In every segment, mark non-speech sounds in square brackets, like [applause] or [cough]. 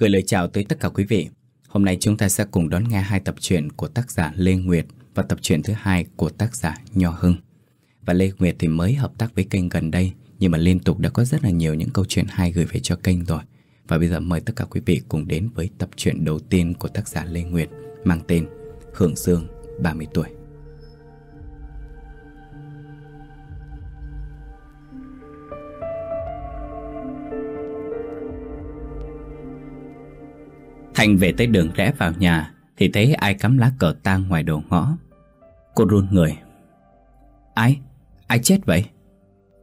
Gửi lời chào tới tất cả quý vị. Hôm nay chúng ta sẽ cùng đón nghe hai tập truyện của tác giả Lê Nguyệt và tập truyện thứ hai của tác giả Nho Hưng. Và Lê Nguyệt thì mới hợp tác với kênh gần đây, nhưng mà liên tục đã có rất là nhiều những câu chuyện hay gửi về cho kênh rồi. Và bây giờ mời tất cả quý vị cùng đến với tập truyện đầu tiên của tác giả Lê Nguyệt, mang tên Hưởng Dương 30 tuổi. Thành về tới đường rẽ vào nhà, Thì thấy ai cắm lá cờ tang ngoài đầu ngõ. Cô run người. Ai? Ai chết vậy?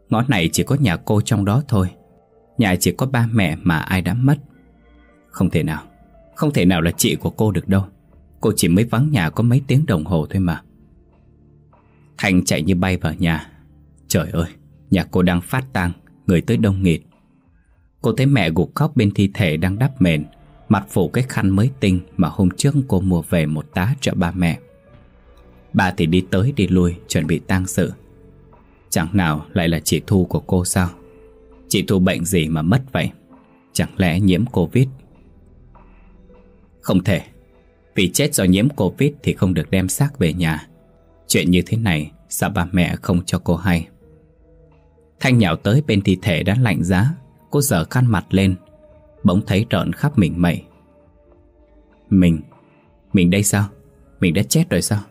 Ngõ này chỉ có nhà cô trong đó thôi. Nhà chỉ có ba mẹ mà ai đã mất. Không thể nào. Không thể nào là chị của cô được đâu. Cô chỉ mới vắng nhà có mấy tiếng đồng hồ thôi mà. Thành chạy như bay vào nhà. Trời ơi, Nhà cô đang phát tang, Người tới đông nghịt. Cô thấy mẹ gục khóc bên thi thể đang đắp mền. Mặt phủ cái khăn mới tinh Mà hôm trước cô mua về một tá cho ba mẹ. Bà thì đi tới đi lui, Chuẩn bị tang sự. Chẳng nào lại là chị Thu của cô sao? Chị Thu bệnh gì mà mất vậy? Chẳng lẽ nhiễm Covid? Không thể. Vì chết do nhiễm Covid Thì không được đem xác về nhà. Chuyện như thế này, Sao ba mẹ không cho cô hay? Thanh nhạo tới bên thi thể đã lạnh giá. Cô dở khăn mặt lên Bỗng thấy trợn khắp mình mày. Mình Mình đây sao? Mình đã chết rồi sao?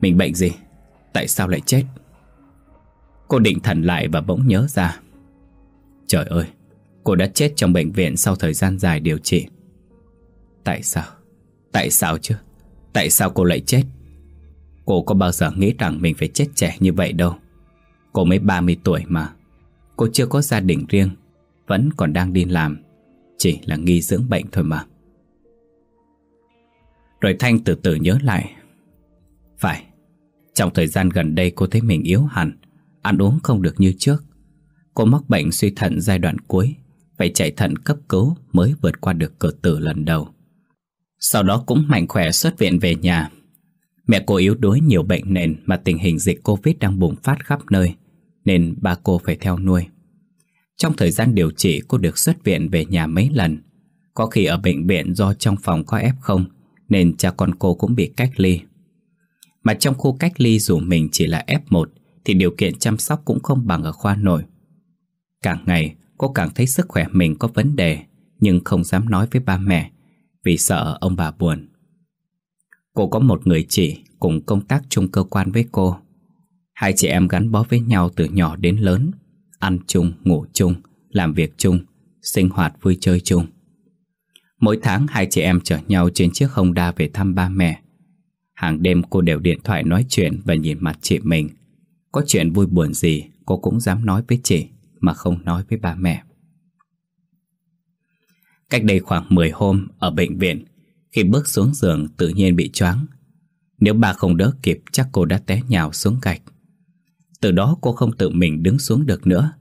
Mình bệnh gì? Tại sao lại chết? Cô định thần lại và bỗng nhớ ra. Trời ơi, Cô đã chết trong bệnh viện sau thời gian dài điều trị. Tại sao? Tại sao chứ? Tại sao cô lại chết? Cô có bao giờ nghĩ rằng mình phải chết trẻ như vậy đâu? Cô mới 30 tuổi mà. Cô chưa có gia đình riêng, Vẫn còn đang đi làm chỉ là nghi dưỡng bệnh thôi mà. Rồi Thanh từ từ nhớ lại. Phải, Trong thời gian gần đây cô thấy mình yếu hẳn, Ăn uống không được như trước. Cô mắc bệnh suy thận giai đoạn cuối, Phải chạy thận cấp cứu Mới vượt qua được cửa tử lần đầu. Sau đó cũng mạnh khỏe xuất viện về nhà. Mẹ cô yếu đuối nhiều bệnh nền Mà tình hình dịch Covid đang bùng phát khắp nơi, Nên ba cô phải theo nuôi trong thời gian điều trị, cô được xuất viện về nhà mấy lần. Có khi ở bệnh viện do trong phòng có F0 Nên cha con cô cũng bị cách ly. Mà trong khu cách ly dù mình chỉ là F1 Thì điều kiện chăm sóc cũng không bằng ở khoa nội. Càng ngày, cô càng thấy sức khỏe mình có vấn đề, Nhưng không dám nói với ba mẹ, Vì sợ ông bà buồn. Cô có một người chị cùng công tác chung cơ quan với cô. Hai chị em gắn bó với nhau từ nhỏ đến lớn ăn chung, ngủ chung, làm việc chung, sinh hoạt vui chơi chung. Mỗi tháng hai chị em chở nhau trên chiếc Honda về thăm ba mẹ. Hàng đêm cô đều điện thoại nói chuyện và nhìn mặt chị mình. Có chuyện vui buồn gì cô cũng dám nói với chị mà không nói với ba mẹ. Cách đây khoảng 10 hôm ở bệnh viện, khi bước xuống giường tự nhiên bị choáng. Nếu bà không đỡ kịp chắc cô đã té nhào xuống gạch. Từ đó cô không tự mình đứng xuống được nữa.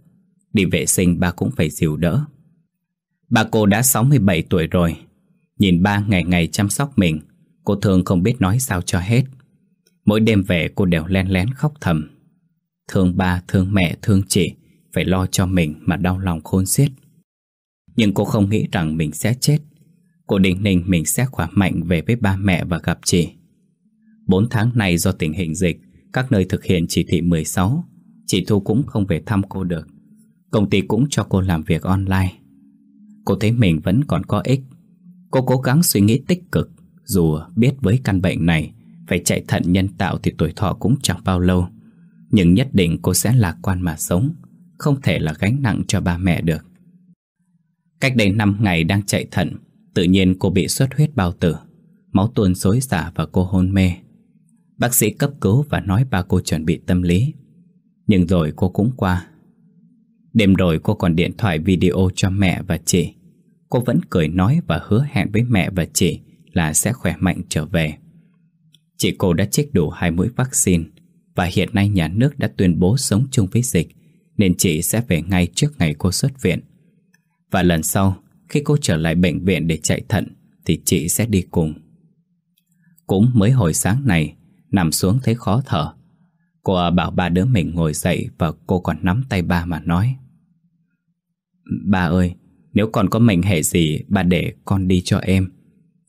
Đi vệ sinh ba cũng phải dìu đỡ. Bà cô đã 67 tuổi rồi. Nhìn ba ngày ngày chăm sóc mình Cô thường không biết nói sao cho hết. Mỗi đêm về cô đều len lén khóc thầm. Thương ba, thương mẹ, thương chị Phải lo cho mình mà đau lòng khôn xiết. Nhưng cô không nghĩ rằng mình sẽ chết. Cô định ninh mình sẽ khỏe mạnh về với ba mẹ và gặp chị. Bốn tháng này do tình hình dịch các nơi thực hiện chỉ thị 16 Chị Thu cũng không về thăm cô được. Công ty cũng cho cô làm việc online. Cô thấy mình vẫn còn có ích. Cô cố gắng suy nghĩ tích cực. Dù biết với căn bệnh này, Phải chạy thận nhân tạo thì tuổi thọ cũng chẳng bao lâu. Nhưng nhất định cô sẽ lạc quan mà sống, Không thể là gánh nặng cho ba mẹ được. Cách đây 5 ngày đang chạy thận, Tự nhiên cô bị xuất huyết bao tử. Máu tuôn xối xả và cô hôn mê. Bác sĩ cấp cứu và nói ba cô chuẩn bị tâm lý. Nhưng rồi cô cũng qua. Đêm rồi cô còn điện thoại video cho mẹ và chị. Cô vẫn cười nói và hứa hẹn với mẹ và chị Là sẽ khỏe mạnh trở về. Chị cô đã chích đủ hai mũi vaccine Và hiện nay nhà nước đã tuyên bố sống chung với dịch, Nên chị sẽ về ngay trước ngày cô xuất viện. Và lần sau, Khi cô trở lại bệnh viện để chạy thận, Thì chị sẽ đi cùng. Cũng mới hồi sáng này Nằm xuống thấy khó thở. Cô bảo ba đứa mình ngồi dậy Và cô còn nắm tay ba mà nói, Ba ơi, Nếu con có mệnh hệ gì, Ba để con đi cho em.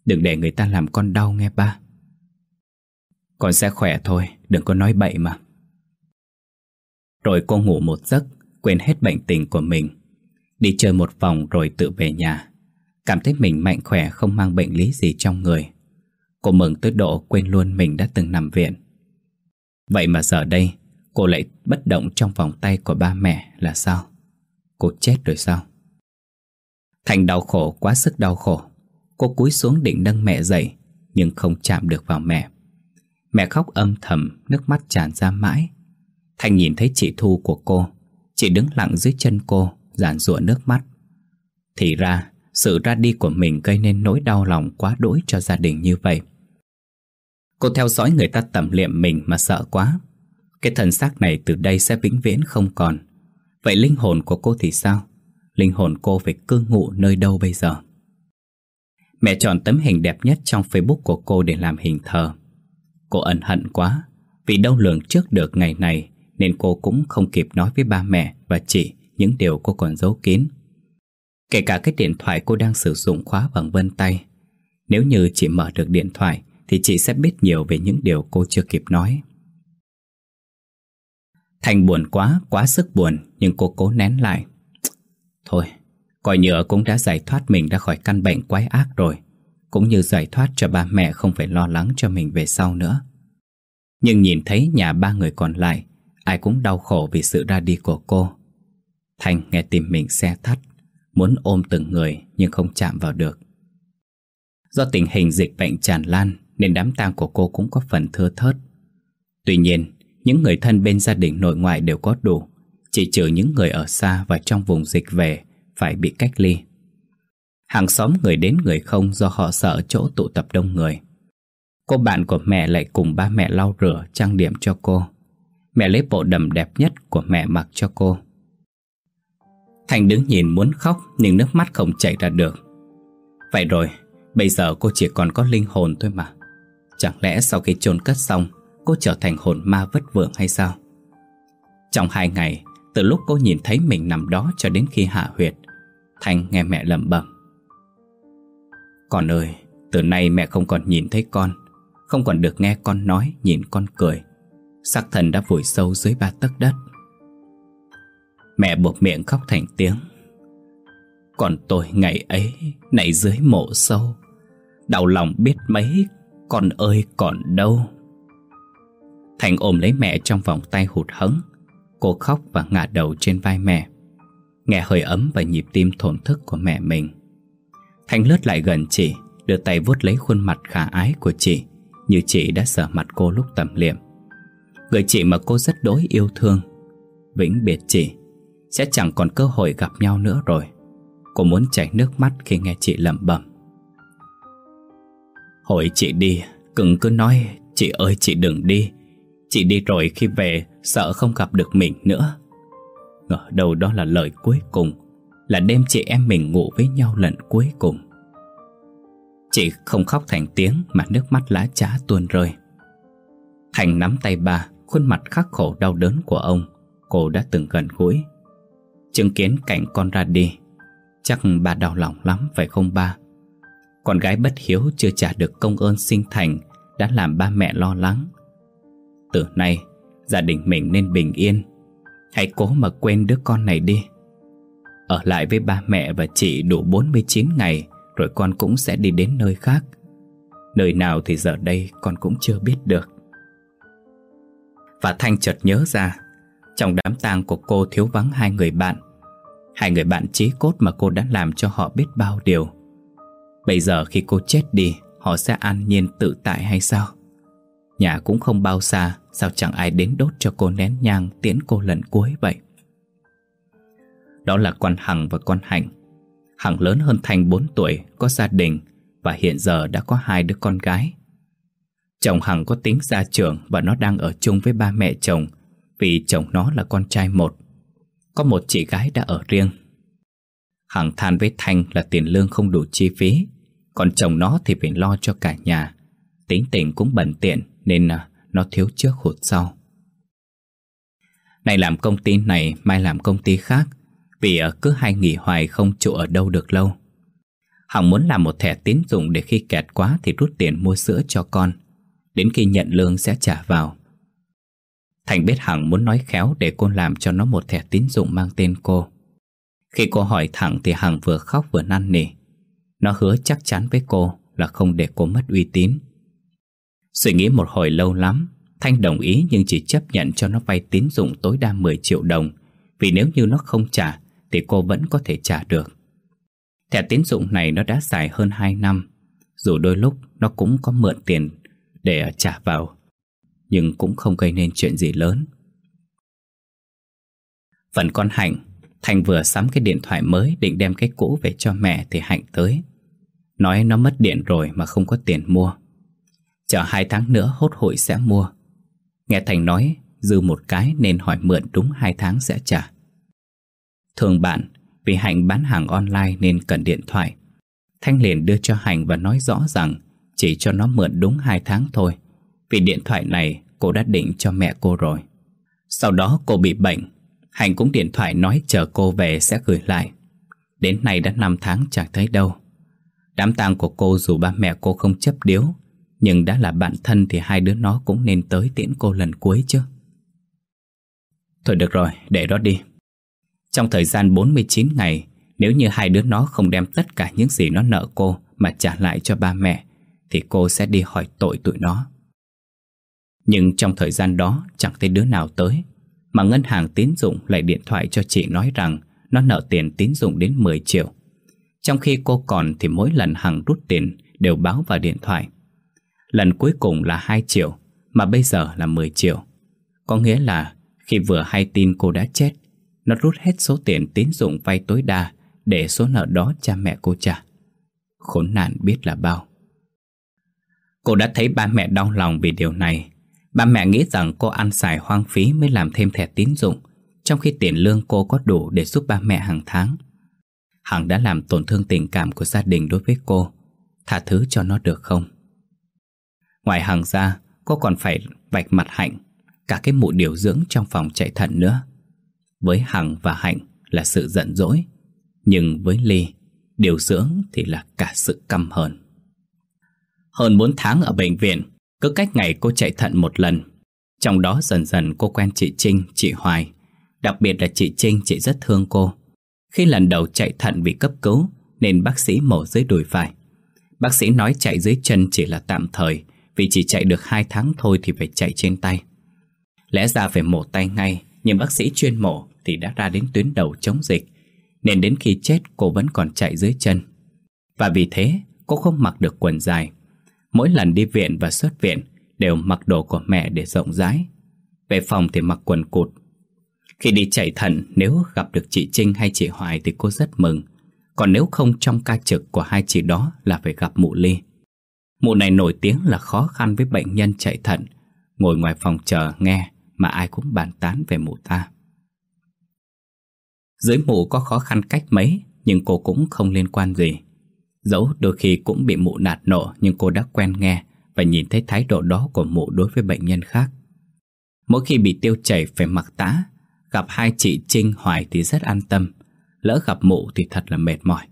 Đừng để người ta làm con đau nghe ba. Con sẽ khỏe thôi, Đừng có nói bậy mà. Rồi cô ngủ một giấc, Quên hết bệnh tình của mình. Đi chơi một vòng rồi tự về nhà. Cảm thấy mình mạnh khỏe, Không mang bệnh lý gì trong người. Cô mừng tới độ quên luôn mình đã từng nằm viện. Vậy mà giờ đây, Cô lại bất động trong vòng tay của ba mẹ là sao? Cô chết rồi sao? Thành đau khổ quá sức đau khổ. Cô cúi xuống định nâng mẹ dậy, Nhưng không chạm được vào mẹ. Mẹ khóc âm thầm, Nước mắt tràn ra mãi. Thành nhìn thấy chị Thu của cô, Chị đứng lặng dưới chân cô, Giàn rụa nước mắt. Thì ra sự ra đi của mình gây nên nỗi đau lòng quá đỗi cho gia đình như vậy. Cô theo dõi người ta tẩm liệm mình mà sợ quá. Cái thần xác này từ đây sẽ vĩnh viễn không còn. Vậy linh hồn của cô thì sao? Linh hồn cô phải cư ngụ nơi đâu bây giờ? Mẹ chọn tấm hình đẹp nhất trong Facebook của cô để làm hình thờ. Cô ẩn hận quá, Vì đâu lường trước được ngày này, Nên cô cũng không kịp nói với ba mẹ và chị Những điều cô còn giấu kín. Kể cả cái điện thoại cô đang sử dụng khóa bằng vân tay. Nếu như chị mở được điện thoại Thì chị sẽ biết nhiều về những điều cô chưa kịp nói. Thành buồn quá, quá sức buồn Nhưng cô cố nén lại. Thôi, coi nhựa cũng đã giải thoát mình ra khỏi căn bệnh quái ác rồi. Cũng như giải thoát cho ba mẹ không phải lo lắng cho mình về sau nữa. Nhưng nhìn thấy nhà ba người còn lại Ai cũng đau khổ vì sự ra đi của cô. Thành nghe tìm mình xe thắt. Muốn ôm từng người nhưng không chạm vào được. Do tình hình dịch bệnh tràn lan Nên đám tang của cô cũng có phần thưa thớt. Tuy nhiên, Những người thân bên gia đình nội ngoại đều có đủ, Chỉ trừ những người ở xa và trong vùng dịch về Phải bị cách ly. Hàng xóm người đến người không Do họ sợ chỗ tụ tập đông người. Cô bạn của mẹ lại cùng ba mẹ lau rửa Trang điểm cho cô. Mẹ lấy bộ đầm đẹp nhất của mẹ mặc cho cô. Thành đứng nhìn muốn khóc, Nhưng nước mắt không chảy ra được. Vậy rồi, Bây giờ cô chỉ còn có linh hồn thôi mà. Chẳng lẽ sau khi chôn cất xong, Cô trở thành hồn ma vất vưởng hay sao? Trong hai ngày, Từ lúc cô nhìn thấy mình nằm đó Cho đến khi hạ huyệt, Thành nghe mẹ lẩm bẩm. Con ơi, Từ nay mẹ không còn nhìn thấy con, Không còn được nghe con nói, Nhìn con cười. Sắc thần đã vùi sâu dưới ba tấc đất. Mẹ buộc miệng khóc thành tiếng. Còn tôi ngày ấy Nảy dưới mộ sâu. Đau lòng biết mấy Con ơi còn đâu. Thành ôm lấy mẹ trong vòng tay hụt hẫng. Cô khóc và ngả đầu trên vai mẹ. Nghe hơi ấm và nhịp tim thổn thức của mẹ mình. Thành lướt lại gần chị, Đưa tay vuốt lấy khuôn mặt khả ái của chị, Như chị đã sờ mặt cô lúc tầm liệm. Người chị mà cô rất đối yêu thương. Vĩnh biệt chị sẽ chẳng còn cơ hội gặp nhau nữa rồi. Cô muốn chảy nước mắt khi nghe chị lẩm bẩm. Hồi chị đi Cưng cứ nói Chị ơi chị đừng đi. Chị đi rồi khi về Sợ không gặp được mình nữa. Ngờ đâu đó là lời cuối cùng Là đêm chị em mình ngủ với nhau lần cuối cùng. Chị không khóc thành tiếng Mà nước mắt lá trá tuôn rơi. Thành nắm tay bà, Khuôn mặt khắc khổ đau đớn của ông Cô đã từng gần gũi. Chứng kiến cảnh con ra đi, Chắc bà đau lòng lắm, phải không ba? Con gái bất hiếu chưa trả được công ơn sinh thành, Đã làm ba mẹ lo lắng. Từ nay, Gia đình mình nên bình yên. Hãy cố mà quên đứa con này đi. Ở lại với ba mẹ và chị đủ 49 ngày, Rồi con cũng sẽ đi đến nơi khác. Nơi nào thì giờ đây con cũng chưa biết được. Và Thanh chợt nhớ ra trong đám tang của cô thiếu vắng hai người bạn. Hai người bạn chí cốt mà cô đã làm cho họ biết bao điều. Bây giờ khi cô chết đi, Họ sẽ an nhiên tự tại hay sao? Nhà cũng không bao xa, Sao chẳng ai đến đốt cho cô nén nhang Tiễn cô lần cuối vậy? Đó là con Hằng và con Hạnh. Hằng lớn hơn Thành 4 tuổi, Có gia đình Và hiện giờ đã có hai đứa con gái. Chồng Hằng có tính gia trưởng Và nó đang ở chung với ba mẹ chồng vì chồng nó là con trai một, Có một chị gái đã ở riêng. Hằng than với Thanh là tiền lương không đủ chi phí, Còn chồng nó thì phải lo cho cả nhà. Tính tình cũng bẩn tiện Nên à, nó thiếu trước hụt sau. Này làm công ty này, Mai làm công ty khác, Vì à, cứ hay nghỉ hoài không trụ ở đâu được lâu. Hằng muốn làm một thẻ tín dụng để khi kẹt quá thì rút tiền mua sữa cho con. Đến khi nhận lương sẽ trả vào. Thành biết Hằng muốn nói khéo để cô làm cho nó một thẻ tín dụng mang tên cô. Khi cô hỏi thẳng thì Hằng vừa khóc vừa năn nỉ. Nó hứa chắc chắn với cô là không để cô mất uy tín. Suy nghĩ một hồi lâu lắm, Thanh đồng ý nhưng chỉ chấp nhận cho nó vay tín dụng tối đa 10 triệu đồng. Vì nếu như nó không trả Thì cô vẫn có thể trả được. Thẻ tín dụng này nó đã dài hơn 2 năm. Dù đôi lúc nó cũng có mượn tiền để trả vào. Nhưng cũng không gây nên chuyện gì lớn. Phần con Hạnh Thành vừa sắm cái điện thoại mới định đem cái cũ về cho mẹ thì Hạnh tới. Nói nó mất điện rồi mà không có tiền mua. Chờ hai tháng nữa hốt hội sẽ mua. Nghe Thành nói, dư một cái nên hỏi mượn đúng hai tháng sẽ trả. Thường bạn, vì Hạnh bán hàng online nên cần điện thoại. Thanh liền đưa cho Hạnh và nói rõ rằng Chỉ cho nó mượn đúng hai tháng thôi. Vì điện thoại này cô đã định cho mẹ cô rồi. Sau đó cô bị bệnh Hạnh cũng điện thoại nói chờ cô về sẽ gửi lại. Đến nay đã 5 tháng chẳng thấy đâu. Đám tang của cô dù ba mẹ cô không chấp điếu Nhưng đã là bạn thân thì hai đứa nó cũng nên tới tiễn cô lần cuối chứ. Thôi được rồi, để đó đi. Trong thời gian 49 ngày Nếu như hai đứa nó không đem tất cả những gì nó nợ cô Mà trả lại cho ba mẹ Thì cô sẽ đi hỏi tội tụi nó. Nhưng trong thời gian đó Chẳng thấy đứa nào tới Mà ngân hàng tín dụng lại điện thoại cho chị nói rằng Nó nợ tiền tín dụng đến 10 triệu trong khi cô còn thì mỗi lần Hằng rút tiền đều báo vào điện thoại. Lần cuối cùng là 2 triệu, mà bây giờ là 10 triệu. Có nghĩa là khi vừa hay tin cô đã chết, nó rút hết số tiền tín dụng vay tối đa để số nợ đó cha mẹ cô trả. Khốn nạn biết là bao. Cô đã thấy ba mẹ đau lòng vì điều này bà mẹ nghĩ rằng cô ăn xài hoang phí mới làm thêm thẻ tín dụng, trong khi tiền lương cô có đủ để giúp ba mẹ hàng tháng. Hằng đã làm tổn thương tình cảm của gia đình đối với cô Tha thứ cho nó được không? Ngoài Hằng ra Cô còn phải vạch mặt Hạnh Cả cái mụ điều dưỡng trong phòng chạy thận nữa Với Hằng và Hạnh là sự giận dỗi Nhưng với Ly Điều dưỡng thì là cả sự căm hờn Hơn 4 tháng ở bệnh viện cứ cách ngày cô chạy thận một lần. Trong đó dần dần cô quen chị Trinh, chị Hoài. Đặc biệt là chị Trinh chị rất thương cô. Khi lần đầu chạy thận bị cấp cứu Nên bác sĩ mổ dưới đùi phải. Bác sĩ nói chạy dưới chân chỉ là tạm thời Vì chỉ chạy được 2 tháng thôi thì phải chạy trên tay. Lẽ ra phải mổ tay ngay Nhưng bác sĩ chuyên mổ thì đã ra đến tuyến đầu chống dịch Nên đến khi chết cô vẫn còn chạy dưới chân. Và vì thế cô không mặc được quần dài Mỗi lần đi viện và xuất viện Đều mặc đồ của mẹ để rộng rãi. Về phòng thì mặc quần cụt. Khi đi chạy thận, nếu gặp được chị Trinh hay chị Hoài thì cô rất mừng. Còn nếu không, trong ca trực của hai chị đó là phải gặp mụ Ly. Mụ này nổi tiếng là khó khăn với bệnh nhân chạy thận. Ngồi ngoài phòng chờ nghe mà ai cũng bàn tán về mụ ta. Dưới mụ có khó khăn cách mấy, nhưng cô cũng không liên quan gì. Dẫu đôi khi cũng bị mụ nạt nộ, nhưng cô đã quen nghe và nhìn thấy thái độ đó của mụ đối với bệnh nhân khác. Mỗi khi bị tiêu chảy phải mặc tã, Gặp hai chị Trinh Hoài thì rất an tâm, Lỡ gặp mụ thì thật là mệt mỏi.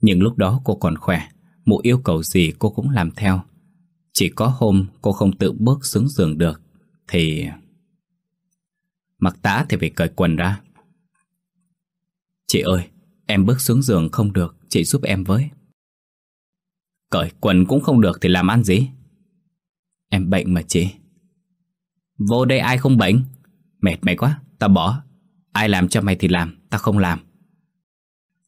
Nhưng lúc đó cô còn khỏe, Mụ yêu cầu gì cô cũng làm theo. Chỉ có hôm cô không tự bước xuống giường được, Thì... Mặc tã thì phải cởi quần ra. Chị ơi, Em bước xuống giường không được, Chị giúp em với. Cởi quần cũng không được thì làm ăn gì? Em bệnh mà chị. Vô đây ai không bệnh? Mệt mày quá, Tao bỏ. Ai làm cho mày thì làm, Tao không làm.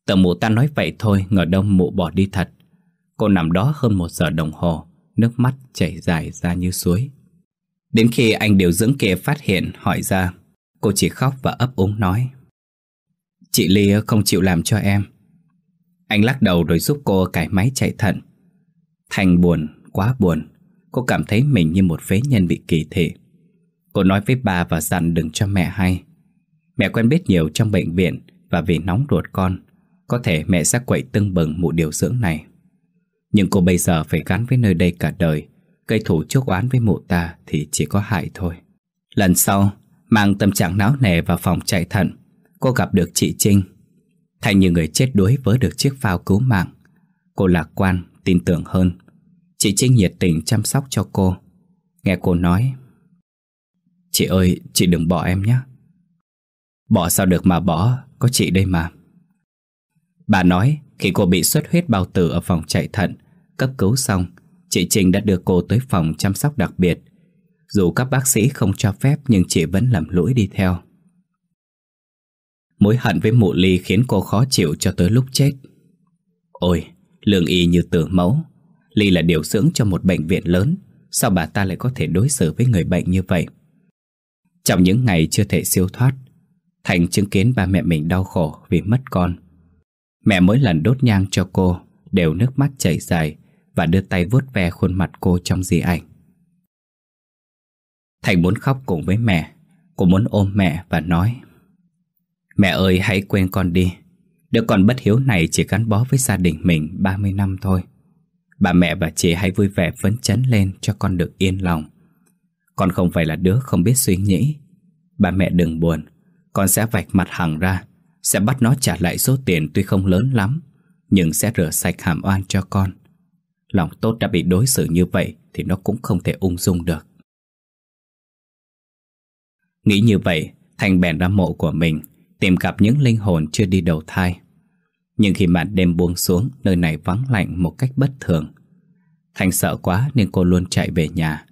Tờ mụ ta nói vậy thôi, Ngờ đâu mụ bỏ đi thật. Cô nằm đó hơn một giờ đồng hồ, Nước mắt chảy dài ra như suối. Đến khi anh điều dưỡng kia phát hiện, hỏi ra, Cô chỉ khóc và ấp úng nói, Chị Ly không chịu làm cho em. Anh lắc đầu rồi giúp cô cải máy chạy thận. Thành buồn, quá buồn. Cô cảm thấy mình như một phế nhân bị kỳ thị. Cô nói với bà và dặn đừng cho mẹ hay. Mẹ quen biết nhiều trong bệnh viện Và vì nóng ruột con Có thể mẹ sẽ quậy tưng bừng mụ điều dưỡng này. Nhưng cô bây giờ phải gắn với nơi đây cả đời Cây thủ chuốc oán với mụ ta Thì chỉ có hại thôi. Lần sau Mang tâm trạng náo nề vào phòng chạy thận Cô gặp được chị Trinh. Thành như người chết đuối với được chiếc phao cứu mạng. Cô lạc quan, tin tưởng hơn. Chị Trinh nhiệt tình chăm sóc cho cô. Nghe cô nói Chị ơi, chị đừng bỏ em nhé. Bỏ sao được mà bỏ Có chị đây mà. Bà nói khi cô bị xuất huyết bao tử Ở phòng chạy thận Cấp cứu xong Chị Trinh đã đưa cô tới phòng chăm sóc đặc biệt. Dù các bác sĩ không cho phép Nhưng chị vẫn lầm lũi đi theo. Mối hận với mụ ly khiến cô khó chịu cho tới lúc chết. Ôi, lương y như tử mẫu. Ly là điều dưỡng cho một bệnh viện lớn. Sao bà ta lại có thể đối xử với người bệnh như vậy? Trong những ngày chưa thể siêu thoát, Thành chứng kiến ba mẹ mình đau khổ vì mất con. Mẹ mỗi lần đốt nhang cho cô Đều nước mắt chảy dài Và đưa tay vuốt ve khuôn mặt cô trong di ảnh. Thành muốn khóc cùng với mẹ, Cô muốn ôm mẹ và nói, Mẹ ơi, hãy quên con đi. Đứa con bất hiếu này chỉ gắn bó với gia đình mình 30 năm thôi. Bà mẹ và chị hãy vui vẻ phấn chấn lên cho con được yên lòng. Con không phải là đứa không biết suy nghĩ. Bà mẹ đừng buồn, Con sẽ vạch mặt Hằng ra, Sẽ bắt nó trả lại số tiền tuy không lớn lắm, Nhưng sẽ rửa sạch hàm oan cho con. Lòng tốt đã bị đối xử như vậy Thì nó cũng không thể ung dung được. Nghĩ như vậy Thành bèn ra mộ của mình, Tìm gặp những linh hồn chưa đi đầu thai. Nhưng khi màn đêm buông xuống, Nơi này vắng lạnh một cách bất thường. Thành sợ quá nên cô luôn chạy về nhà.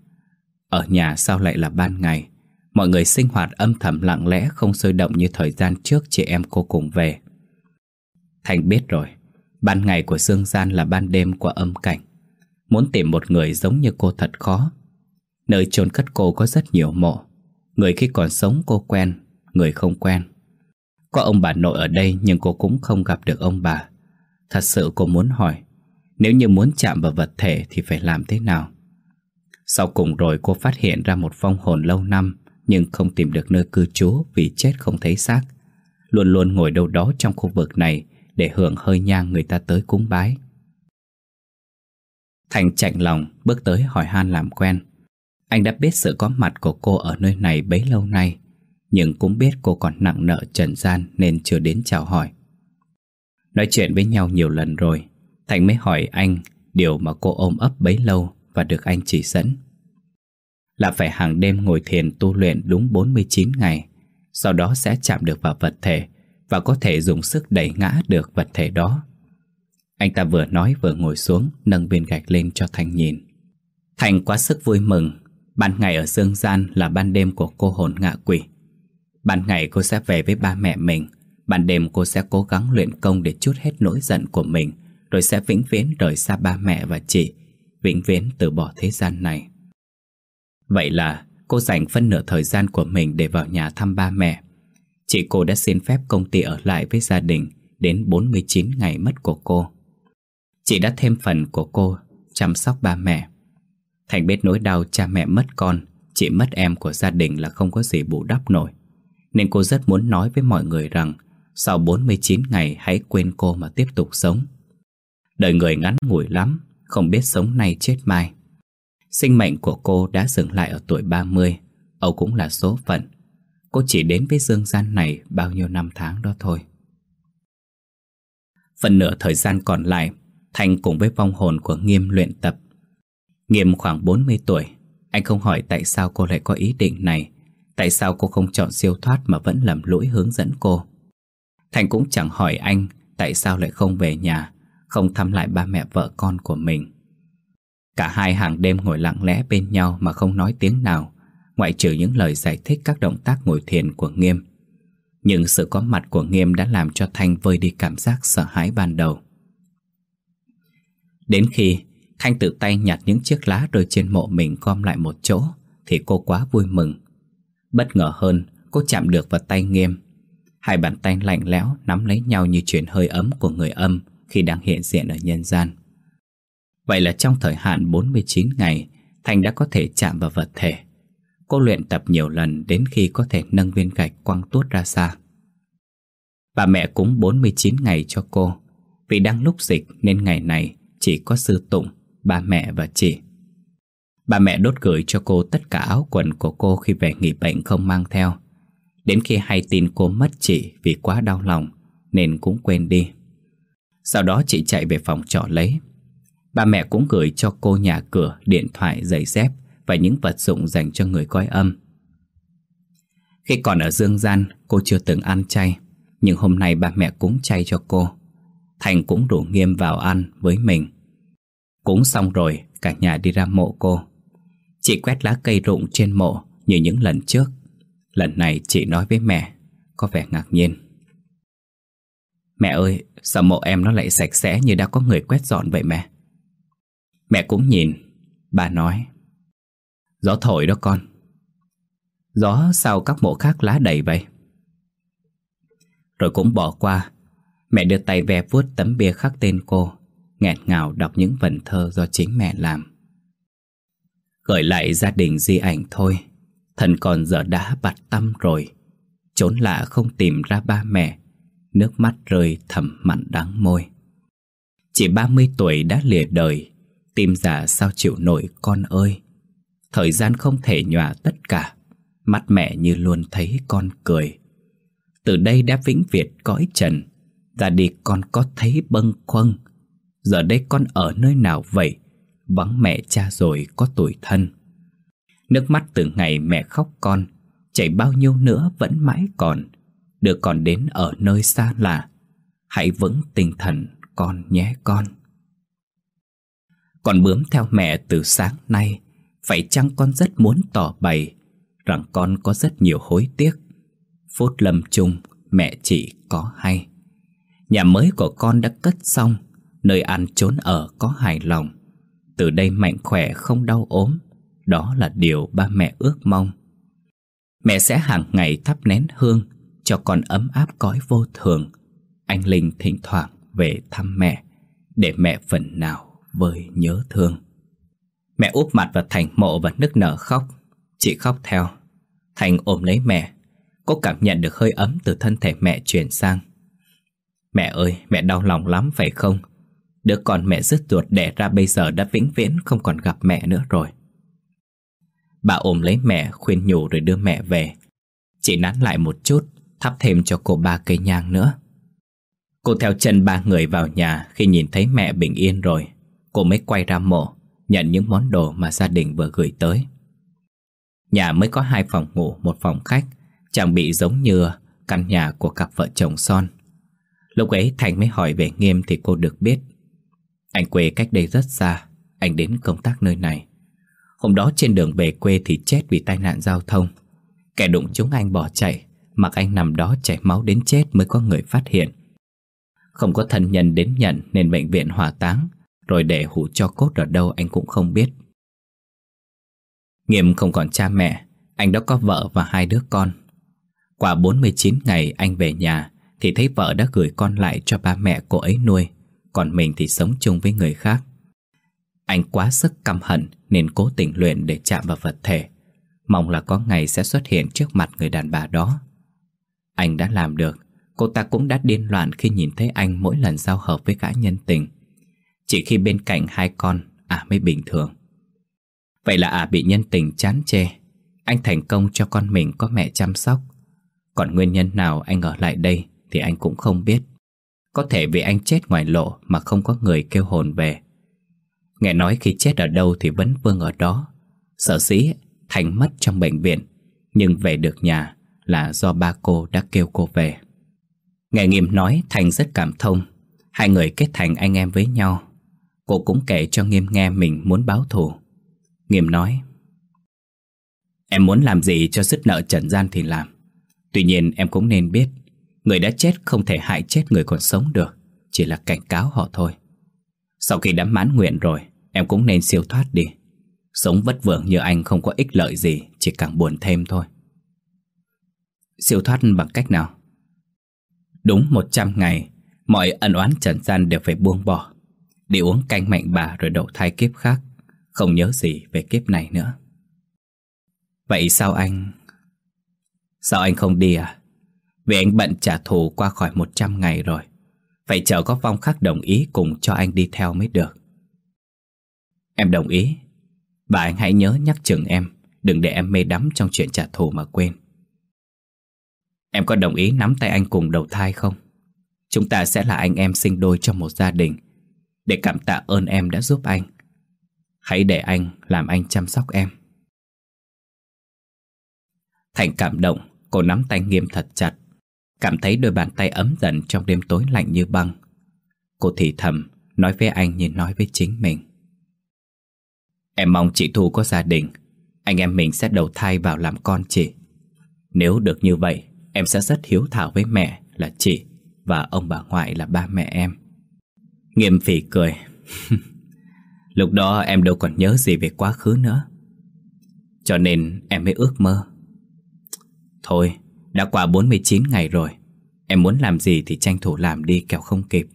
Ở nhà sao lại là ban ngày? Mọi người sinh hoạt âm thầm lặng lẽ, Không sôi động như thời gian trước chị em cô cùng về. Thành biết rồi, Ban ngày của Dương Gian là ban đêm của âm cảnh. Muốn tìm một người giống như cô thật khó. Nơi chôn cất cô có rất nhiều mộ. Người khi còn sống cô quen, Người không quen. Có ông bà nội ở đây Nhưng cô cũng không gặp được ông bà. Thật sự cô muốn hỏi, Nếu như muốn chạm vào vật thể Thì phải làm thế nào? Sau cùng rồi cô phát hiện ra một vong hồn lâu năm, Nhưng không tìm được nơi cư trú Vì chết không thấy xác. Luôn luôn ngồi đâu đó trong khu vực này Để hưởng hơi nhang người ta tới cúng bái. Thành chạnh lòng, bước tới hỏi han làm quen. Anh đã biết sự có mặt của cô ở nơi này bấy lâu nay nhưng cũng biết cô còn nặng nợ trần gian Nên chưa đến chào hỏi. Nói chuyện với nhau nhiều lần rồi, Thành mới hỏi anh Điều mà cô ôm ấp bấy lâu Và được anh chỉ dẫn. Là phải hàng đêm ngồi thiền tu luyện đúng 49 ngày, Sau đó sẽ chạm được vào vật thể Và có thể dùng sức đẩy ngã được vật thể đó. Anh ta vừa nói vừa ngồi xuống, Nâng viên gạch lên cho Thành nhìn. Thành quá sức vui mừng, Ban ngày ở dương gian là ban đêm của cô hồn ngạ quỷ. Ban ngày cô sẽ về với ba mẹ mình. Ban đêm cô sẽ cố gắng luyện công để chút hết nỗi giận của mình Rồi sẽ vĩnh viễn rời xa ba mẹ và chị. Vĩnh viễn từ bỏ thế gian này. Vậy là cô dành phân nửa thời gian của mình để vào nhà thăm ba mẹ. Chị cô đã xin phép công ty ở lại với gia đình Đến 49 ngày mất của cô. Chị đã thêm phần của cô chăm sóc ba mẹ. Thành biết nỗi đau cha mẹ mất con, chị mất em của gia đình là không có gì bù đắp nổi. Nên cô rất muốn nói với mọi người rằng sau 49 ngày hãy quên cô mà tiếp tục sống. Đời người ngắn ngủi lắm, không biết sống nay chết mai. Sinh mệnh của cô đã dừng lại ở tuổi 30, Âu cũng là số phận. Cô chỉ đến với dương gian này bao nhiêu năm tháng đó thôi. Phần nửa thời gian còn lại, Thành cùng với vong hồn của Nghiêm luyện tập. Nghiêm khoảng 40 tuổi, anh không hỏi tại sao cô lại có ý định này, tại sao cô không chọn siêu thoát mà vẫn lầm lỗi hướng dẫn cô. Thành cũng chẳng hỏi anh tại sao lại không về nhà, không thăm lại ba mẹ vợ con của mình. Cả hai hàng đêm ngồi lặng lẽ bên nhau mà không nói tiếng nào, ngoại trừ những lời giải thích các động tác ngồi thiền của Nghiêm. Nhưng sự có mặt của Nghiêm đã làm cho Thanh vơi đi cảm giác sợ hãi ban đầu. Đến khi Thanh tự tay nhặt những chiếc lá rơi trên mộ mình gom lại một chỗ Thì cô quá vui mừng Bất ngờ hơn Cô chạm được vào tay nghiêm. Hai bàn tay lạnh lẽo nắm lấy nhau như chuyển hơi ấm của người âm Khi đang hiện diện ở nhân gian. Vậy là trong thời hạn 49 ngày thành đã có thể chạm vào vật thể. Cô luyện tập nhiều lần đến khi có thể nâng viên gạch quăng tuốt ra xa. Bà mẹ cúng 49 ngày cho cô. Vì đang lúc dịch nên ngày này chỉ có sư Tụng, ba mẹ và chị. Bà mẹ đốt gửi cho cô tất cả áo quần của cô khi về nghỉ bệnh không mang theo. Đến khi hay tin cô mất chị vì quá đau lòng, Nên cũng quên đi. Sau đó chị chạy về phòng trọ lấy. Bà mẹ cũng gửi cho cô nhà cửa, điện thoại, giày dép Và những vật dụng dành cho người coi âm. Khi còn ở Dương Gian, cô chưa từng ăn chay Nhưng hôm nay bà mẹ cúng chay cho cô. Thành cũng đủ nghiêm vào ăn với mình. Cúng xong rồi, cả nhà đi ra mộ cô. Chị quét lá cây rụng trên mộ như những lần trước. Lần này chị nói với mẹ Có vẻ ngạc nhiên. Mẹ ơi, sao mộ em nó lại sạch sẽ như đã có người quét dọn vậy mẹ? Mẹ cũng nhìn, bà nói. Gió thổi đó con. Gió sao các mộ khác lá đầy vậy? Rồi cũng bỏ qua. Mẹ đưa tay ve vuốt tấm bia khắc tên cô nghẹn ngào đọc những vần thơ do chính mẹ làm. Gửi lại gia đình di ảnh thôi. Thần còn giờ đã bặt tâm rồi. Trốn lạ không tìm ra ba mẹ. Nước mắt rơi thầm mặn đắng môi. Chỉ 30 tuổi đã lìa đời. Tim già sao chịu nổi con ơi. Thời gian không thể nhòa tất cả. Mắt mẹ như luôn thấy con cười. Từ đây đã vĩnh việt cõi trần. Ra đi con có thấy bâng khuâng. Giờ đây con ở nơi nào vậy? Vắng mẹ cha rồi có tuổi thân. Nước mắt từ ngày mẹ khóc con, Chảy bao nhiêu nữa vẫn mãi còn. Đưa con đến ở nơi xa lạ, Hãy vững tinh thần con nhé con. Con bướm theo mẹ từ sáng nay, Phải chăng con rất muốn tỏ bày Rằng con có rất nhiều hối tiếc? Phút lâm chung, mẹ chị có hay. Nhà mới của con đã cất xong, Nơi ăn trốn ở có hài lòng. Từ đây mạnh khỏe không đau ốm. Đó là điều ba mẹ ước mong. Mẹ sẽ hàng ngày thắp nén hương Cho con ấm áp cõi vô thường. Anh Linh thỉnh thoảng về thăm mẹ Để mẹ phần nào vơi nhớ thương. Mẹ úp mặt vào Thành mộ và nức nở khóc. Chị khóc theo. Thành ôm lấy mẹ. Cô cảm nhận được hơi ấm từ thân thể mẹ truyền sang. Mẹ ơi, mẹ đau lòng lắm phải không? Đứa con mẹ rứt ruột đẻ ra bây giờ đã vĩnh viễn không còn gặp mẹ nữa rồi. Bà ôm lấy mẹ, khuyên nhủ rồi đưa mẹ về. Chị nắn lại một chút, Thắp thêm cho cô ba cây nhang nữa. Cô theo chân ba người vào nhà, Khi nhìn thấy mẹ bình yên rồi, Cô mới quay ra mộ, Nhận những món đồ mà gia đình vừa gửi tới. Nhà mới có hai phòng ngủ, Một phòng khách Chẳng bị giống như căn nhà của cặp vợ chồng son. Lúc ấy Thành mới hỏi về Nghiêm Thì cô được biết anh quê cách đây rất xa, Anh đến công tác nơi này. Hôm đó trên đường về quê thì chết vì tai nạn giao thông. Kẻ đụng chúng anh bỏ chạy, Mặc anh nằm đó chảy máu đến chết mới có người phát hiện. Không có thân nhân đến nhận nên bệnh viện hỏa táng, Rồi để hủ cho cốt ở đâu anh cũng không biết. Nghiêm không còn cha mẹ, Anh đã có vợ và hai đứa con. Qua 49 ngày anh về nhà Thì thấy vợ đã gửi con lại cho ba mẹ cô ấy nuôi. Còn mình thì sống chung với người khác. Anh quá sức căm hận nên cố tình luyện để chạm vào vật thể. Mong là có ngày sẽ xuất hiện trước mặt người đàn bà đó. Anh đã làm được. Cô ta cũng đã điên loạn khi nhìn thấy anh mỗi lần giao hợp với gã nhân tình. Chỉ khi bên cạnh hai con À mới bình thường. Vậy là à bị nhân tình chán chê. Anh thành công cho con mình có mẹ chăm sóc. Còn nguyên nhân nào anh ở lại đây Thì anh cũng không biết. Có thể vì anh chết ngoài lộ Mà không có người kêu hồn về. Nghe nói khi chết ở đâu thì vẫn vương ở đó. Sở dĩ Thành mất trong bệnh viện, Nhưng về được nhà là do ba cô đã kêu cô về. Nghe Nghiêm nói, Thành rất cảm thông. Hai người kết thành anh em với nhau. Cô cũng kể cho Nghiêm nghe mình muốn báo thù. Nghiêm nói, Em muốn làm gì cho dứt nợ trần gian thì làm. Tuy nhiên em cũng nên biết Người đã chết không thể hại chết người còn sống được, Chỉ là cảnh cáo họ thôi. Sau khi đã mãn nguyện rồi, Em cũng nên siêu thoát đi. Sống vất vưởng như anh không có ích lợi gì, Chỉ càng buồn thêm thôi. Siêu thoát bằng cách nào? Đúng 100 ngày, Mọi ân oán trần gian đều phải buông bỏ. Đi uống canh mạnh bà rồi đậu thai kiếp khác, Không nhớ gì về kiếp này nữa. Vậy sao anh... Sao anh không đi à? Vì anh bận trả thù qua khỏi 100 ngày rồi. Phải chờ có phong khác đồng ý cùng cho anh đi theo mới được. Em đồng ý. Và anh hãy nhớ nhắc chừng em, Đừng để em mê đắm trong chuyện trả thù mà quên. Em có đồng ý nắm tay anh cùng đầu thai không? Chúng ta sẽ là anh em sinh đôi trong một gia đình. Để cảm tạ ơn em đã giúp anh. Hãy để anh làm anh chăm sóc em. Thành cảm động, Cô nắm tay nghiêm thật chặt. Cảm thấy đôi bàn tay ấm dần trong đêm tối lạnh như băng. Cô thì thầm Nói với anh như nói với chính mình. Em mong chị Thu có gia đình. Anh em mình sẽ đầu thai vào làm con chị. Nếu được như vậy Em sẽ rất hiếu thảo với mẹ là chị Và ông bà ngoại là ba mẹ em. Nghiêm phỉ cười. cười. [laughs] Lúc đó em đâu còn nhớ gì về quá khứ nữa. Cho nên em mới ước mơ. Thôi, đã qua 49 ngày rồi. Em muốn làm gì thì tranh thủ làm đi, kẻo không kịp.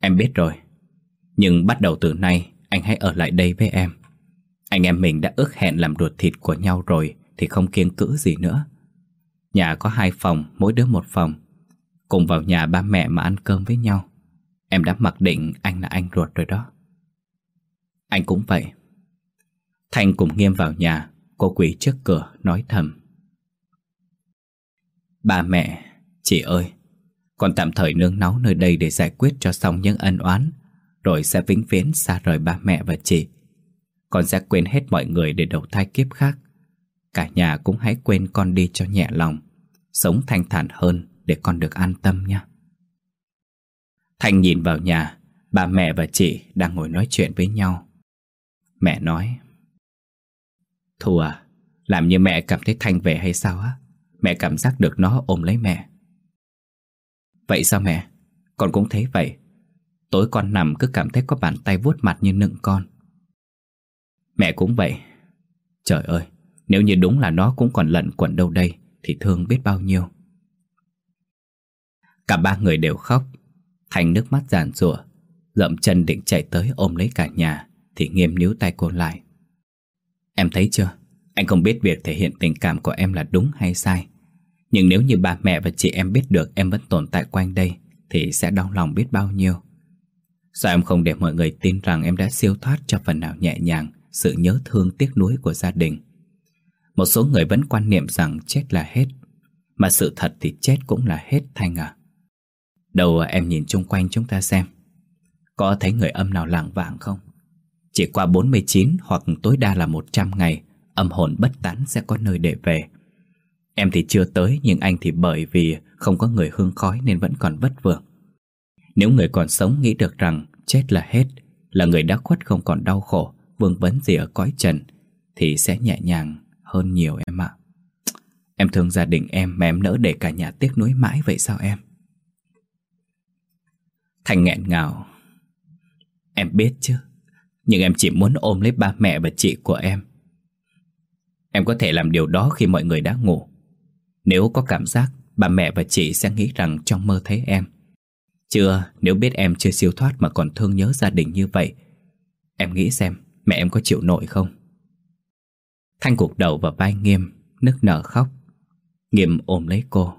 Em biết rồi. Nhưng bắt đầu từ nay, Anh hãy ở lại đây với em. Anh em mình đã ước hẹn làm ruột thịt của nhau rồi, Thì không kiêng cữ gì nữa. Nhà có hai phòng, Mỗi đứa một phòng. Cùng vào nhà ba mẹ mà ăn cơm với nhau. Em đã mặc định anh là anh ruột rồi đó. Anh cũng vậy. Thanh cùng Nghiêm vào nhà, Cô quỳ trước cửa, nói thầm. Ba mẹ, chị ơi Con tạm thời nương náu nơi đây để giải quyết cho xong những ân oán Rồi sẽ vĩnh viễn xa rời ba mẹ và chị. Con sẽ quên hết mọi người để đầu thai kiếp khác. Cả nhà cũng hãy quên con đi cho nhẹ lòng Sống thanh thản hơn để con được an tâm nha. Thanh nhìn vào nhà Ba mẹ và chị đang ngồi nói chuyện với nhau. Mẹ nói Thu à Làm như mẹ cảm thấy Thanh về hay sao á? Mẹ cảm giác được nó ôm lấy mẹ. Vậy sao mẹ? Con cũng thấy vậy. Tối con nằm cứ cảm thấy có bàn tay vuốt mặt như nựng con. Mẹ cũng vậy. Trời ơi, Nếu như đúng là nó cũng còn lận quẩn đâu đây, Thì thương biết bao nhiêu. Cả ba người đều khóc. Thành nước mắt giàn rủa Dậm chân định chạy tới ôm lấy cả nhà, Thì nghiêm níu tay cô lại. Em thấy chưa? Anh không biết việc thể hiện tình cảm của em là đúng hay sai. Nhưng nếu như ba mẹ và chị em biết được Em vẫn tồn tại quanh đây, Thì sẽ đau lòng biết bao nhiêu. Sao em không để mọi người tin rằng Em đã siêu thoát cho phần nào nhẹ nhàng, Sự nhớ thương tiếc nuối của gia đình? Một số người vẫn quan niệm rằng Chết là hết, Mà sự thật thì chết cũng là hết, Thanh à. Đâu em nhìn chung quanh chúng ta xem, Có thấy người âm nào lảng vảng không? Chỉ qua 49 hoặc tối đa là 100 ngày Âm hồn bất tán sẽ có nơi để về. Em thì chưa tới, Nhưng anh thì bởi vì không có người hương khói Nên vẫn còn vất vưởng. Nếu người còn sống, nghĩ được rằng Chết là hết, Là người đã khuất không còn đau khổ, Vương vấn gì ở cõi trần, Thì sẽ nhẹ nhàng hơn nhiều em ạ. Em thương gia đình em mà em nỡ để cả nhà tiếc nuối mãi vậy sao em? Thành nghẹn ngào. Em biết chứ, Nhưng em chỉ muốn ôm lấy ba mẹ và chị của em. Em có thể làm điều đó khi mọi người đã ngủ. Nếu có cảm giác, bà mẹ và chị sẽ nghĩ rằng trong mơ thấy em. Chưa, Nếu biết em chưa siêu thoát mà còn thương nhớ gia đình như vậy, Em nghĩ xem Mẹ em có chịu nổi không? Thanh cục đầu vào vai Nghiêm, Nức nở khóc. Nghiêm ôm lấy cô.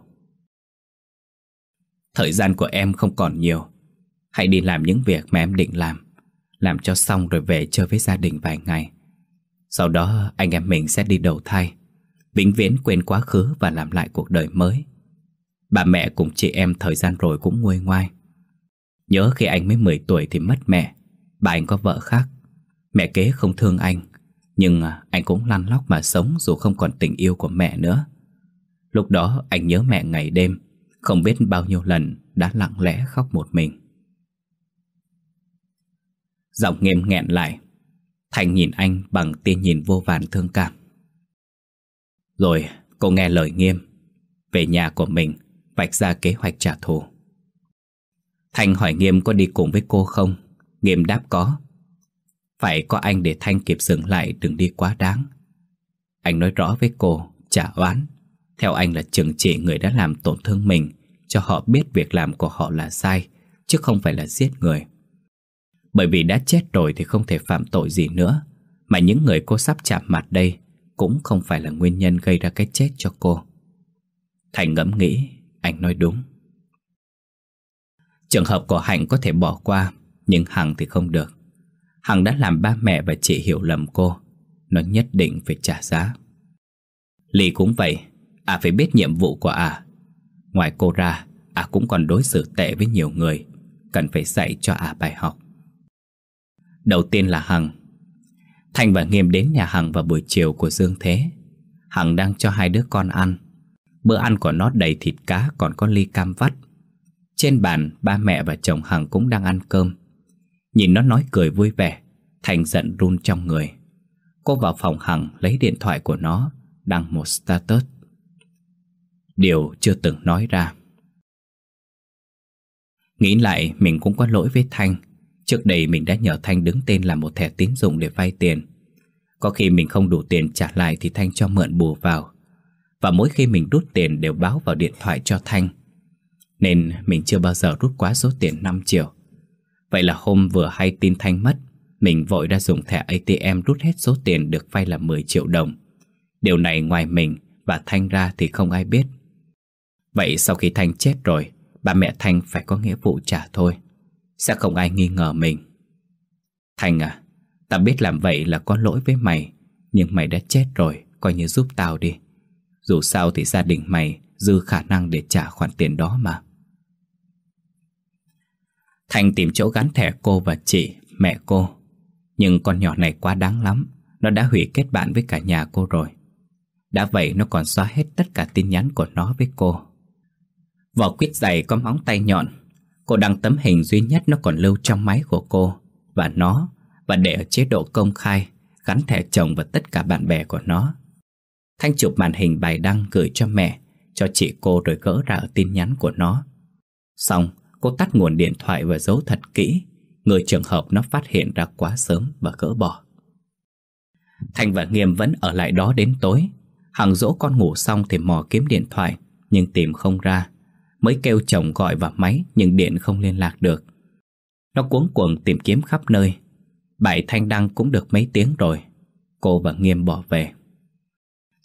Thời gian của em không còn nhiều. Hãy đi làm những việc mà em định làm. Làm cho xong rồi về chơi với gia đình vài ngày. Sau đó, anh em mình sẽ đi đầu thai. Vĩnh viễn quên quá khứ và làm lại cuộc đời mới. Bà mẹ cùng chị em thời gian rồi cũng nguôi ngoai. Nhớ khi anh mới 10 tuổi thì mất mẹ. Bà anh có vợ khác. Mẹ kế không thương anh. Nhưng à, anh cũng lăn lóc mà sống dù không còn tình yêu của mẹ nữa. Lúc đó, anh nhớ mẹ ngày đêm. Không biết bao nhiêu lần đã lặng lẽ khóc một mình. Giọng nghiêm nghẹn lại. Thành nhìn anh bằng tia nhìn vô vàn thương cảm. Rồi, cô nghe lời nghiêm. Về nhà của mình, Vạch ra kế hoạch trả thù. Thanh hỏi Nghiêm có đi cùng với cô không? Nghiêm đáp có. Phải có anh để Thanh kịp dừng lại, Đừng đi quá đáng. Anh nói rõ với cô, Trả oán. Theo anh là trừng trị người đã làm tổn thương mình, Cho họ biết việc làm của họ là sai, Chứ không phải là giết người bởi vì đã chết rồi thì không thể phạm tội gì nữa. Mà những người cô sắp chạm mặt đây Cũng không phải là nguyên nhân gây ra cái chết cho cô. Thành ngẫm nghĩ, Anh nói đúng. Trường hợp của Hạnh có thể bỏ qua, Nhưng Hằng thì không được. Hằng đã làm ba mẹ và chị hiểu lầm cô. Nó nhất định phải trả giá. Ly cũng vậy. À phải biết nhiệm vụ của à. Ngoài cô ra À cũng còn đối xử tệ với nhiều người. Cần phải dạy cho à bài học. Đầu tiên là Hằng. Thành và Nghiêm đến nhà Hằng vào buổi chiều của Dương Thế. Hằng đang cho hai đứa con ăn. Bữa ăn của nó đầy thịt cá, còn có ly cam vắt. Trên bàn, ba mẹ và chồng Hằng cũng đang ăn cơm. Nhìn nó nói cười vui vẻ, Thành giận run trong người. Cô vào phòng Hằng lấy điện thoại của nó, Đăng một status. Điều chưa từng nói ra. Nghĩ lại, mình cũng có lỗi với Thanh. Trước đây mình đã nhờ Thanh đứng tên làm một thẻ tín dụng để vay tiền. Có khi mình không đủ tiền trả lại thì Thanh cho mượn bù vào. Và mỗi khi mình rút tiền đều báo vào điện thoại cho Thanh. Nên mình chưa bao giờ rút quá số tiền 5 triệu. Vậy là hôm vừa hay tin Thanh mất, Mình vội đã dùng thẻ ATM rút hết số tiền được vay là 10 triệu đồng. Điều này ngoài mình và Thanh ra thì không ai biết. Vậy sau khi Thanh chết rồi, Ba mẹ Thanh phải có nghĩa vụ trả thôi. Sẽ không ai nghi ngờ mình. Thành à Tao biết làm vậy là có lỗi với mày, Nhưng mày đã chết rồi, Coi như giúp tao đi. Dù sao thì gia đình mày Dư khả năng để trả khoản tiền đó mà. Thành tìm chỗ gắn thẻ cô và chị, Mẹ cô. Nhưng con nhỏ này quá đáng lắm, Nó đã hủy kết bạn với cả nhà cô rồi. Đã vậy nó còn xóa hết tất cả tin nhắn của nó với cô. Vỏ quýt dày có móng tay nhọn Cô đăng tấm hình duy nhất nó còn lưu trong máy của cô. Và nó, Và để ở chế độ công khai, Gắn thẻ chồng và tất cả bạn bè của nó. Thanh chụp màn hình bài đăng gửi cho mẹ, Cho chị cô rồi gỡ ra ở tin nhắn của nó. Xong, Cô tắt nguồn điện thoại và giấu thật kỹ. Người trường hợp nó phát hiện ra quá sớm và gỡ bỏ. Thanh và Nghiêm vẫn ở lại đó đến tối. Hằng dỗ con ngủ xong thì mò kiếm điện thoại, Nhưng tìm không ra. Mới kêu chồng gọi vào máy, Nhưng điện không liên lạc được. Nó cuống cuồng tìm kiếm khắp nơi. Bài thanh đăng cũng được mấy tiếng rồi. Cô và Nghiêm bỏ về.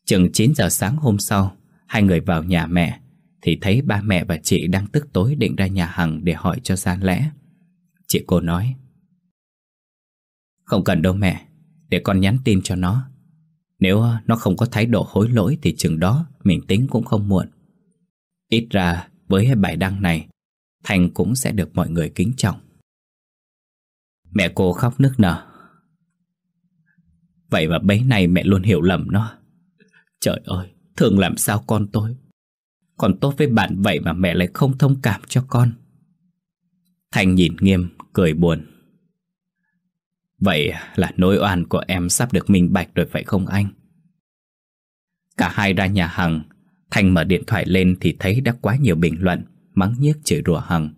Chừng 9 giờ sáng hôm sau, Hai người vào nhà mẹ, Thì thấy ba mẹ và chị đang tức tối định ra nhà Hằng để hỏi cho ra lẽ. Chị cô nói, Không cần đâu mẹ, Để con nhắn tin cho nó. Nếu ờ, nó không có thái độ hối lỗi Thì chừng đó mình tính cũng không muộn. Ít ra với bài đăng này, Thành cũng sẽ được mọi người kính trọng. Mẹ cô khóc nức nở. Vậy mà bấy này mẹ luôn hiểu lầm nó. Trời ơi Thường làm sao con tôi? Còn tốt với bạn vậy mà mẹ lại không thông cảm cho con. Thành nhìn nghiêm, Cười buồn. Vậy là nỗi oan của em sắp được minh bạch rồi phải không anh? Cả hai ra nhà hàng Thành mở điện thoại lên thì thấy đã quá nhiều bình luận, Mắng nhiếc chửi rủa Hằng.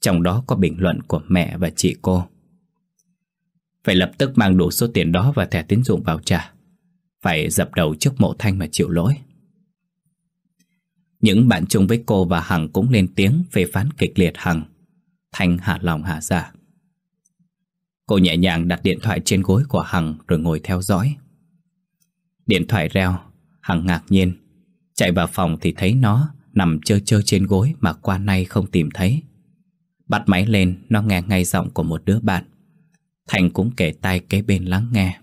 Trong đó có bình luận của mẹ và chị cô. Phải lập tức mang đủ số tiền đó và thẻ tín dụng vào trả. Phải dập đầu trước mộ Thanh mà chịu lỗi. Những bạn chung với cô và Hằng cũng lên tiếng phê phán kịch liệt Hằng. Thanh hạ lòng hạ giả dạ. Cô nhẹ nhàng đặt điện thoại trên gối của Hằng rồi ngồi theo dõi. Điện thoại reo, Hằng ngạc nhiên. Chạy vào phòng thì thấy nó Nằm chơi chơi trên gối mà qua nay không tìm thấy Bắt máy lên, Nó nghe ngay giọng của một đứa bạn Thành cũng kể tay kế bên lắng nghe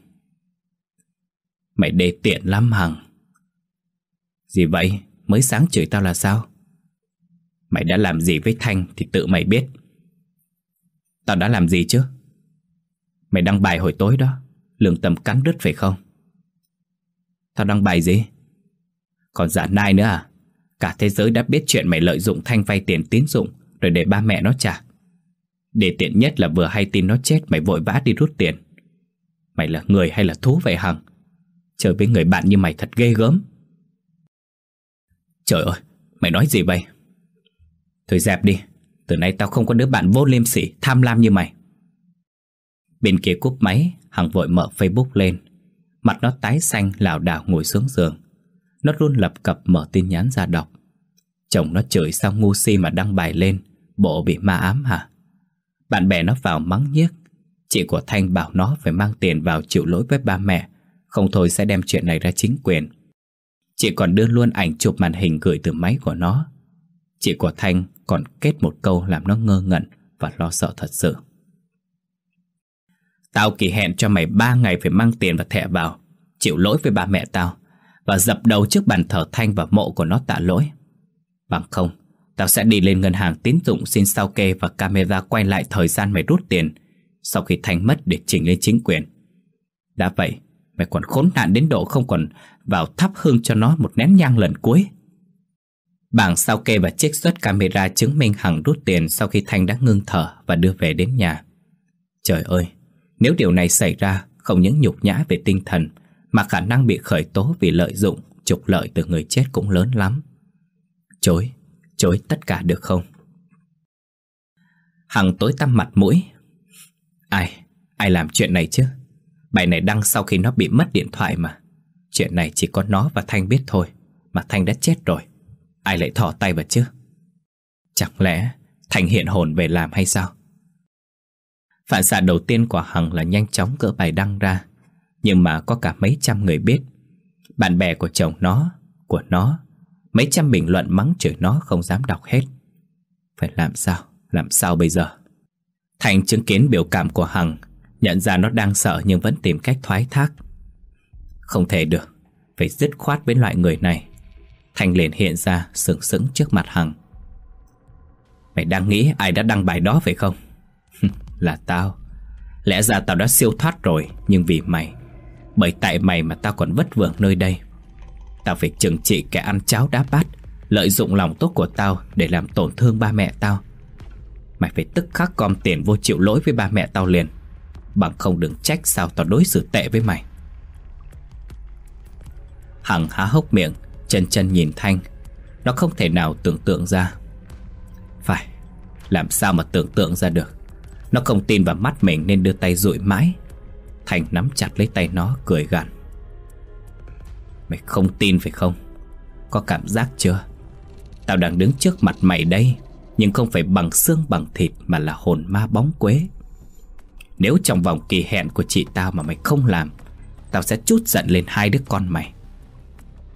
Mày đê tiện lắm Hằng Gì vậy? Mới sáng chửi tao là sao? Mày đã làm gì với Thanh thì tự mày biết Tao đã làm gì chứ? Mày đăng bài hồi tối đó, Lương tâm cắn đứt phải không? Tao đăng bài gì? Còn giả nai nữa à? Cả thế giới đã biết chuyện mày lợi dụng Thanh vay tiền tín dụng Rồi để ba mẹ nó trả. Để tiện nhất là vừa hay tin nó chết, Mày vội vã đi rút tiền. Mày là người hay là thú vậy Hằng? Chơi với người bạn như mày thật ghê gớm. Trời ơi, Mày nói gì vậy? Thôi dẹp đi, Từ nay tao không có đứa bạn vô liêm sỉ, Tham lam như mày. Bên kia cúp máy, Hằng vội mở Facebook lên. Mặt nó tái xanh, lảo đảo ngồi xuống giường nó luôn lập cập mở tin nhắn ra đọc. Chồng nó chửi sao ngu si mà đăng bài lên, Bộ bị ma ám hả? Bạn bè nó vào mắng nhiếc. Chị của Thanh bảo nó phải mang tiền vào chịu lỗi với ba mẹ, Không thôi sẽ đem chuyện này ra chính quyền. Chị còn đưa luôn ảnh chụp màn hình gửi từ máy của nó. Chị của Thanh còn kết một câu làm nó ngơ ngẩn và lo sợ thật sự. Tao kỳ hẹn cho mày ba ngày phải mang tiền và thẻ vào, Chịu lỗi với ba mẹ tao và dập đầu trước bàn thờ Thanh và mộ của nó tạ lỗi. Bằng không, Tao sẽ đi lên ngân hàng tín dụng xin sao kê và camera quay lại thời gian mày rút tiền sau khi Thanh mất để chỉnh lên chính quyền. Đã vậy, mày còn khốn nạn đến độ không còn vào thắp hương cho nó một nén nhang lần cuối. Bảng sao kê và chiếc xuất camera chứng minh Hằng rút tiền sau khi Thanh đã ngưng thở và đưa về đến nhà. Trời ơi, nếu điều này xảy ra không những nhục nhã về tinh thần mà khả năng bị khởi tố vì lợi dụng, trục lợi từ người chết cũng lớn lắm. Chối, chối tất cả được không? Hằng tối tăm mặt mũi. Ai, ai làm chuyện này chứ? Bài này đăng sau khi nó bị mất điện thoại mà. Chuyện này chỉ có nó và Thanh biết thôi, mà Thanh đã chết rồi. Ai lại thỏ tay vào chứ? Chẳng lẽ Thanh hiện hồn về làm hay sao? Phản xạ đầu tiên của Hằng là nhanh chóng gỡ bài đăng ra nhưng mà có cả mấy trăm người biết. Bạn bè của chồng nó, của nó Mấy trăm bình luận mắng chửi nó không dám đọc hết. Phải làm sao, làm sao bây giờ? Thành chứng kiến biểu cảm của Hằng Nhận ra nó đang sợ nhưng vẫn tìm cách thoái thác. Không thể được Phải dứt khoát với loại người này. Thành liền hiện ra sừng sững trước mặt Hằng. Mày đang nghĩ ai đã đăng bài đó phải không? [laughs] là tao. Lẽ ra tao đã siêu thoát rồi Nhưng vì mày bởi tại mày mà tao còn vất vưởng nơi đây. Tao phải trừng trị kẻ ăn cháo đá bát, Lợi dụng lòng tốt của tao Để làm tổn thương ba mẹ tao. Mày phải tức khắc com tiền vô chịu lỗi với ba mẹ tao liền, Bằng không đừng trách sao tao đối xử tệ với mày. Hằng há hốc miệng, Chân chân nhìn Thanh. Nó không thể nào tưởng tượng ra. Phải, Làm sao mà tưởng tượng ra được? Nó không tin vào mắt mình nên đưa tay rụi mãi. Thành nắm chặt lấy tay nó, cười gằn. Mày không tin phải không? Có cảm giác chưa? Tao đang đứng trước mặt mày đây, Nhưng không phải bằng xương bằng thịt Mà là hồn ma bóng quế. Nếu trong vòng kỳ hẹn của chị tao Mà mày không làm, Tao sẽ chút giận lên hai đứa con mày.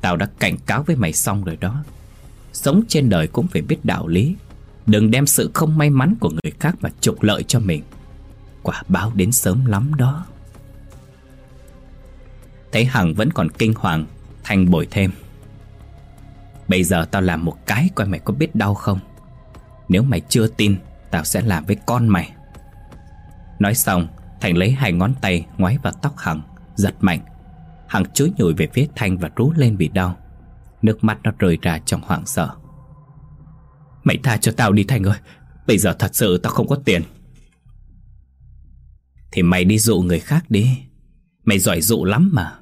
Tao đã cảnh cáo với mày xong rồi đó. Sống trên đời cũng phải biết đạo lý. Đừng đem sự không may mắn của người khác mà trục lợi cho mình. Quả báo đến sớm lắm đó. Thấy Hằng vẫn còn kinh hoàng, Thanh bồi thêm. Bây giờ tao làm một cái coi mày có biết đau không? Nếu mày chưa tin, Tao sẽ làm với con mày. Nói xong, Thành lấy hai ngón tay ngoái vào tóc Hằng, Giật mạnh. Hằng chúi nhủi về phía Thanh và rú lên vì đau. Nước mắt nó rơi ra trong hoảng sợ. Mày tha cho tao đi Thành ơi, Bây giờ thật sự tao không có tiền. Thì mày đi dụ người khác đi. Mày giỏi dụ lắm mà.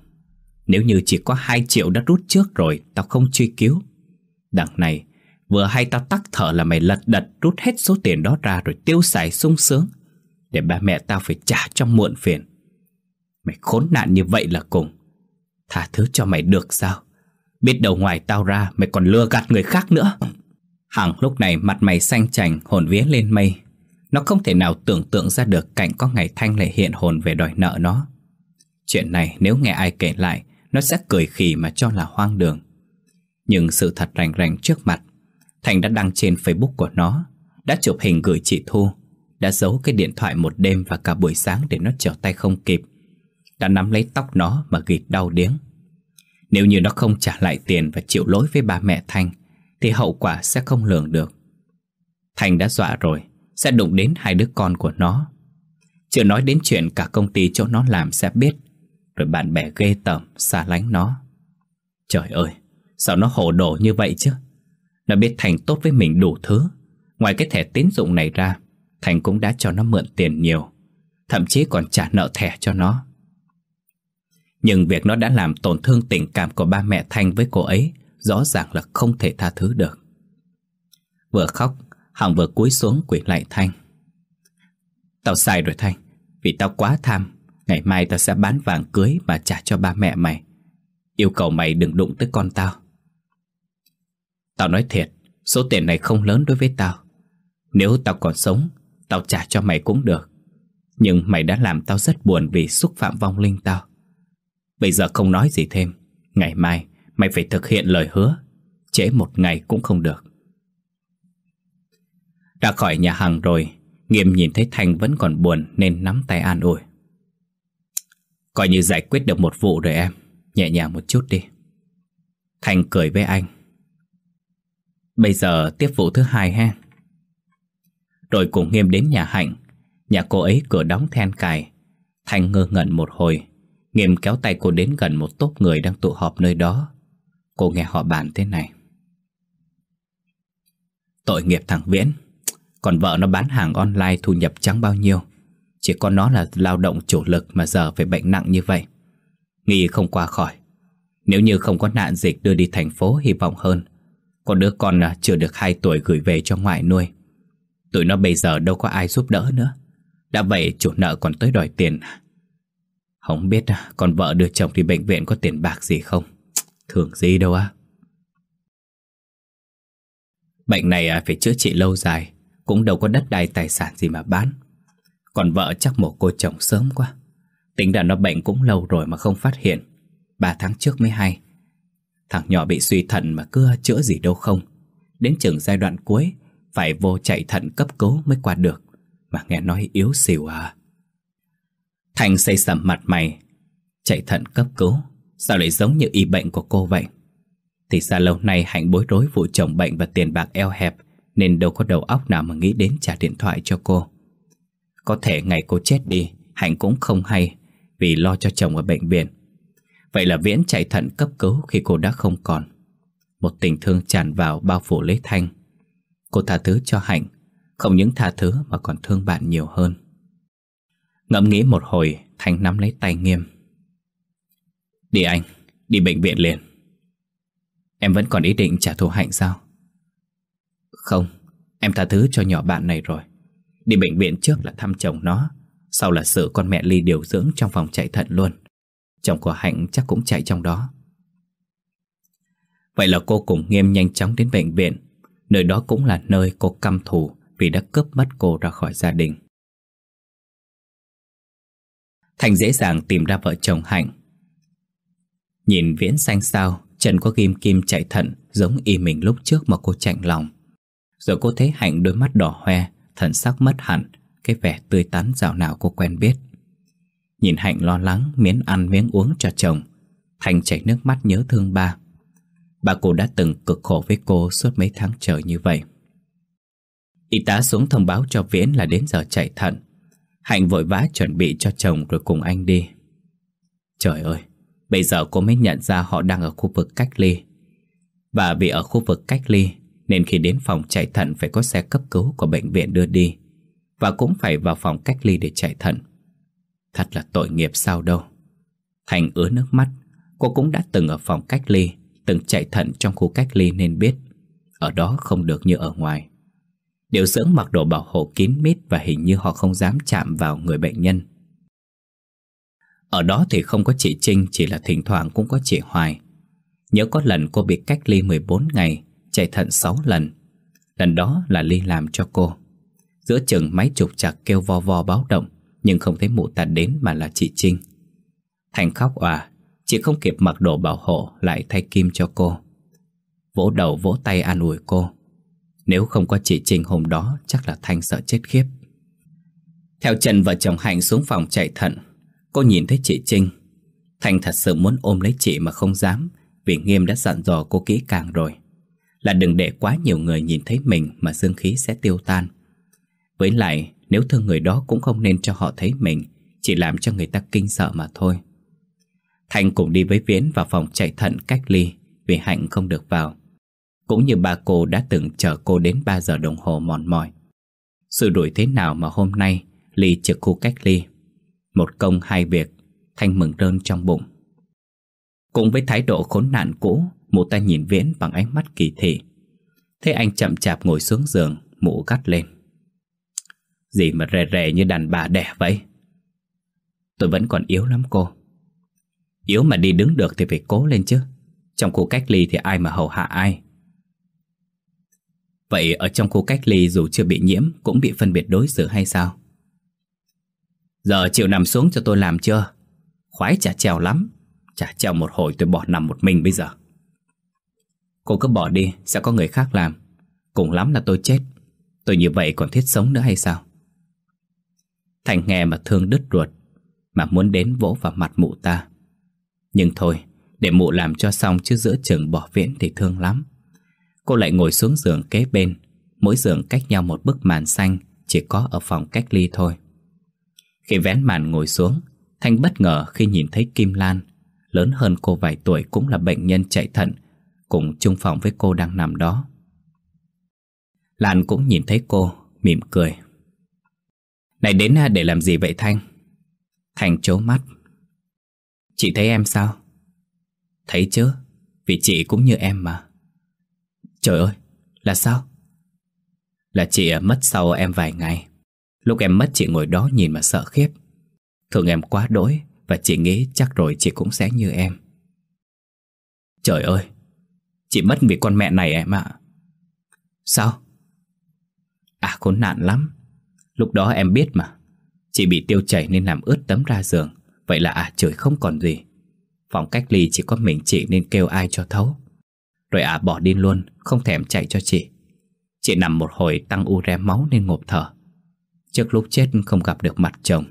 Nếu như chỉ có 2 triệu đã rút trước rồi, Tao không truy cứu. Đằng này, Vừa hay tao tắc thở là mày lật đật Rút hết số tiền đó ra rồi tiêu xài sung sướng, Để ba mẹ tao phải trả cho muộn phiền. Mày khốn nạn như vậy là cùng. Tha thứ cho mày được sao? Biết đầu ngoài tao ra, Mày còn lừa gạt người khác nữa. Hằng lúc này mặt mày xanh chành, hồn vía lên mây. Nó không thể nào tưởng tượng ra được cảnh có ngày Thanh lại hiện hồn về đòi nợ nó. Chuyện này nếu nghe ai kể lại Nó sẽ cười khỉ mà cho là hoang đường Nhưng sự thật rành rành trước mặt Thành đã đăng trên Facebook của nó Đã chụp hình gửi chị Thu Đã giấu cái điện thoại một đêm và cả buổi sáng để nó trở tay không kịp Đã nắm lấy tóc nó mà gịt đau điếng Nếu như nó không trả lại tiền và chịu lỗi với ba mẹ Thanh thì hậu quả sẽ không lường được. Thành đã dọa rồi, sẽ đụng đến hai đứa con của nó. Chưa nói đến chuyện cả công ty chỗ nó làm sẽ biết, rồi bạn bè ghê tởm, xa lánh nó. Trời ơi, sao nó hồ đồ như vậy chứ? Nó biết Thành tốt với mình đủ thứ. Ngoài cái thẻ tín dụng này ra, Thành cũng đã cho nó mượn tiền nhiều. Thậm chí còn trả nợ thẻ cho nó. Nhưng việc nó đã làm tổn thương tình cảm của ba mẹ Thanh với cô ấy rõ ràng là không thể tha thứ được. Vừa khóc, Hằng vừa cúi xuống quỳ lại Thanh. Tao sai rồi Thanh, vì tao quá tham, ngày mai tao sẽ bán vàng cưới mà trả cho ba mẹ mày. Yêu cầu mày đừng đụng tới con tao. Tao nói thiệt, số tiền này không lớn đối với tao. Nếu tao còn sống, tao trả cho mày cũng được. Nhưng mày đã làm tao rất buồn vì xúc phạm vong linh tao. Bây giờ không nói gì thêm, ngày mai Mày phải thực hiện lời hứa Trễ một ngày cũng không được Ra khỏi nhà hàng rồi Nghiêm nhìn thấy thành vẫn còn buồn Nên nắm tay an ủi Coi như giải quyết được một vụ rồi em. Nhẹ nhàng một chút đi. Thanh cười với anh. Bây giờ tiếp vụ thứ hai ha. Rồi cùng nghiêm đến nhà Hạnh. Nhà cô ấy cửa đóng then cài. Thanh ngơ ngẩn một hồi. Nghiêm kéo tay cô đến gần một tốp người đang tụ họp nơi đó. Cô nghe họ bàn thế này. Tội nghiệp thằng Viễn. Còn vợ nó bán hàng online thu nhập chẳng bao nhiêu. Chỉ có nó là lao động chủ lực mà giờ phải bệnh nặng như vậy. Nghi không qua khỏi. Nếu như không có nạn dịch đưa đi thành phố hy vọng hơn. Còn đứa con à, chưa được 2 tuổi gửi về cho ngoại nuôi. Tụi nó bây giờ đâu có ai giúp đỡ nữa. Đã vậy chủ nợ còn tới đòi tiền. Không biết à, con vợ đưa chồng đi bệnh viện có tiền bạc gì không? Thường gì đâu á. Bệnh này à, phải chữa trị lâu dài. Cũng đâu có đất đai tài sản gì mà bán. Còn vợ chắc một cô chồng sớm quá. Tính ra nó bệnh cũng lâu rồi mà không phát hiện. Ba tháng trước mới hay. Thằng nhỏ bị suy thận mà cứ chữa gì đâu không. Đến chừng giai đoạn cuối, Phải vô chạy thận cấp cứu mới qua được. Mà nghe nói yếu xỉu à. Thành xây sầm mặt mày. Chạy thận cấp cứu, Sao lại giống như y bệnh của cô vậy? Thì ra lâu nay Hạnh bối rối vụ chồng bệnh và tiền bạc eo hẹp, Nên đâu có đầu óc nào mà nghĩ đến trả điện thoại cho cô. Có thể ngày cô chết đi Hạnh cũng không hay Vì lo cho chồng ở bệnh viện. Vậy là Viễn chạy thận cấp cứu khi cô đã không còn. Một tình thương tràn vào bao phủ lấy Thanh. Cô tha thứ cho Hạnh Không những tha thứ mà còn thương bạn nhiều hơn. Ngẫm nghĩ một hồi Thanh nắm lấy tay nghiêm. Đi anh, đi bệnh viện liền. Em vẫn còn ý định trả thù Hạnh sao? Không, em tha thứ cho nhỏ bạn này rồi. Đi bệnh viện trước là thăm chồng nó. Sau là sự con mẹ Ly điều dưỡng trong phòng chạy thận luôn. Chồng của Hạnh chắc cũng chạy trong đó. Vậy là cô cùng Nghiêm nhanh chóng đến bệnh viện. Nơi đó cũng là nơi cô căm thù Vì đã cướp mất cô ra khỏi gia đình. Thành dễ dàng tìm ra vợ chồng Hạnh. Nhìn viễn xanh sao, Chân có kim kim chạy thận Giống y mình lúc trước mà cô chạnh lòng. Rồi cô thấy Hạnh đôi mắt đỏ hoe Thần sắc mất hẳn, Cái vẻ tươi tắn dạo nào cô quen biết. Nhìn Hạnh lo lắng Miếng ăn miếng uống cho chồng, Thành chảy nước mắt nhớ thương ba. Bà cô đã từng cực khổ với cô Suốt mấy tháng trời như vậy. Y tá xuống thông báo cho Viễn là đến giờ chạy thận. Hạnh vội vã chuẩn bị cho chồng rồi cùng anh đi. Trời ơi, Bây giờ cô mới nhận ra họ đang ở khu vực cách ly. Và vì ở khu vực cách ly nên khi đến phòng chạy thận phải có xe cấp cứu của bệnh viện đưa đi. Và cũng phải vào phòng cách ly để chạy thận. Thật là tội nghiệp sao đâu. Thành ứa nước mắt. Cô cũng đã từng ở phòng cách ly, Từng chạy thận trong khu cách ly nên biết. Ở đó không được như ở ngoài. Điều dưỡng mặc đồ bảo hộ kín mít Và hình như họ không dám chạm vào người bệnh nhân. Ở đó thì không có chị Trinh, Chỉ là thỉnh thoảng cũng có chị Hoài. Nhớ có lần cô bị cách ly 14 ngày Chạy thận 6 lần. Lần đó là Ly làm cho cô. Giữa chừng máy trục chặt kêu vo vo báo động Nhưng không thấy mụ ta đến mà là chị Trinh. Thành khóc à, Chị không kịp mặc đồ bảo hộ Lại thay kim cho cô. Vỗ đầu vỗ tay an ủi cô. Nếu không có chị Trinh hôm đó Chắc là Thanh sợ chết khiếp. Theo Trần và chồng Hạnh xuống phòng chạy thận Cô nhìn thấy chị Trinh. Thành thật sự muốn ôm lấy chị mà không dám Vì Nghiêm đã dặn dò cô kỹ càng rồi. Là đừng để quá nhiều người nhìn thấy mình Mà dương khí sẽ tiêu tan. Với lại, nếu thương người đó cũng không nên cho họ thấy mình, Chỉ làm cho người ta kinh sợ mà thôi. Thành cùng đi với Viễn vào phòng chạy thận cách ly Vì Hạnh không được vào. Cũng như ba cô đã từng chờ cô đến 3 giờ đồng hồ mòn mỏi. Sự đuổi thế nào mà hôm nay, Ly trực khu cách ly. Một công hai việc, Thanh mừng rơn trong bụng. Cùng với thái độ khốn nạn cũ Mụ ta nhìn Viễn bằng ánh mắt kỳ thị. Thế anh chậm chạp ngồi xuống giường, Mụ gắt lên. Gì mà rè rè như đàn bà đẻ vậy? Tôi vẫn còn yếu lắm cô. Yếu mà đi đứng được thì phải cố lên chứ. Trong khu cách ly thì ai mà hầu hạ ai? Vậy ở trong khu cách ly dù chưa bị nhiễm Cũng bị phân biệt đối xử hay sao? Giờ chịu nằm xuống cho tôi làm chưa? Khoái chả trèo lắm. Chả trèo một hồi tôi bỏ nằm một mình bây giờ. Cô cứ bỏ đi, Sẽ có người khác làm. Cùng lắm là tôi chết. Tôi như vậy còn thiết sống nữa hay sao? Thành nghe mà thương đứt ruột, Mà muốn đến vỗ vào mặt mụ ta. Nhưng thôi, Để mụ làm cho xong chứ giữa chừng bỏ viễn thì thương lắm. Cô lại ngồi xuống giường kế bên, Mỗi giường cách nhau một bức màn xanh, Chỉ có ở phòng cách ly thôi. Khi vén màn ngồi xuống, Thanh bất ngờ khi nhìn thấy Kim Lan. Lớn hơn cô vài tuổi cũng là bệnh nhân chạy thận Cùng chung phòng với cô đang nằm đó. Lan cũng nhìn thấy cô, Mỉm cười. Này đến à, để làm gì vậy Thanh? Thanh chố mắt. Chị thấy em sao? Thấy chứ, Vì chị cũng như em mà. Trời ơi, Là sao? Là chị à, mất sau em vài ngày. Lúc em mất, chị ngồi đó nhìn mà sợ khiếp. Thường em quá đỗi Và chị nghĩ chắc rồi chị cũng sẽ như em. Trời ơi Chị mất vì con mẹ này em ạ. Sao? À khốn nạn lắm. Lúc đó em biết mà. Chị bị tiêu chảy nên làm ướt tấm ra giường. Vậy là à trời không còn gì. Phòng cách ly chỉ có mình chị nên kêu ai cho thấu. Rồi à bỏ đi luôn, Không thèm chạy cho chị. Chị nằm một hồi tăng u ré máu nên ngộp thở. Trước lúc chết không gặp được mặt chồng.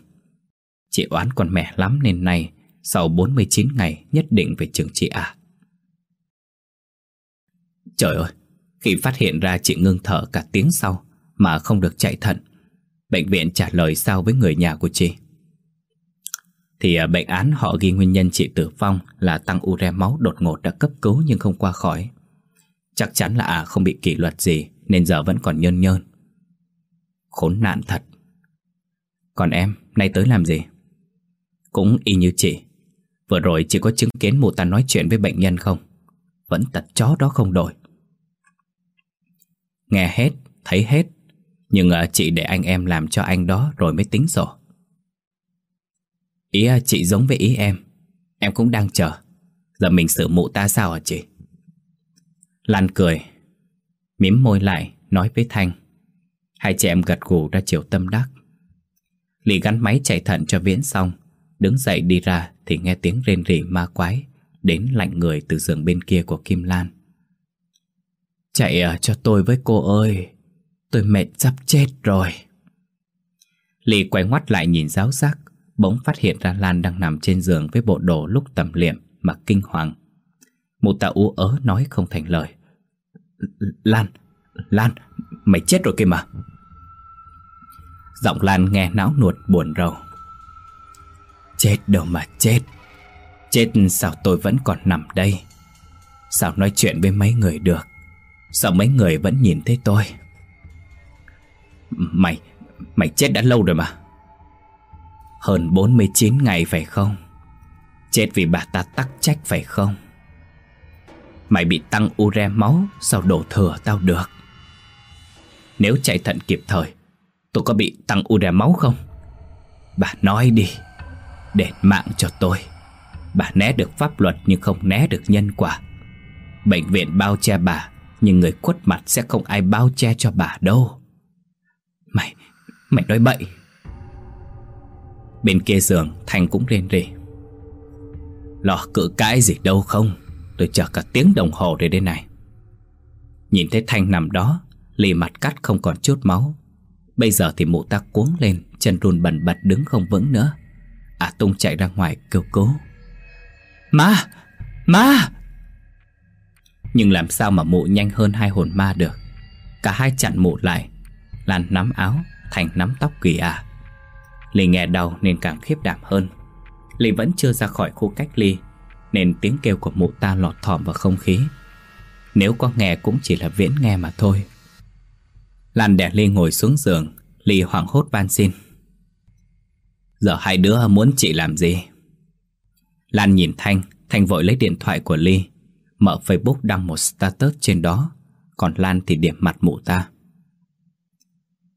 Chị oán con mẹ lắm nên nay, Sau 49 ngày nhất định về trường chị à. Trời ơi Khi phát hiện ra chị ngưng thở cả tiếng sau Mà không được chạy thận Bệnh viện trả lời sao với người nhà của chị? Thì à, bệnh án họ ghi nguyên nhân chị tử vong Là tăng ure máu đột ngột đã cấp cứu nhưng không qua khỏi. Chắc chắn là à không bị kỷ luật gì Nên giờ vẫn còn nhơn nhơn. Khốn nạn thật. Còn em, nay tới làm gì? Cũng y như chị. Vừa rồi chị có chứng kiến mụ ta nói chuyện với bệnh nhân không? Vẫn tật chó đó không đổi. Nghe hết, thấy hết. Nhưng uh, chị để anh em làm cho anh đó rồi mới tính sổ. Ý uh, chị giống với ý em. Em cũng đang chờ. Giờ mình xử mụ ta sao hả chị? Lan cười Mím môi lại nói với Thanh. Hai chị em gật gù ra chiều tâm đắc. Lì gắn máy chạy thận cho Viễn xong Đứng dậy đi ra Thì nghe tiếng rên rỉ ma quái Đến lạnh người từ giường bên kia của Kim Lan. Chạy à, cho tôi với cô ơi. Tôi mệt sắp chết rồi. Lì quay ngoắt lại nhìn giáo giác Bỗng phát hiện ra Lan đang nằm trên giường Với bộ đồ lúc tầm liệm Mà kinh hoàng. Mụ ta ú ớ nói không thành lời. Lan, Lan, mày chết rồi kìa mà. Giọng Lan nghe não nuột buồn rầu. Chết đâu mà chết. Chết sao tôi vẫn còn nằm đây? Sao nói chuyện với mấy người được? Sao mấy người vẫn nhìn thấy tôi? Mày Mày chết đã lâu rồi mà. Hơn 49 ngày phải không? Chết vì bà ta tắc trách phải không? Mày bị tăng ure máu, Sao đổ thừa tao được? Nếu chạy thận kịp thời, Tôi có bị tăng ure máu không? Bà nói đi, Đền mạng cho tôi. Bà né được pháp luật nhưng không né được nhân quả. Bệnh viện bao che bà nhưng người khuất mặt sẽ không ai bao che cho bà đâu. Mày, mày nói bậy. Bên kia giường Thành cũng rên rỉ. Lò cự cãi gì đâu không? Tôi chờ cả tiếng đồng hồ để đến này. Nhìn thấy Thanh nằm đó Lì mặt cắt không còn chút máu. Bây giờ thì mụ ta cuống lên Chân run bần bật đứng không vững nữa. À Tung chạy ra ngoài kêu cứu Ma! Ma! Nhưng làm sao mà mụ nhanh hơn hai hồn ma được? Cả hai chặn mụ lại Lan nắm áo Thành nắm tóc kỳ à. Lì nghe đau nên càng khiếp đảm hơn. Lì vẫn chưa ra khỏi khu cách ly, Nên tiếng kêu của mụ ta lọt thỏm vào không khí. Nếu có nghe cũng chỉ là viễn nghe mà thôi. Lan đẻ Ly ngồi xuống giường, Ly hoảng hốt van xin. Giờ hai đứa muốn chị làm gì? Lan nhìn Thanh Thanh vội lấy điện thoại của Ly. Mở Facebook đăng một status trên đó, Còn Lan thì điểm mặt mụ ta.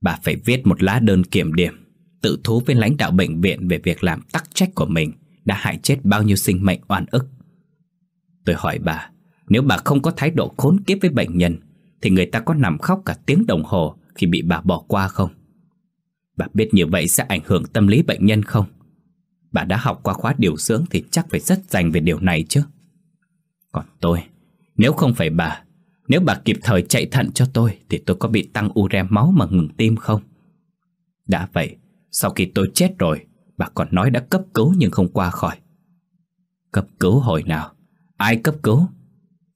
Bà phải viết một lá đơn kiểm điểm, Tự thú với lãnh đạo bệnh viện Về việc làm tắc trách của mình Đã hại chết bao nhiêu sinh mệnh oan ức. Tôi hỏi bà, Nếu bà không có thái độ khốn kiếp với bệnh nhân, Thì người ta có nằm khóc cả tiếng đồng hồ Khi bị bà bỏ qua không? Bà biết như vậy sẽ ảnh hưởng tâm lý bệnh nhân không? Bà đã học qua khóa điều dưỡng Thì chắc phải rất dành về điều này chứ. Còn tôi. Nếu không phải bà, Nếu bà kịp thời chạy thận cho tôi, Thì tôi có bị tăng ure máu mà ngừng tim không? Đã vậy, Sau khi tôi chết rồi, Bà còn nói đã cấp cứu nhưng không qua khỏi. Cấp cứu hồi nào? Ai cấp cứu?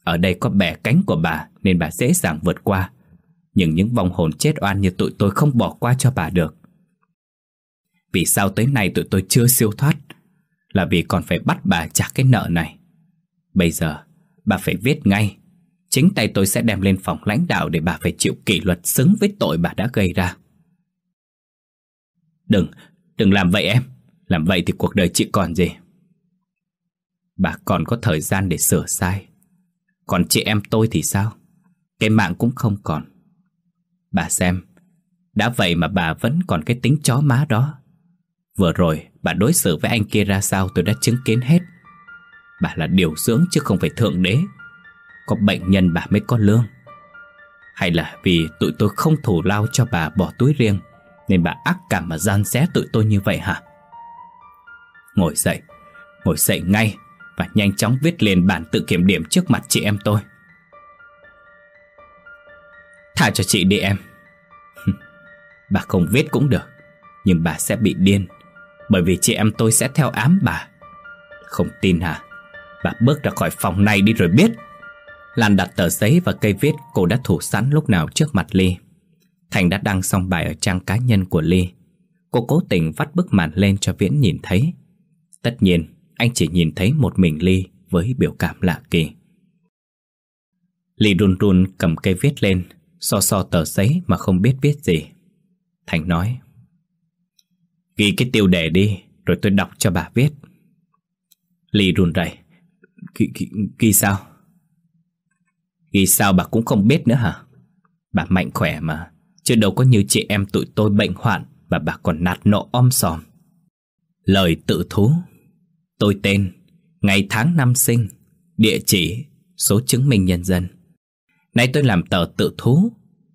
Ở đây có bẻ cánh của bà Nên bà dễ dàng vượt qua. Nhưng những vong hồn chết oan như tụi tôi không bỏ qua cho bà được. Vì sao tới nay tụi tôi chưa siêu thoát? Là vì còn phải bắt bà trả cái nợ này. Bây giờ bà phải viết ngay. Chính tay tôi sẽ đem lên phòng lãnh đạo Để bà phải chịu kỷ luật xứng với tội bà đã gây ra. Đừng, đừng làm vậy em. Làm vậy thì cuộc đời chị còn gì. Bà còn có thời gian để sửa sai. Còn chị em tôi thì sao? Cái mạng cũng không còn. Bà xem Đã vậy mà bà vẫn còn cái tính chó má đó. Vừa rồi bà đối xử với anh kia ra sao tôi đã chứng kiến hết. Bà là điều dưỡng chứ không phải thượng đế. Có bệnh nhân bà mới có lương. Hay là vì tụi tôi không thủ lao cho bà bỏ túi riêng, Nên bà ác cảm mà gian xé tụi tôi như vậy hả? Ngồi dậy Ngồi dậy ngay Và nhanh chóng viết liền bản tự kiểm điểm trước mặt chị em tôi. Thả cho chị đi em. Bà không viết cũng được, Nhưng bà sẽ bị điên, Bởi vì chị em tôi sẽ theo ám bà. Không tin hả? Bà bước ra khỏi phòng này đi rồi biết. Lan đặt tờ giấy và cây viết cô đã thủ sẵn lúc nào trước mặt Ly. Thành đã đăng xong bài ở trang cá nhân của Ly. Cô cố tình vắt bức màn lên cho Viễn nhìn thấy. Tất nhiên, anh chỉ nhìn thấy một mình Ly với biểu cảm lạ kỳ. Ly run run cầm cây viết lên, So so tờ giấy mà không biết viết gì. Thành nói, Ghi cái tiêu đề đi, Rồi tôi đọc cho bà viết. Ly run rẩy. Ghi, ghi, ghi sao? Ghi sao bà cũng không biết nữa hả? Bà mạnh khỏe mà. Chứ đâu có như chị em tụi tôi bệnh hoạn Và bà còn nạt nộ om sòm. Lời tự thú. Tôi tên Ngày tháng năm sinh Địa chỉ Số chứng minh nhân dân. Nay tôi làm tờ tự thú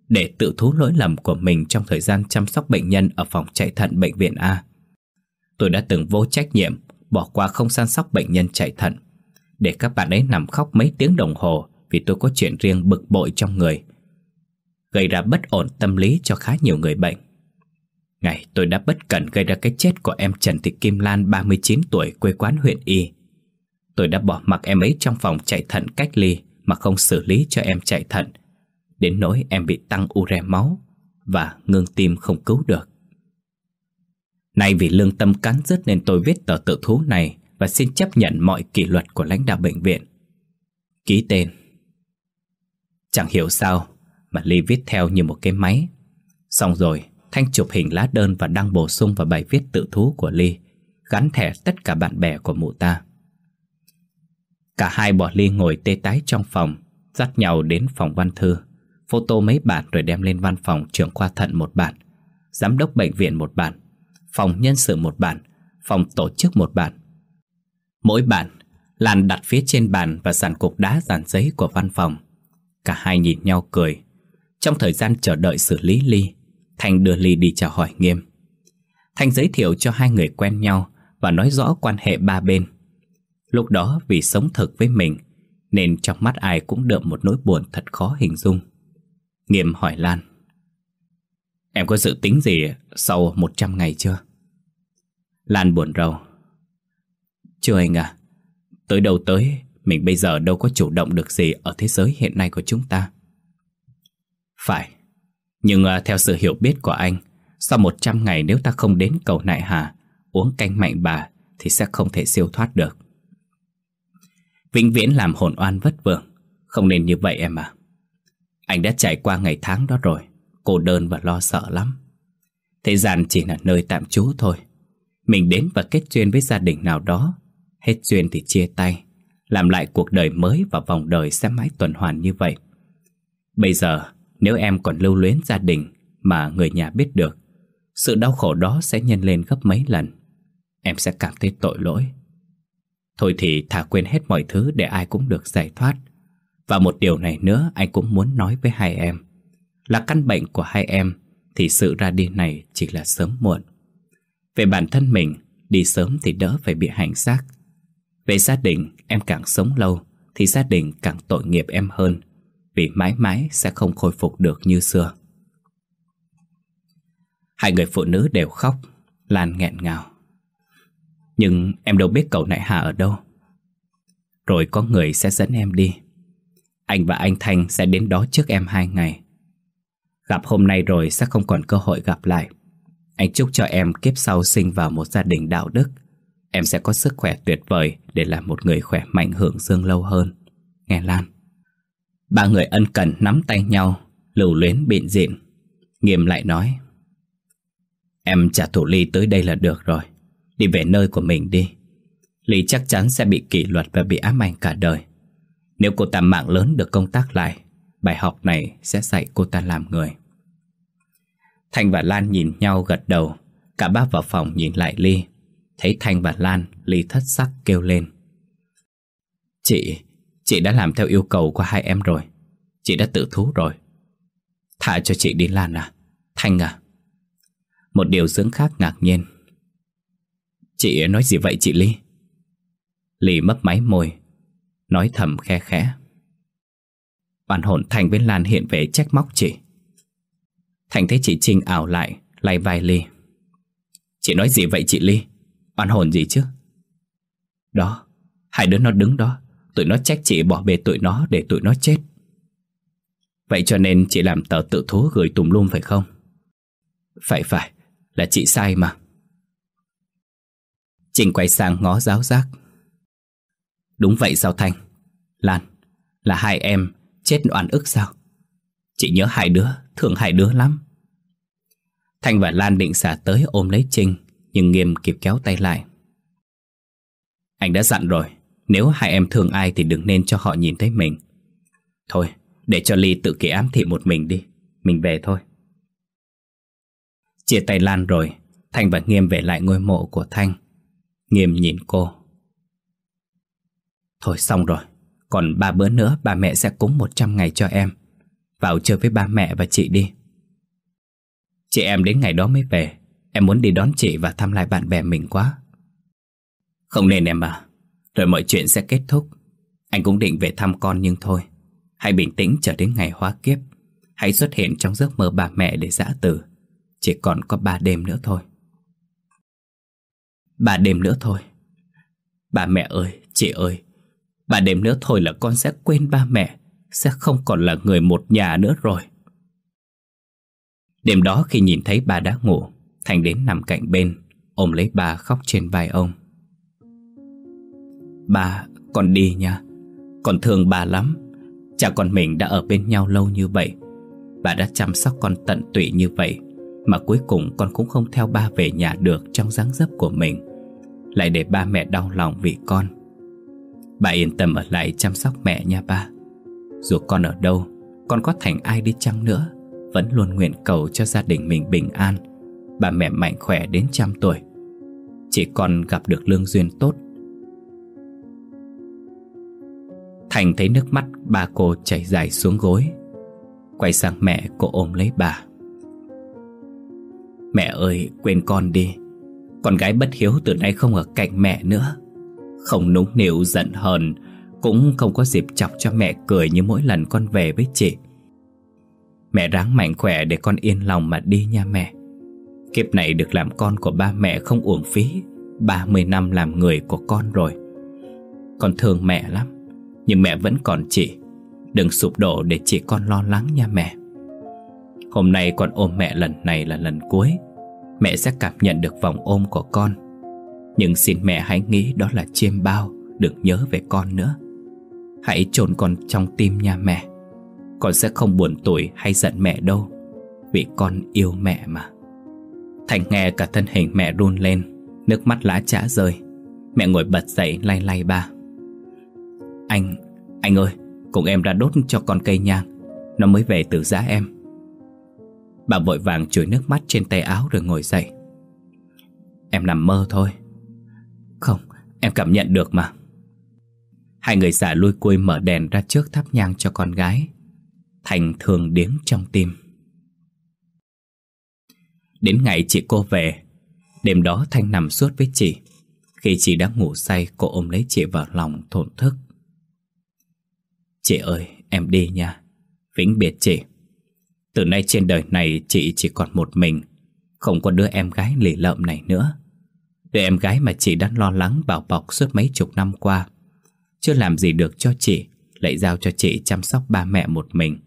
Để tự thú lỗi lầm của mình Trong thời gian chăm sóc bệnh nhân Ở phòng chạy thận bệnh viện A. Tôi đã từng vô trách nhiệm Bỏ qua không săn sóc bệnh nhân chạy thận để các bạn ấy nằm khóc mấy tiếng đồng hồ vì tôi có chuyện riêng bực bội trong người. Gây ra bất ổn tâm lý cho khá nhiều người bệnh. Ngày, tôi đã bất cẩn gây ra cái chết của em Trần Thị Kim Lan 39 tuổi, quê quán huyện Y. Tôi đã bỏ mặc em ấy trong phòng chạy thận cách ly mà không xử lý cho em chạy thận. Đến nỗi em bị tăng ure máu và ngưng tim không cứu được. Nay vì lương tâm cắn rứt nên tôi viết tờ tự thú này và xin chấp nhận mọi kỷ luật của lãnh đạo bệnh viện. Ký tên. Chẳng hiểu sao mà Ly viết theo như một cái máy. Xong rồi, Thanh chụp hình lá đơn và đăng bổ sung vào bài viết tự thú của Ly, gắn thẻ tất cả bạn bè của mụ ta. Cả hai bỏ Ly ngồi tê tái trong phòng, dắt nhau đến phòng văn thư, photo mấy bản rồi đem lên văn phòng trưởng khoa thận một bản, giám đốc bệnh viện một bản, phòng nhân sự một bản, phòng tổ chức một bản, Mỗi bản, Lan đặt phía trên bàn và dàn cục đá dàn giấy của văn phòng. Cả hai nhìn nhau cười. Trong thời gian chờ đợi xử lý Ly, Thành đưa Ly đi chào hỏi nghiêm. Thành giới thiệu cho hai người quen nhau và nói rõ quan hệ ba bên. Lúc đó vì sống thực với mình, nên trong mắt ai cũng đượm một nỗi buồn thật khó hình dung. Nghiêm hỏi Lan. Em có dự tính gì sau 100 ngày chưa? Lan buồn rầu. Chưa anh à? Tới đâu tới Mình bây giờ đâu có chủ động được gì Ở thế giới hiện nay của chúng ta. Phải. Nhưng uh, theo sự hiểu biết của anh Sau 100 ngày nếu ta không đến cầu nại hà Uống canh mạnh bà Thì sẽ không thể siêu thoát được. Vĩnh viễn làm hồn oan vất vưởng. Không nên như vậy em à. Anh đã trải qua ngày tháng đó rồi. Cô đơn và lo sợ lắm. Thế gian chỉ là nơi tạm trú thôi. Mình đến và kết duyên với gia đình nào đó Hết duyên thì chia tay. Làm lại cuộc đời mới và vòng đời sẽ mãi tuần hoàn như vậy. Bây giờ, nếu em còn lưu luyến gia đình Mà người nhà biết được, Sự đau khổ đó sẽ nhân lên gấp mấy lần. Em sẽ cảm thấy tội lỗi. Thôi thì thả quên hết mọi thứ để ai cũng được giải thoát. Và một điều này nữa anh cũng muốn nói với hai em. Là căn bệnh của hai em, Thì sự ra đi này chỉ là sớm muộn. Về bản thân mình, Đi sớm thì đỡ phải bị hành xác về gia đình, em càng sống lâu thì gia đình càng tội nghiệp em hơn vì mãi mãi sẽ không khôi phục được như xưa. Hai người phụ nữ đều khóc, Lan nghẹn ngào. Nhưng em đâu biết cậu nại hà ở đâu. Rồi có người sẽ dẫn em đi. Anh và anh Thanh sẽ đến đó trước em hai ngày Gặp hôm nay rồi sẽ không còn cơ hội gặp lại Anh chúc cho em kiếp sau sinh vào một gia đình đạo đức Em sẽ có sức khỏe tuyệt vời Để làm một người khỏe mạnh hưởng dương lâu hơn. Nghe Lan. Ba người ân cần nắm tay nhau, Lưu luyến biện diện Nghiêm lại nói. Em trả thủ Ly tới đây là được rồi. Đi về nơi của mình đi. Ly chắc chắn sẽ bị kỷ luật và bị ám ảnh cả đời. Nếu cô ta mạng lớn được công tác lại, Bài học này sẽ dạy cô ta làm người. Thanh và Lan nhìn nhau gật đầu. Cả ba vào phòng nhìn lại Ly. Thấy Thanh và Lan Ly thất sắc kêu lên. Chị Chị đã làm theo yêu cầu của hai em rồi. Chị đã tự thú rồi. Thả cho chị đi, Lan à. Thanh à. Một điều dưỡng khác ngạc nhiên. Chị nói gì vậy chị Ly Ly mấp máy môi, Nói thầm khe khẽ. Bản hồn Thành với Lan hiện về trách móc chị. Thành thấy chị Trinh ảo lại, Lay vai Ly Chị nói gì vậy chị Ly Oan hồn gì chứ? Đó, Hai đứa nó đứng đó, Tụi nó trách chị bỏ bê tụi nó để tụi nó chết. Vậy cho nên chị làm tờ tự thú gửi tùm lum phải không? Phải phải, Là chị sai mà. Trình quay sang ngó giáo giác. Đúng vậy sao Thanh? Lan, Là hai em chết oan ức sao? Chị nhớ hai đứa, Thương hai đứa lắm. Thanh và Lan định xả tới ôm lấy Trinh nhưng Nghiêm kịp kéo tay lại. Anh đã dặn rồi, Nếu hai em thương ai thì đừng nên cho họ nhìn thấy mình. Thôi, Để cho Ly tự kỷ ám thị một mình đi, Mình về thôi. Chia tay Lan rồi, Thanh và Nghiêm về lại ngôi mộ của Thanh. Nghiêm nhìn cô. Thôi xong rồi, Còn ba bữa nữa ba mẹ sẽ cúng 100 ngày cho em. Vào chơi với ba mẹ và chị đi. Chị em đến ngày đó mới về. Em muốn đi đón chị và thăm lại bạn bè mình quá. Không nên em à. Rồi mọi chuyện sẽ kết thúc. Anh cũng định về thăm con nhưng thôi. Hãy bình tĩnh chờ đến ngày hóa kiếp. Hãy xuất hiện trong giấc mơ bà mẹ để giã từ. Chỉ còn có ba đêm nữa thôi. Ba đêm nữa thôi. Bà mẹ ơi, chị ơi. Ba đêm nữa thôi là con sẽ quên ba mẹ. Sẽ không còn là người một nhà nữa rồi. Đêm đó khi nhìn thấy bà đã ngủ Thành đến nằm cạnh bên Ôm lấy bà khóc trên vai ông. Ba, con đi nha. Con thương bà lắm. Cha con mình đã ở bên nhau lâu như vậy. Bà đã chăm sóc con tận tụy như vậy Mà cuối cùng con cũng không theo ba về nhà được Trong dáng dấp của mình. Lại để ba mẹ đau lòng vì con. Bà yên tâm ở lại chăm sóc mẹ nha ba. Dù con ở đâu Con có thành ai đi chăng nữa Vẫn luôn nguyện cầu cho gia đình mình bình an. Bà mẹ mạnh khỏe đến trăm tuổi. Chỉ còn gặp được lương duyên tốt. Thành thấy nước mắt, ba cô chảy dài xuống gối. Quay sang mẹ, cô ôm lấy bà. Mẹ ơi, quên con đi. Con gái bất hiếu từ nay không ở cạnh mẹ nữa. Không núng nịu, giận hờn, Cũng không có dịp chọc cho mẹ cười như mỗi lần con về với chị. Mẹ ráng mạnh khỏe để con yên lòng mà đi nha mẹ. Kiếp này được làm con của ba mẹ không uổng phí 30 năm làm người của con rồi. Con thương mẹ lắm, Nhưng mẹ vẫn còn chị Đừng sụp đổ để chị con lo lắng nha mẹ. Hôm nay con ôm mẹ lần này là lần cuối. Mẹ sẽ cảm nhận được vòng ôm của con. Nhưng xin mẹ hãy nghĩ đó là chiêm bao, Đừng nhớ về con nữa. Hãy chôn con trong tim nha mẹ. Con sẽ không buồn tuổi hay giận mẹ đâu, Vì con yêu mẹ mà. Thành nghe cả thân hình mẹ run lên Nước mắt lá chả rơi Mẹ ngồi bật dậy lay lay ba. Anh, anh ơi Cùng em ra đốt cho con cây nhang Nó mới về từ giá em. Bà vội vàng chùi nước mắt trên tay áo rồi ngồi dậy. Em nằm mơ thôi. Không, em cảm nhận được mà. Hai người già lui cui mở đèn ra trước thắp nhang cho con gái. Thành thường điếng trong tim. Đến ngày chị cô về, Đêm đó Thanh nằm suốt với chị. Khi chị đã ngủ say, Cô ôm lấy chị vào lòng thổn thức. Chị ơi, em đi nha, Vĩnh biệt chị. Từ nay trên đời này chị chỉ còn một mình, Không có đứa em gái lì lợm này nữa. Đứa em gái mà chị đã lo lắng bảo bọc suốt mấy chục năm qua, Chưa làm gì được cho chị, Lại giao cho chị chăm sóc ba mẹ một mình.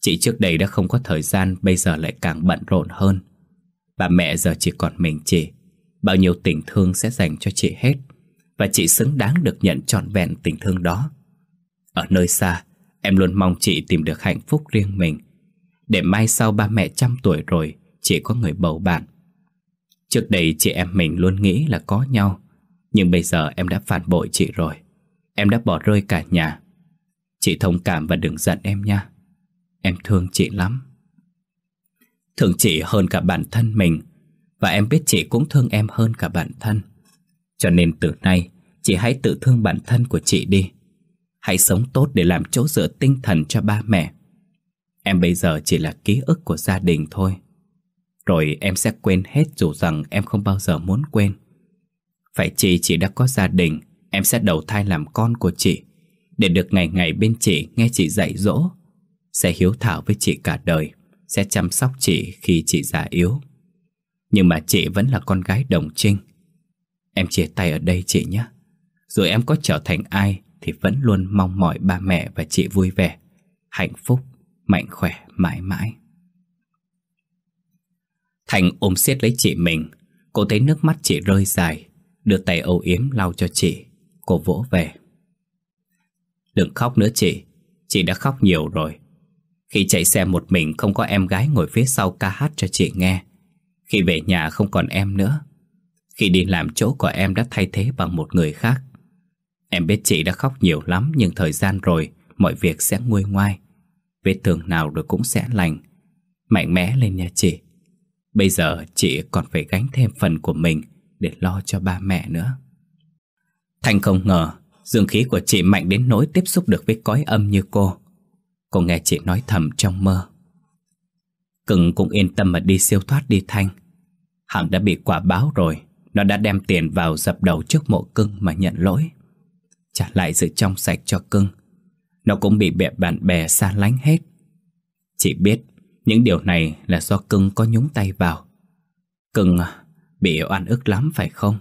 Chị trước đây đã không có thời gian, Bây giờ lại càng bận rộn hơn. Bà mẹ giờ chỉ còn mình chị. Bao nhiêu tình thương sẽ dành cho chị hết. Và chị xứng đáng được nhận trọn vẹn tình thương đó. Ở nơi xa, Em luôn mong chị tìm được hạnh phúc riêng mình. Để mai sau ba mẹ trăm tuổi rồi, Chị có người bầu bạn. Trước đây chị em mình luôn nghĩ là có nhau. Nhưng bây giờ em đã phản bội chị rồi. Em đã bỏ rơi cả nhà. Chị thông cảm và đừng giận em nha. Em thương chị lắm. Thương chị hơn cả bản thân mình. Và em biết chị cũng thương em hơn cả bản thân. Cho nên từ nay, Chị hãy tự thương bản thân của chị đi. Hãy sống tốt để làm chỗ dựa tinh thần cho ba mẹ. Em bây giờ chỉ là ký ức của gia đình thôi. Rồi em sẽ quên hết dù rằng em không bao giờ muốn quên. Phải chị chị đã có gia đình, Em sẽ đầu thai làm con của chị. Để được ngày ngày bên chị nghe chị dạy dỗ, Sẽ hiếu thảo với chị cả đời. Sẽ chăm sóc chị khi chị già yếu. Nhưng mà chị vẫn là con gái đồng trinh. Em chia tay ở đây chị nhé. Rồi em có trở thành ai Thì vẫn luôn mong mỏi ba mẹ và chị vui vẻ Hạnh phúc, mạnh khỏe mãi mãi. Thành ôm siết lấy chị mình. Cô thấy nước mắt chị rơi dài Đưa tay âu yếm lau cho chị. Cô vỗ về. Đừng khóc nữa chị Chị đã khóc nhiều rồi. Khi chạy xe một mình, không có em gái ngồi phía sau ca hát cho chị nghe. Khi về nhà, không còn em nữa. Khi đi làm, chỗ của em đã thay thế bằng một người khác. Em biết chị đã khóc nhiều lắm, Nhưng thời gian rồi, Mọi việc sẽ nguôi ngoai. Vết thương nào rồi cũng sẽ lành. Mạnh mẽ lên nha chị. Bây giờ, chị còn phải gánh thêm phần của mình Để lo cho ba mẹ nữa. Thành không ngờ, Dương khí của chị mạnh đến nỗi tiếp xúc được với cõi âm như cô. Cô nghe chị nói thầm trong mơ. Cưng cũng yên tâm mà đi siêu thoát đi Thanh. Hằng đã bị quả báo rồi, Nó đã đem tiền vào dập đầu trước mộ cưng mà nhận lỗi. Trả lại sự trong sạch cho cưng. Nó cũng bị bẹ bạn bè xa lánh hết. Chị biết, Những điều này là do cưng có nhúng tay vào. Cưng à, bị oan ức lắm phải không?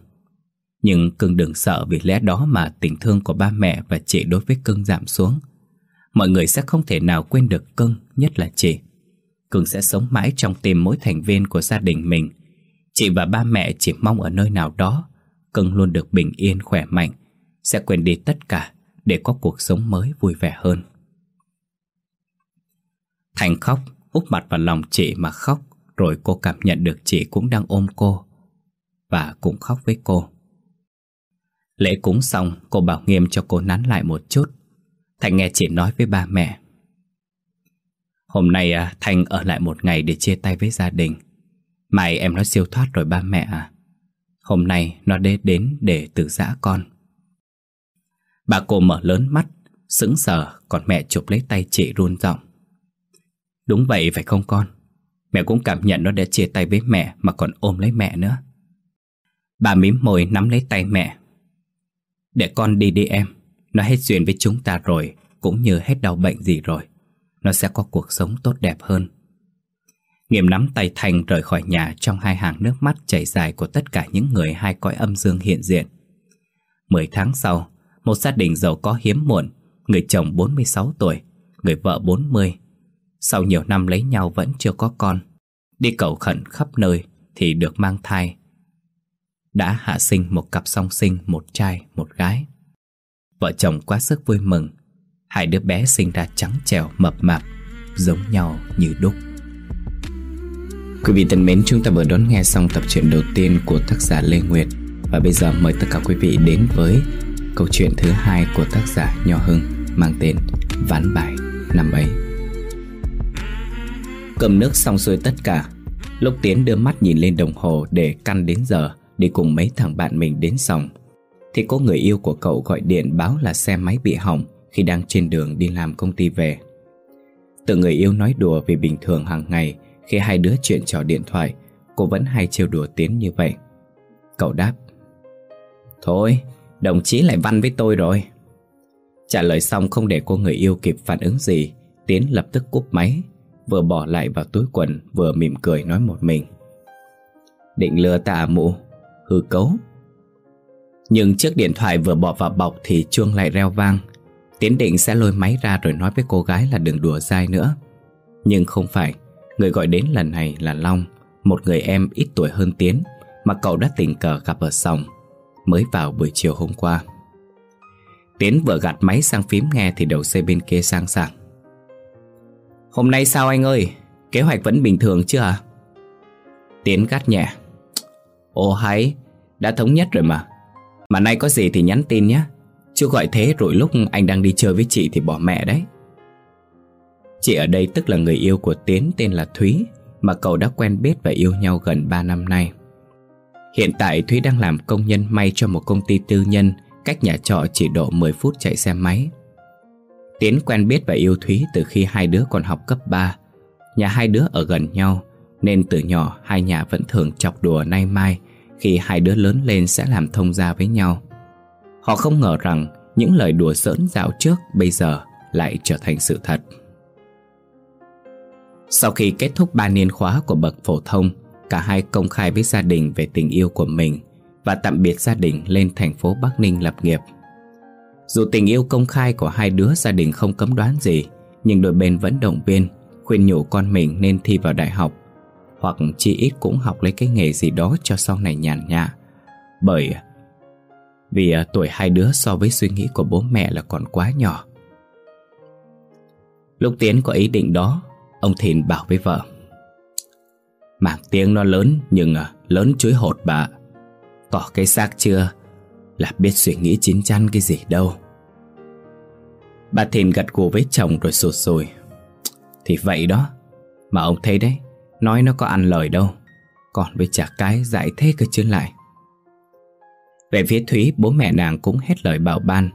Nhưng cưng đừng sợ vì lẽ đó mà tình thương của ba mẹ và chị đối với cưng giảm xuống. Mọi người sẽ không thể nào quên được cưng, nhất là chị. Cưng sẽ sống mãi trong tim mỗi thành viên của gia đình mình. Chị và ba mẹ chỉ mong ở nơi nào đó, cưng luôn được bình yên khỏe mạnh, sẽ quên đi tất cả để có cuộc sống mới vui vẻ hơn. Thành khóc, úp mặt vào lòng chị mà khóc, rồi cô cảm nhận được chị cũng đang ôm cô và cũng khóc với cô. Lễ cúng xong cô bảo nghiêm cho cô nắn lại một chút Thành nghe chị nói với ba mẹ. Hôm nay à, Thành ở lại một ngày để chia tay với gia đình. Mai em nó siêu thoát rồi ba mẹ à. Hôm nay nó đến đến để tự giã con. Bà cô mở lớn mắt, Sững sờ, Còn mẹ chụp lấy tay chị run giọng. Đúng vậy phải không con? Mẹ cũng cảm nhận nó đã chia tay với mẹ Mà còn ôm lấy mẹ nữa. Bà mím môi nắm lấy tay mẹ. Để con đi đi em. Nó hết duyên với chúng ta rồi, Cũng như hết đau bệnh gì rồi. Nó sẽ có cuộc sống tốt đẹp hơn. Nghiêm nắm tay Thành rời khỏi nhà Trong hai hàng nước mắt chảy dài Của tất cả những người hai cõi âm dương hiện diện. Mười tháng sau, Một gia đình giàu có hiếm muộn, Người chồng 46 tuổi, Người vợ 40 Sau nhiều năm lấy nhau vẫn chưa có con. Đi cầu khẩn khắp nơi Thì được mang thai. Đã hạ sinh một cặp song sinh, một trai, một gái. Vợ chồng quá sức vui mừng, hai đứa bé sinh ra trắng trẻo mập mạp, giống nhau như đúc. Quý vị thân mến, chúng ta vừa đón nghe xong tập truyện đầu tiên của tác giả Lê Nguyệt và bây giờ mời tất cả quý vị đến với câu chuyện thứ hai của tác giả Nho Hưng mang tên Ván bài năm ấy. Cầm nước xong xuôi tất cả, lúc Tiến đưa mắt nhìn lên đồng hồ để căn đến giờ đi cùng mấy thằng bạn mình đến sòng thì có người yêu của cậu gọi điện báo là xe máy bị hỏng khi đang trên đường đi làm công ty về. Tự người yêu nói đùa vì bình thường hàng ngày khi hai đứa chuyện trò điện thoại, cô vẫn hay trêu đùa Tiến như vậy. Cậu đáp Thôi, đồng chí lại văn với tôi rồi. Trả lời xong không để cô người yêu kịp phản ứng gì, Tiến lập tức cúp máy, vừa bỏ lại vào túi quần vừa mỉm cười nói một mình. Định lừa ta à mụ hư cấu nhưng chiếc điện thoại vừa bỏ vào bọc thì chuông lại reo vang. Tiến định sẽ lôi máy ra rồi nói với cô gái là đừng đùa dai nữa. Nhưng không phải, Người gọi đến lần này là Long, Một người em ít tuổi hơn Tiến, Mà cậu đã tình cờ gặp ở sòng Mới vào buổi chiều hôm qua. Tiến vừa gạt máy sang phím nghe Thì đầu dây bên kia sang sảng. Hôm nay sao anh ơi? Kế hoạch vẫn bình thường chưa à Tiến gắt nhẹ. Ồ hay, Đã thống nhất rồi mà. Mà nay có gì thì nhắn tin nhé. Chứ gọi thế rồi lúc anh đang đi chơi với chị thì bỏ mẹ đấy. Chị ở đây tức là người yêu của Tiến, tên là Thúy, Mà cậu đã quen biết và yêu nhau gần 3 năm nay. Hiện tại Thúy đang làm công nhân may cho một công ty tư nhân, Cách nhà trọ chỉ độ 10 phút chạy xe máy. Tiến quen biết và yêu Thúy từ khi hai đứa còn học cấp 3 Nhà hai đứa ở gần nhau, Nên từ nhỏ hai nhà vẫn thường chọc đùa nay mai khi hai đứa lớn lên sẽ làm thông gia với nhau Họ không ngờ rằng những lời đùa giỡn dạo trước bây giờ lại trở thành sự thật. Sau khi kết thúc ba niên khóa của bậc phổ thông, cả hai công khai với gia đình về tình yêu của mình và tạm biệt gia đình lên thành phố Bắc Ninh lập nghiệp. Dù tình yêu công khai của hai đứa gia đình không cấm đoán gì, nhưng đôi bên vẫn động viên, khuyên nhủ con mình nên thi vào đại học, hoặc chi ít cũng học lấy cái nghề gì đó cho sau này nhàn nhã. Bởi vì à, tuổi hai đứa so với suy nghĩ của bố mẹ là còn quá nhỏ. Lúc Tiến có ý định đó, Ông Thìn bảo với vợ, Mảng tiếng nó lớn Nhưng à, lớn chuối hột bà Tỏ cái xác chưa Là biết suy nghĩ chín chắn cái gì đâu. Bà Thìn gật gù với chồng rồi sụt sùi. Thì vậy đó, Mà ông thấy đấy Nói nó có ăn lời đâu. Còn với chả cái dạy thế cơ chứ lại. Về phía Thúy, bố mẹ nàng cũng hết lời bảo ban.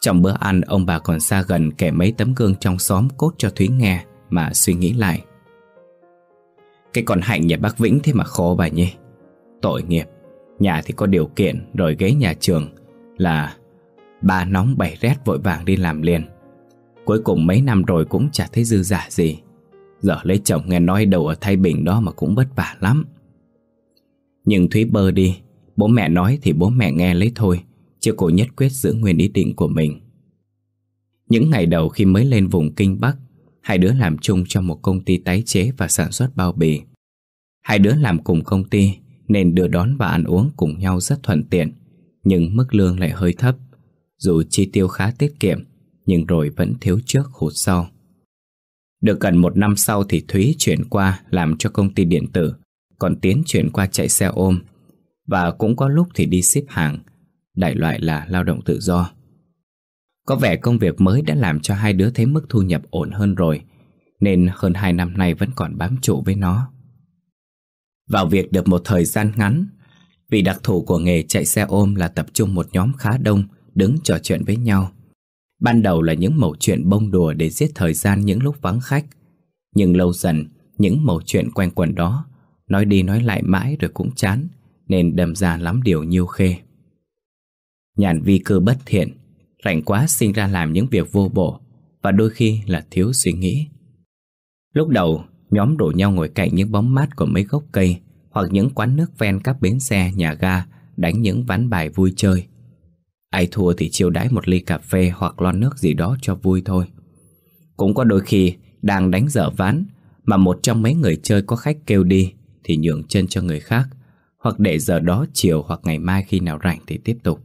Trong bữa ăn, ông bà còn xa gần kể mấy tấm gương trong xóm cốt cho Thúy nghe Mà suy nghĩ lại. Cái con hạnh nhà bác Vĩnh thế mà khổ bà nhỉ? Tội nghiệp. Nhà thì có điều kiện, rồi ghế nhà trường Là ba nóng bảy rét vội vàng đi làm liền. Cuối cùng mấy năm rồi cũng chả thấy dư giả gì. Giờ lấy chồng nghe nói đầu ở Thái Bình đó mà cũng vất vả lắm. Nhưng Thúy bơ đi, Bố mẹ nói thì bố mẹ nghe lấy thôi, Chứ cô nhất quyết giữ nguyên ý định của mình. Những ngày đầu khi mới lên vùng Kinh Bắc, Hai đứa làm chung cho một công ty tái chế và sản xuất bao bì. Hai đứa làm cùng công ty Nên đưa đón và ăn uống cùng nhau rất thuận tiện, Nhưng mức lương lại hơi thấp. Dù chi tiêu khá tiết kiệm, Nhưng rồi vẫn thiếu trước hụt sau. Được gần một năm sau thì Thúy chuyển qua làm cho công ty điện tử Còn Tiến chuyển qua chạy xe ôm và cũng có lúc thì đi ship hàng, đại loại là lao động tự do. Có vẻ công việc mới đã làm cho hai đứa thấy mức thu nhập ổn hơn rồi, nên hơn hai năm nay vẫn còn bám trụ với nó. Vào việc được một thời gian ngắn, vì đặc thù của nghề chạy xe ôm là tập trung một nhóm khá đông đứng trò chuyện với nhau. Ban đầu là những mẩu chuyện bông đùa để giết thời gian những lúc vắng khách, nhưng lâu dần những mẩu chuyện quen quần đó nói đi nói lại mãi rồi cũng chán, nên đâm ra lắm điều nhiêu khê. Nhàn vi cơ bất thiện, rảnh quá sinh ra làm những việc vô bổ và đôi khi là thiếu suy nghĩ. Lúc đầu, nhóm đổ nhau ngồi cạnh những bóng mát của mấy gốc cây hoặc những quán nước ven các bến xe, nhà ga đánh những ván bài vui chơi. Ai thua thì chiêu đãi một ly cà phê hoặc lon nước gì đó cho vui thôi. Cũng có đôi khi, đang đánh dở ván, mà một trong mấy người chơi có khách kêu đi thì nhường chân cho người khác, hoặc để giờ đó chiều hoặc ngày mai khi nào rảnh thì tiếp tục.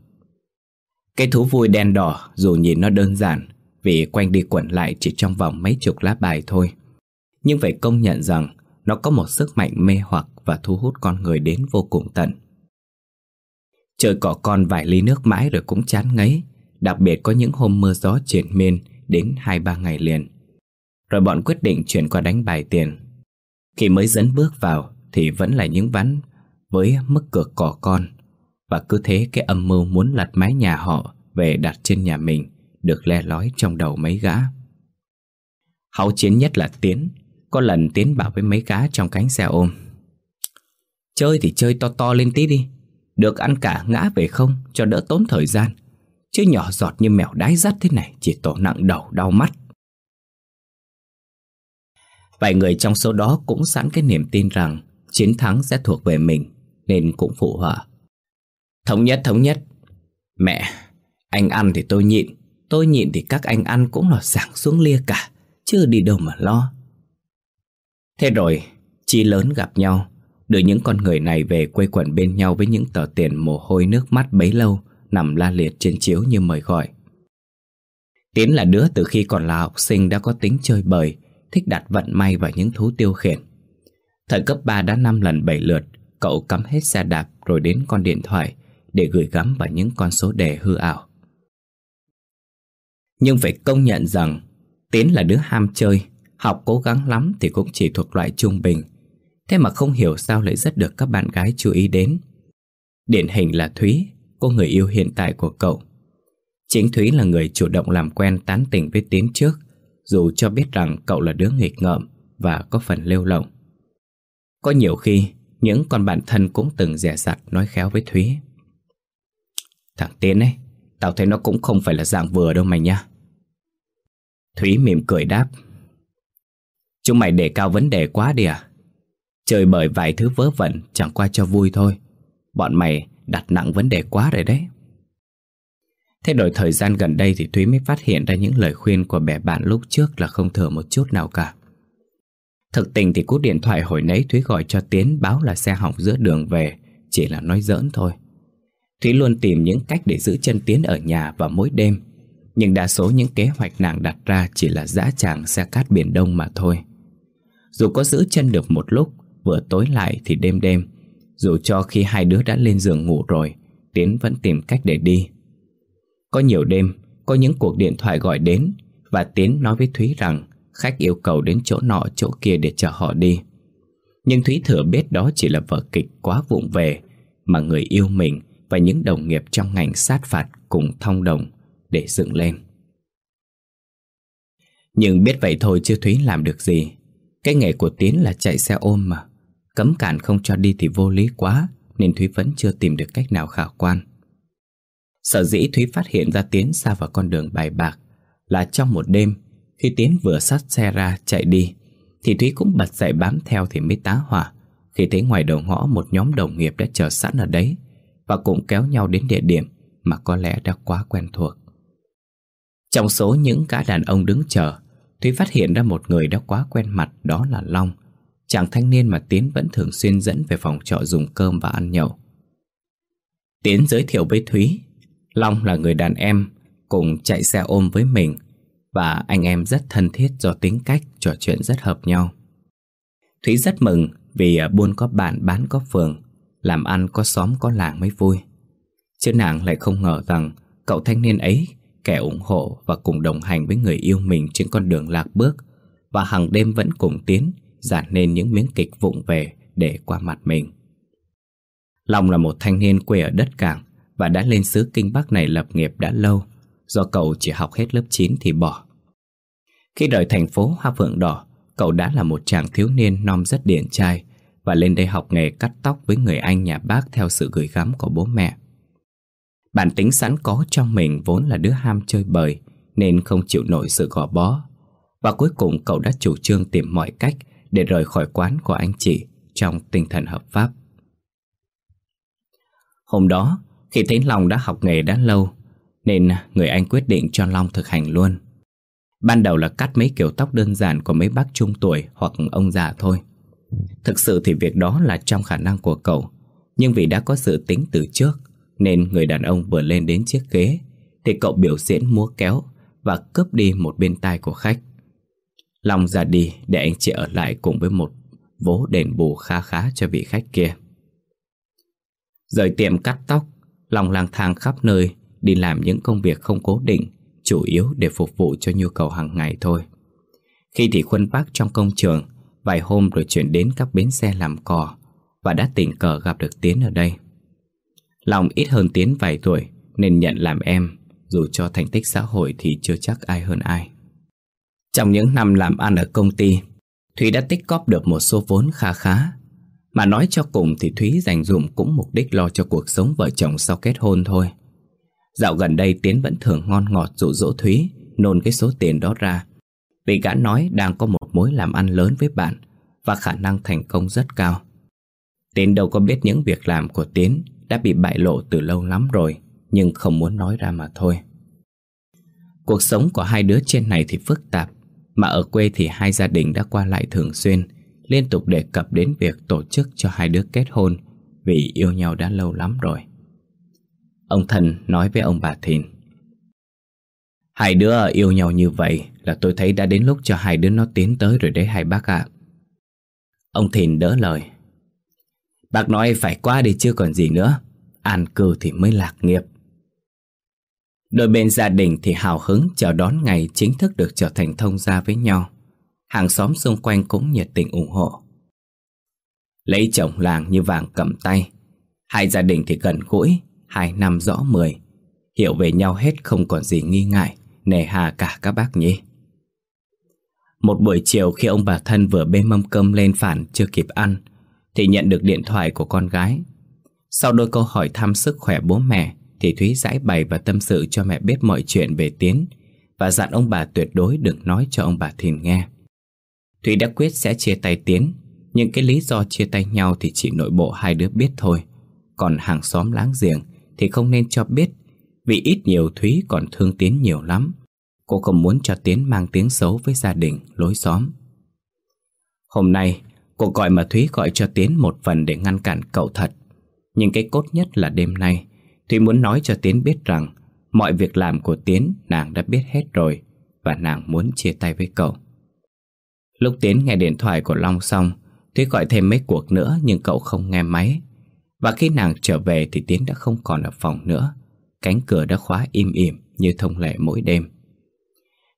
Cái thú vui đen đỏ dù nhìn nó đơn giản, vì quanh đi quẩn lại chỉ trong vòng mấy chục lá bài thôi. Nhưng phải công nhận rằng nó có một sức mạnh mê hoặc và thu hút con người đến vô cùng tận. Chơi cỏ con vài ly nước mãi rồi cũng chán ngấy, đặc biệt có những hôm mưa gió triển miên đến 2-3 ngày liền. Rồi bọn quyết định chuyển qua đánh bài tiền. Khi mới dẫn bước vào thì vẫn là những ván với mức cược cỏ con và cứ thế cái âm mưu muốn lật mái nhà họ về đặt trên nhà mình được le lói trong đầu mấy gã. Hậu chiến nhất là Tiến, có lần Tiến bảo với mấy gã trong cánh xe ôm. Chơi thì chơi to to lên tí đi, được ăn cả ngã về không cho đỡ tốn thời gian. Chứ nhỏ giọt như mèo đái dắt thế này chỉ tổ nặng đầu đau mắt. Vài người trong số đó cũng sẵn cái niềm tin rằng chiến thắng sẽ thuộc về mình nên cũng phụ họa. Thống nhất, thống nhất. Mẹ, anh ăn thì tôi nhịn, Tôi nhịn thì các anh ăn cũng là sảng xuống lia cả Chứ đi đâu mà lo Thế rồi Chi lớn gặp nhau Đưa những con người này về quây quần bên nhau Với những tờ tiền mồ hôi nước mắt bấy lâu, Nằm la liệt trên chiếu như mời gọi. Tiến là đứa từ khi còn là học sinh Đã có tính chơi bời, Thích đặt vận may vào những thú tiêu khiển. Thời cấp 3 đã 5 lần 7 lượt, Cậu cắm hết xe đạp rồi đến con điện thoại Để gửi gắm vào những con số đề hư ảo. Nhưng phải công nhận rằng, Tiến là đứa ham chơi, Học cố gắng lắm thì cũng chỉ thuộc loại trung bình. Thế mà không hiểu sao lại rất được các bạn gái chú ý đến. Điển hình là Thúy, Cô người yêu hiện tại của cậu. Chính Thúy là người chủ động làm quen tán tỉnh với Tiến trước, Dù cho biết rằng cậu là đứa nghịch ngợm Và có phần lêu lỏng. Có nhiều khi, Những con bạn thân cũng từng rẻ rặt nói khéo với Thúy. Thằng Tiến ấy, Tao thấy nó cũng không phải là dạng vừa đâu mày nha. Thúy mỉm cười đáp. Chúng mày đề cao vấn đề quá đi à? Chơi bởi vài thứ vớ vẩn, Chẳng qua cho vui thôi. Bọn mày đặt nặng vấn đề quá rồi đấy. Thế đổi thời gian gần đây Thì Thúy mới phát hiện ra những lời khuyên Của bè bạn lúc trước là không thừa một chút nào cả. Thực tình thì cú điện thoại hồi nấy Thúy gọi cho Tiến báo là xe hỏng giữa đường về, Chỉ là nói giỡn thôi. Thúy luôn tìm những cách để giữ chân Tiến ở nhà vào mỗi đêm, Nhưng đa số những kế hoạch nàng đặt ra Chỉ là dã tràng xe cát biển đông mà thôi. Dù có giữ chân được một lúc Vừa tối lại thì đêm đêm, Dù cho khi hai đứa đã lên giường ngủ rồi, Tiến vẫn tìm cách để đi Có nhiều đêm, Có những cuộc điện thoại gọi đến Và Tiến nói với Thúy rằng Khách yêu cầu đến chỗ nọ chỗ kia để chờ họ đi Nhưng Thúy thừa biết đó chỉ là vở kịch quá vụng về, Mà người yêu mình và những đồng nghiệp trong ngành sát phạt cùng thông đồng để dựng lên. Nhưng biết vậy thôi chưa Thúy làm được gì. Cái nghề của Tiến là chạy xe ôm mà. Cấm cản không cho đi thì vô lý quá nên Thúy vẫn chưa tìm được cách nào khả quan. Sở dĩ Thúy phát hiện ra Tiến xa vào con đường bài bạc là trong một đêm khi Tiến vừa sát xe ra chạy đi thì Thúy cũng bật dậy bám theo thì mới tá hỏa khi thấy ngoài đầu ngõ một nhóm đồng nghiệp đã chờ sẵn ở đấy và cũng kéo nhau đến địa điểm mà có lẽ đã quá quen thuộc. Trong số những cả đàn ông đứng chờ, Thúy phát hiện ra một người đã quá quen mặt đó là Long, chàng thanh niên mà Tiến vẫn thường xuyên dẫn về phòng trọ dùng cơm và ăn nhậu. Tiến giới thiệu với Thúy, Long là người đàn em cùng chạy xe ôm với mình và anh em rất thân thiết do tính cách trò chuyện rất hợp nhau. Thúy rất mừng vì à, buôn có bạn bán có phường làm ăn có xóm có làng mới vui Chứ nàng lại không ngờ rằng Cậu thanh niên ấy Kẻ ủng hộ và cùng đồng hành với người yêu mình Trên con đường lạc bước Và hàng đêm vẫn cùng tiến Giản nên những miếng kịch vụng về Để qua mặt mình Long là một thanh niên quê ở đất cảng Và đã lên xứ Kinh Bắc này lập nghiệp đã lâu Do cậu chỉ học hết lớp 9 thì bỏ Khi rời thành phố Hoa Phượng Đỏ, Cậu đã là một chàng thiếu niên non rất điển trai và lên đây học nghề cắt tóc với người anh nhà bác theo sự gửi gắm của bố mẹ. Bản tính sẵn có trong mình vốn là đứa ham chơi bời nên không chịu nổi sự gò bó. Và cuối cùng cậu đã chủ trương tìm mọi cách để rời khỏi quán của anh chị trong tinh thần hợp pháp. Hôm đó, khi thấy Long đã học nghề đã lâu, nên người anh quyết định cho Long thực hành luôn. Ban đầu là cắt mấy kiểu tóc đơn giản của mấy bác trung tuổi hoặc ông già thôi. Thực sự thì việc đó là trong khả năng của cậu Nhưng vì đã có sự tính từ trước Nên người đàn ông vừa lên đến chiếc ghế Thì cậu biểu diễn múa kéo Và cướp đi một bên tai của khách Long ra đi, để anh chị ở lại cùng với một vố đền bù khá khá cho vị khách kia. Rời tiệm cắt tóc, Long lang thang khắp nơi, Đi làm những công việc không cố định, Chủ yếu để phục vụ cho nhu cầu hàng ngày thôi. Khi thì khuân bác trong công trường, Vài hôm rồi chuyển đến các bến xe làm cò, Và đã tình cờ gặp được Tiến ở đây. Long ít hơn Tiến vài tuổi, Nên nhận làm em, Dù cho thành tích xã hội thì chưa chắc ai hơn ai. Trong những năm làm ăn ở công ty, Thúy đã tích cóp được một số vốn kha khá. Mà nói cho cùng thì Thúy dành dụm cũng mục đích lo cho cuộc sống vợ chồng sau kết hôn thôi. Dạo gần đây Tiến vẫn thường ngon ngọt dụ dỗ Thúy, Nôn cái số tiền đó ra. Vì gã nói đang có một mối làm ăn lớn với bạn Và khả năng thành công rất cao. Tiến đâu có biết những việc làm của Tiến Đã bị bại lộ từ lâu lắm rồi, Nhưng không muốn nói ra mà thôi. Cuộc sống của hai đứa trên này thì phức tạp. Mà ở quê thì hai gia đình đã qua lại thường xuyên, Liên tục đề cập đến việc tổ chức cho hai đứa kết hôn Vì yêu nhau đã lâu lắm rồi. Ông thần nói với ông bà Thìn, Hai đứa yêu nhau như vậy là tôi thấy đã đến lúc cho hai đứa nó tiến tới rồi đấy hai bác ạ. Ông Thìn đỡ lời, Bác nói phải qua đi chưa còn gì nữa, An cư thì mới lạc nghiệp. Đôi bên gia đình thì hào hứng chờ đón ngày chính thức được trở thành thông gia với nhau. Hàng xóm xung quanh cũng nhiệt tình ủng hộ. Lấy chồng làng như vàng cầm tay. Hai gia đình thì gần gũi, hai năm rõ mười. Hiểu về nhau hết không còn gì nghi ngại, nề hà cả các bác nhỉ. Một buổi chiều khi ông bà thân vừa bê mâm cơm lên phản chưa kịp ăn, thì nhận được điện thoại của con gái. Sau đôi câu hỏi thăm sức khỏe bố mẹ, thì Thúy giải bày và tâm sự cho mẹ biết mọi chuyện về Tiến và dặn ông bà tuyệt đối đừng nói cho ông bà Thìn nghe. Thúy đã quyết sẽ chia tay Tiến, nhưng cái lý do chia tay nhau thì chỉ nội bộ hai đứa biết thôi. Còn hàng xóm láng giềng thì không nên cho biết vì ít nhiều Thúy còn thương Tiến nhiều lắm. Cô không muốn cho Tiến mang tiếng xấu với gia đình, lối xóm. Hôm nay, cô gọi mà Thúy gọi cho Tiến một phần để ngăn cản cậu thật. Nhưng cái cốt nhất là đêm nay, Thúy muốn nói cho Tiến biết rằng mọi việc làm của Tiến nàng đã biết hết rồi và nàng muốn chia tay với cậu. Lúc Tiến nghe điện thoại của Long xong, Thúy gọi thêm mấy cuộc nữa nhưng cậu không nghe máy. Và khi nàng trở về thì Tiến đã không còn ở phòng nữa. Cánh cửa đã khóa im ỉm như thông lệ mỗi đêm.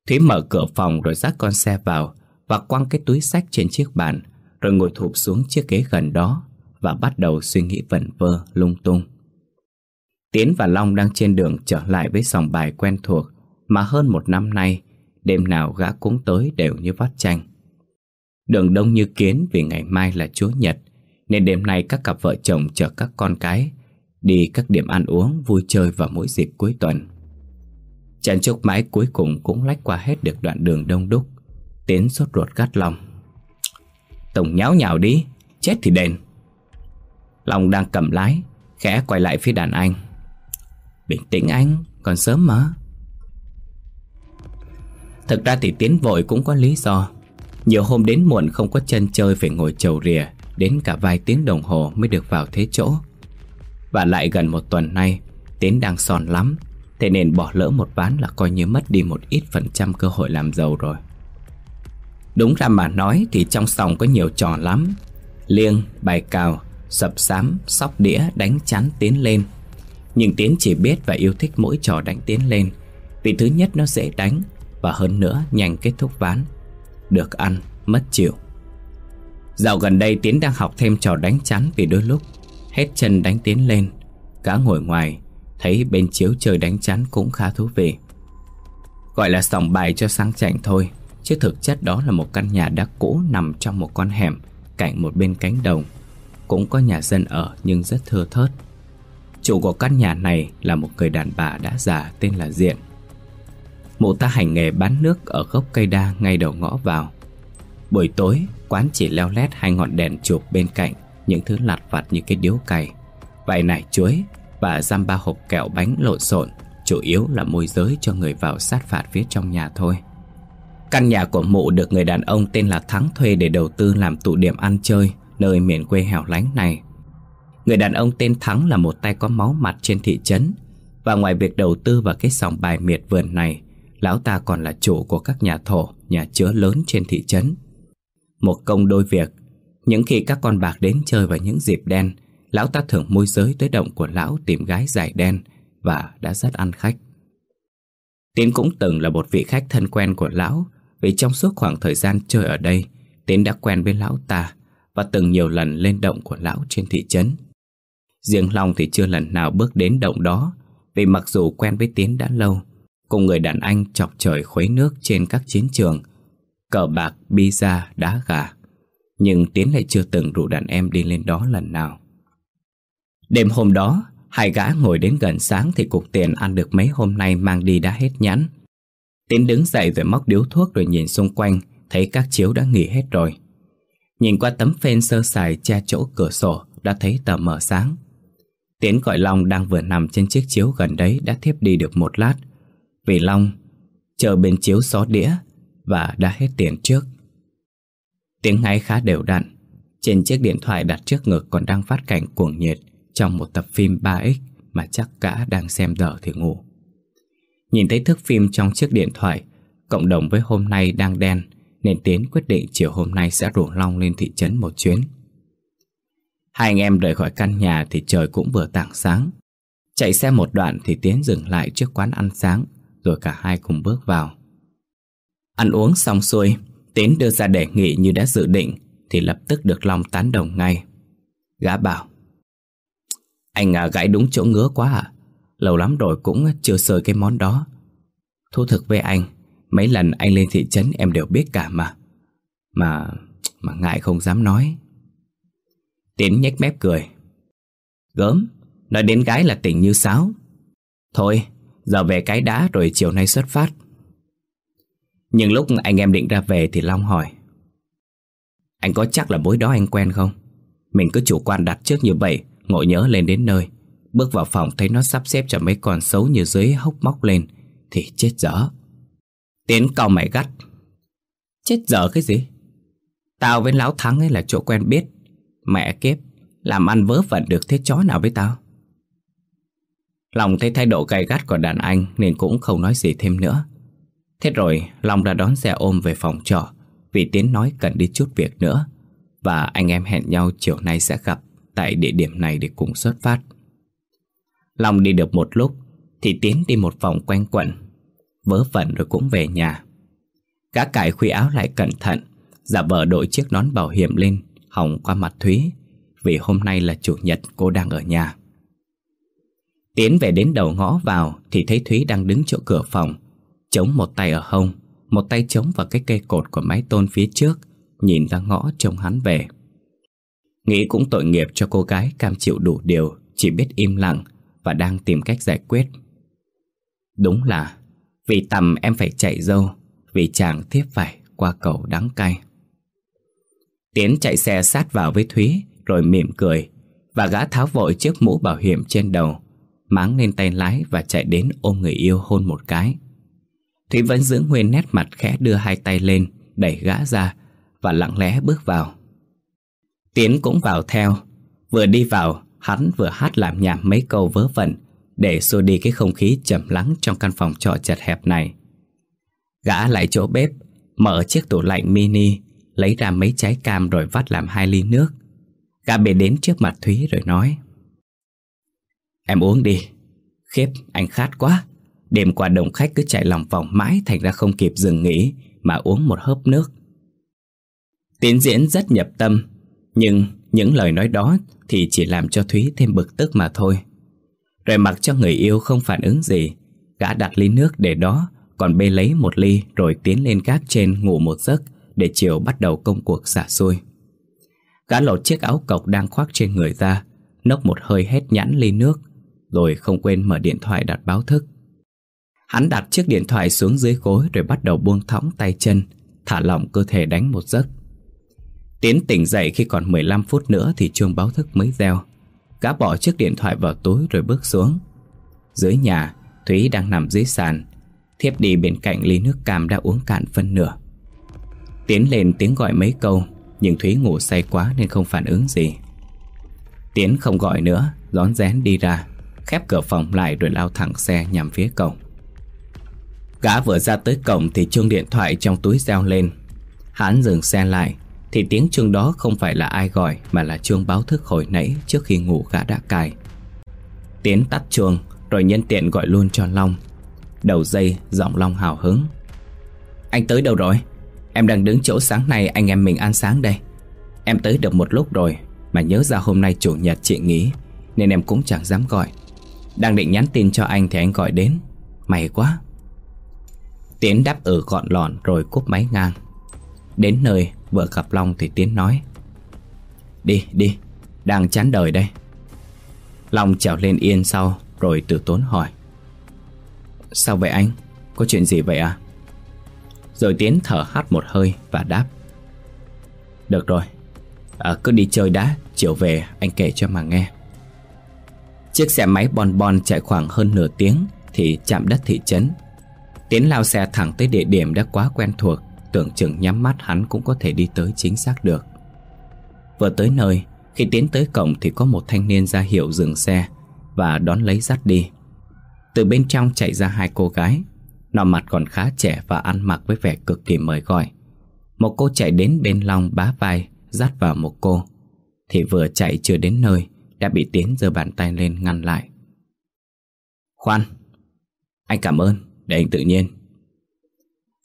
Thúy mở cửa phòng rồi dắt con xe vào và quăng cái túi sách trên chiếc bàn rồi ngồi thụp xuống chiếc ghế gần đó và bắt đầu suy nghĩ vẩn vơ lung tung. Tiến và Long đang trên đường trở lại với sòng bài quen thuộc mà hơn một năm nay, đêm nào gã cũng tới đều như vắt chanh. Đường đông như kiến vì ngày mai là Chúa Nhật, nên đêm nay các cặp vợ chồng chở các con cái đi các điểm ăn uống, vui chơi vào mỗi dịp cuối tuần. Chăn chốc mãi cuối cùng cũng lách qua hết được đoạn đường đông đúc. Tiến sốt ruột gắt lòng. Tổng nháo nhào đi, chết thì đền. Long đang cầm lái, khẽ quay lại phía đàn anh. Bình tĩnh anh, còn sớm mà. Thực ra thì tiến vội cũng có lý do. Nhiều hôm đến muộn không có chân chơi phải ngồi chầu rìa Đến cả vài tiếng đồng hồ mới được vào thế chỗ. Và lại gần một tuần nay Tiến đang sòn lắm Thế nên bỏ lỡ một ván là coi như mất đi một ít phần trăm cơ hội làm giàu rồi. Đúng ra mà nói thì trong sòng có nhiều trò lắm. Liêng, bài cào, sập sám, sóc đĩa, đánh chán tiến lên nhưng Tiến chỉ biết và yêu thích mỗi trò đánh Tiến lên. Vì thứ nhất nó dễ đánh Và hơn nữa nhanh kết thúc ván. Được ăn, mất chịu. Dạo gần đây Tiến đang học thêm trò đánh chắn Vì đôi lúc hết chân đánh Tiến lên. Cá ngồi ngoài Thấy bên chiếu chơi đánh chắn cũng khá thú vị. Gọi là sòng bài cho sang chảnh thôi Chứ thực chất đó là một căn nhà đã cũ nằm trong một con hẻm Cạnh một bên cánh đồng. Cũng có nhà dân ở nhưng rất thưa thớt. Chủ của căn nhà này là một người đàn bà đã già tên là Diện. Mụ ta hành nghề bán nước ở gốc cây đa ngay đầu ngõ vào. Buổi tối, quán chỉ leo lét hai ngọn đèn chụp bên cạnh Những thứ lặt vặt như cái điếu cày. Vài nải chuối và giam ba hộp kẹo bánh lộn xộn Chủ yếu là môi giới cho người vào sát phạt phía trong nhà thôi. Căn nhà của mụ được người đàn ông tên là Thắng thuê để đầu tư làm tụ điểm ăn chơi Nơi miền quê hẻo lánh này. Người đàn ông tên Thắng là một tay có máu mặt trên thị trấn. Và ngoài việc đầu tư vào cái sòng bài miệt vườn này Lão ta còn là chủ của các nhà thổ, nhà chứa lớn trên thị trấn. Một công đôi việc Những khi các con bạc đến chơi vào những dịp đen Lão ta thường môi giới tới động của lão tìm gái giải đen Và đã rất ăn khách. Tiến cũng từng là một vị khách thân quen của lão Vì trong suốt khoảng thời gian chơi ở đây Tiến đã quen với lão ta Và từng nhiều lần lên động của lão trên thị trấn. Riêng Long thì chưa lần nào bước đến động đó Vì mặc dù quen với Tiến đã lâu Cùng người đàn anh chọc trời khuấy nước trên các chiến trường Cờ bạc, pizza đá gà. Nhưng Tiến lại chưa từng rủ đàn em đi lên đó lần nào. Đêm hôm đó Hai gã ngồi đến gần sáng Thì cục tiền ăn được mấy hôm nay mang đi đã hết nhãn. Tiến đứng dậy rồi móc điếu thuốc Rồi nhìn xung quanh Thấy các chiếu đã nghỉ hết rồi. Nhìn qua tấm phên sơ sài che chỗ cửa sổ Đã thấy tờ mở sáng. Tiến gọi Long đang vừa nằm trên chiếc chiếu gần đấy đã thiếp đi được một lát. Vì Long Chờ bên chiếu xó đĩa Và đã hết tiền trước. Tiếng ngáy khá đều đặn. Trên chiếc điện thoại đặt trước ngực Còn đang phát cảnh cuồng nhiệt Trong một tập phim 3X Mà chắc cả đang xem dở thì ngủ. Nhìn thấy thức phim trong chiếc điện thoại, Cộng đồng với hôm nay đang đen, Nên Tiến quyết định chiều hôm nay sẽ rủ Long lên thị trấn một chuyến. Hai anh em rời khỏi căn nhà thì trời cũng vừa tảng sáng. Chạy xe một đoạn thì Tiến dừng lại trước quán ăn sáng Rồi cả hai cùng bước vào. Ăn uống xong xuôi Tiến đưa ra đề nghị như đã dự định Thì lập tức được Long tán đồng ngay. Gã bảo Anh à, gãy đúng chỗ ngứa quá à. Lâu lắm rồi cũng chưa sơi cái món đó. Thú thực với anh Mấy lần anh lên thị trấn em đều biết cả mà. Mà mà ngại không dám nói. Tiến nhếch mép cười. Gớm, Nói đến gái là tỉnh như sáo. Thôi, Giờ về cái đã rồi chiều nay xuất phát. Nhưng lúc anh em định ra về Thì Long hỏi. Anh có chắc là bối đó anh quen không? Mình cứ chủ quan đặt trước như vậy, Ngộ nhớ lên đến nơi. Bước vào phòng thấy nó sắp xếp cho mấy con xấu như dưới hốc móc lên, Thì chết dở. Tiến cau mày gắt. Chết dở cái gì? Tao với Lão Thắng ấy là chỗ quen biết. Mẹ kiếp, Làm ăn vớ vẩn được thế chó nào với tao? Long thấy thái độ gay gắt của đàn anh Nên cũng không nói gì thêm nữa. Thế rồi, Long đã đón xe ôm về phòng trọ Vì Tiến nói cần đi chút việc nữa Và anh em hẹn nhau chiều nay sẽ gặp Tại địa điểm này để cùng xuất phát. Long đi được một lúc Thì Tiến đi một vòng quanh quẩn, Vớ vẩn rồi cũng về nhà. Gã cải khuy áo lại cẩn thận, Giả vờ đội chiếc nón bảo hiểm lên Hỏng qua mặt Thúy, Vì hôm nay là chủ nhật, cô đang ở nhà. Tiến về đến đầu ngõ vào Thì thấy Thúy đang đứng chỗ cửa phòng, Chống một tay ở hông, Một tay chống vào cái cây cột của mái tôn phía trước, Nhìn ra ngõ trông hắn về. Nghĩ cũng tội nghiệp cho cô gái cam chịu đủ điều, Chỉ biết im lặng Và đang tìm cách giải quyết. Đúng là, Vì tầm em phải chạy dâu, Vì chàng tiếp phải qua cầu đắng cay. Tiến chạy xe sát vào với Thúy, Rồi mỉm cười, Và gã tháo vội chiếc mũ bảo hiểm trên đầu, Máng lên tay lái và chạy đến ôm người yêu hôn một cái. Thúy vẫn giữ nguyên nét mặt khẽ đưa hai tay lên, Đẩy gã ra, Và lặng lẽ bước vào. Tiến cũng vào theo. Vừa đi vào, Hắn vừa hát làm nhảm mấy câu vớ vẩn, Để xua đi cái không khí trầm lắng Trong căn phòng trọ chật hẹp này. Gã lại chỗ bếp, Mở chiếc tủ lạnh mini Lấy ra mấy trái cam rồi vắt làm hai ly nước. Cả bề đến trước mặt Thúy rồi nói, Em uống đi. Khiếp, anh khát quá. Đêm qua đồng khách cứ chạy lòng vòng mãi Thành ra không kịp dừng nghỉ Mà uống một hớp nước. Tiến diễn rất nhập tâm, Nhưng những lời nói đó Thì chỉ làm cho Thúy thêm bực tức mà thôi. Rồi mặc cho người yêu không phản ứng gì, Gã đặt ly nước để đó, Còn bê lấy một ly Rồi tiến lên gác trên ngủ một giấc. Để chiều bắt đầu công cuộc xả xôi. Gã lột chiếc áo cộc đang khoác trên người ra Nốc một hơi hết nhãn ly nước rồi không quên mở điện thoại đặt báo thức. Hắn đặt chiếc điện thoại xuống dưới gối rồi bắt đầu buông thõng tay chân, thả lỏng cơ thể đánh một giấc. Tiến tỉnh dậy khi còn 15 phút nữa thì chuông báo thức mới reo. Gã bỏ chiếc điện thoại vào túi rồi bước xuống. Dưới nhà, Thúy đang nằm dưới sàn, thiếp đi bên cạnh ly nước cam đã uống cạn phân nửa. Tiến lên tiếng gọi mấy câu, nhưng Thúy ngủ say quá nên không phản ứng gì. Tiến không gọi nữa, rón rén đi ra. Khép cửa phòng lại rồi lao thẳng xe nhằm phía cổng Gã vừa ra tới cổng thì chuông điện thoại trong túi reo lên Hắn dừng xe lại Thì tiếng chuông đó không phải là ai gọi Mà là chuông báo thức hồi nãy trước khi ngủ gã đã cài Tiến tắt chuông Rồi nhân tiện gọi luôn cho Long Đầu dây giọng Long hào hứng Anh tới đâu rồi? Em đang đứng chỗ sáng nay, anh em mình ăn sáng đây. Em tới được một lúc rồi, Mà nhớ ra hôm nay chủ nhật chị nghỉ, Nên em cũng chẳng dám gọi. Đang định nhắn tin cho anh thì anh gọi đến. May quá. Tiến đáp ừ gọn lọn rồi cúp máy ngang. Đến nơi, vừa gặp Long thì Tiến nói, Đi đi, Đang chán đời đây. Long trèo lên yên sau, Rồi từ tốn hỏi, Sao vậy anh? Có chuyện gì vậy à? Rồi Tiến thở hắt một hơi và đáp. Được rồi. À, Cứ đi chơi đã Chiều về anh kể cho mà nghe. Chiếc xe máy bon bon chạy khoảng hơn nửa tiếng Thì chạm đất thị trấn. Tiến lao xe thẳng tới địa điểm đã quá quen thuộc Tưởng chừng nhắm mắt hắn cũng có thể đi tới chính xác được. Vừa tới nơi Khi tiến tới cổng thì có một thanh niên ra hiệu dừng xe Và đón lấy dắt đi. Từ bên trong chạy ra hai cô gái. Nó mặt còn khá trẻ và ăn mặc với vẻ cực kỳ mời gọi. Một cô chạy đến bên Long bá vai, Dắt vào một cô. Thì vừa chạy chưa đến nơi, Đã bị Tiến giơ bàn tay lên ngăn lại. Khoan, Anh cảm ơn, Để anh tự nhiên.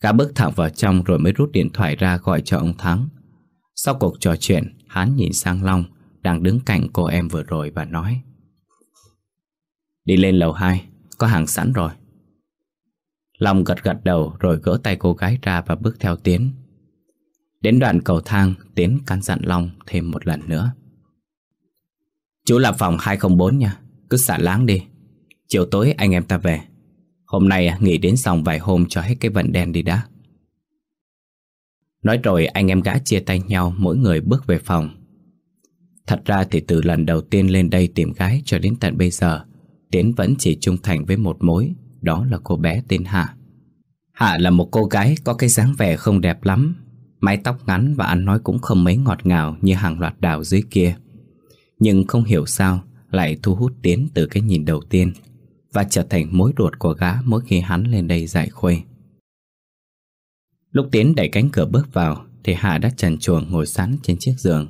Gã bước thẳng vào trong rồi mới rút điện thoại ra gọi cho ông Thắng. Sau cuộc trò chuyện, Hắn nhìn sang Long, Đang đứng cạnh cô em vừa rồi và nói. Đi lên lầu 2 Có hàng sẵn rồi. Long gật gật đầu rồi gỡ tay cô gái ra và bước theo Tiến. Đến đoạn cầu thang, Tiến căn dặn Long thêm một lần nữa. Chú là phòng 204 nha, Cứ xả láng đi. Chiều tối anh em ta về. Hôm nay nghỉ đến xong vài hôm cho hết cái vận đen đi đã. Nói rồi anh em gã chia tay nhau, Mỗi người bước về phòng. Thật ra thì từ lần đầu tiên lên đây tìm gái Cho đến tận bây giờ, Tiến vẫn chỉ trung thành với một mối. Đó là cô bé tên Hạ Hạ là một cô gái có cái dáng vẻ không đẹp lắm Mái tóc ngắn và ăn nói cũng không mấy ngọt ngào Như hàng loạt đào dưới kia Nhưng không hiểu sao Lại thu hút Tiến từ cái nhìn đầu tiên và trở thành mối ruột của gã mỗi khi hắn lên đây dạy khuê. Lúc Tiến đẩy cánh cửa bước vào thì Hạ đã trần chuồng ngồi sẵn trên chiếc giường.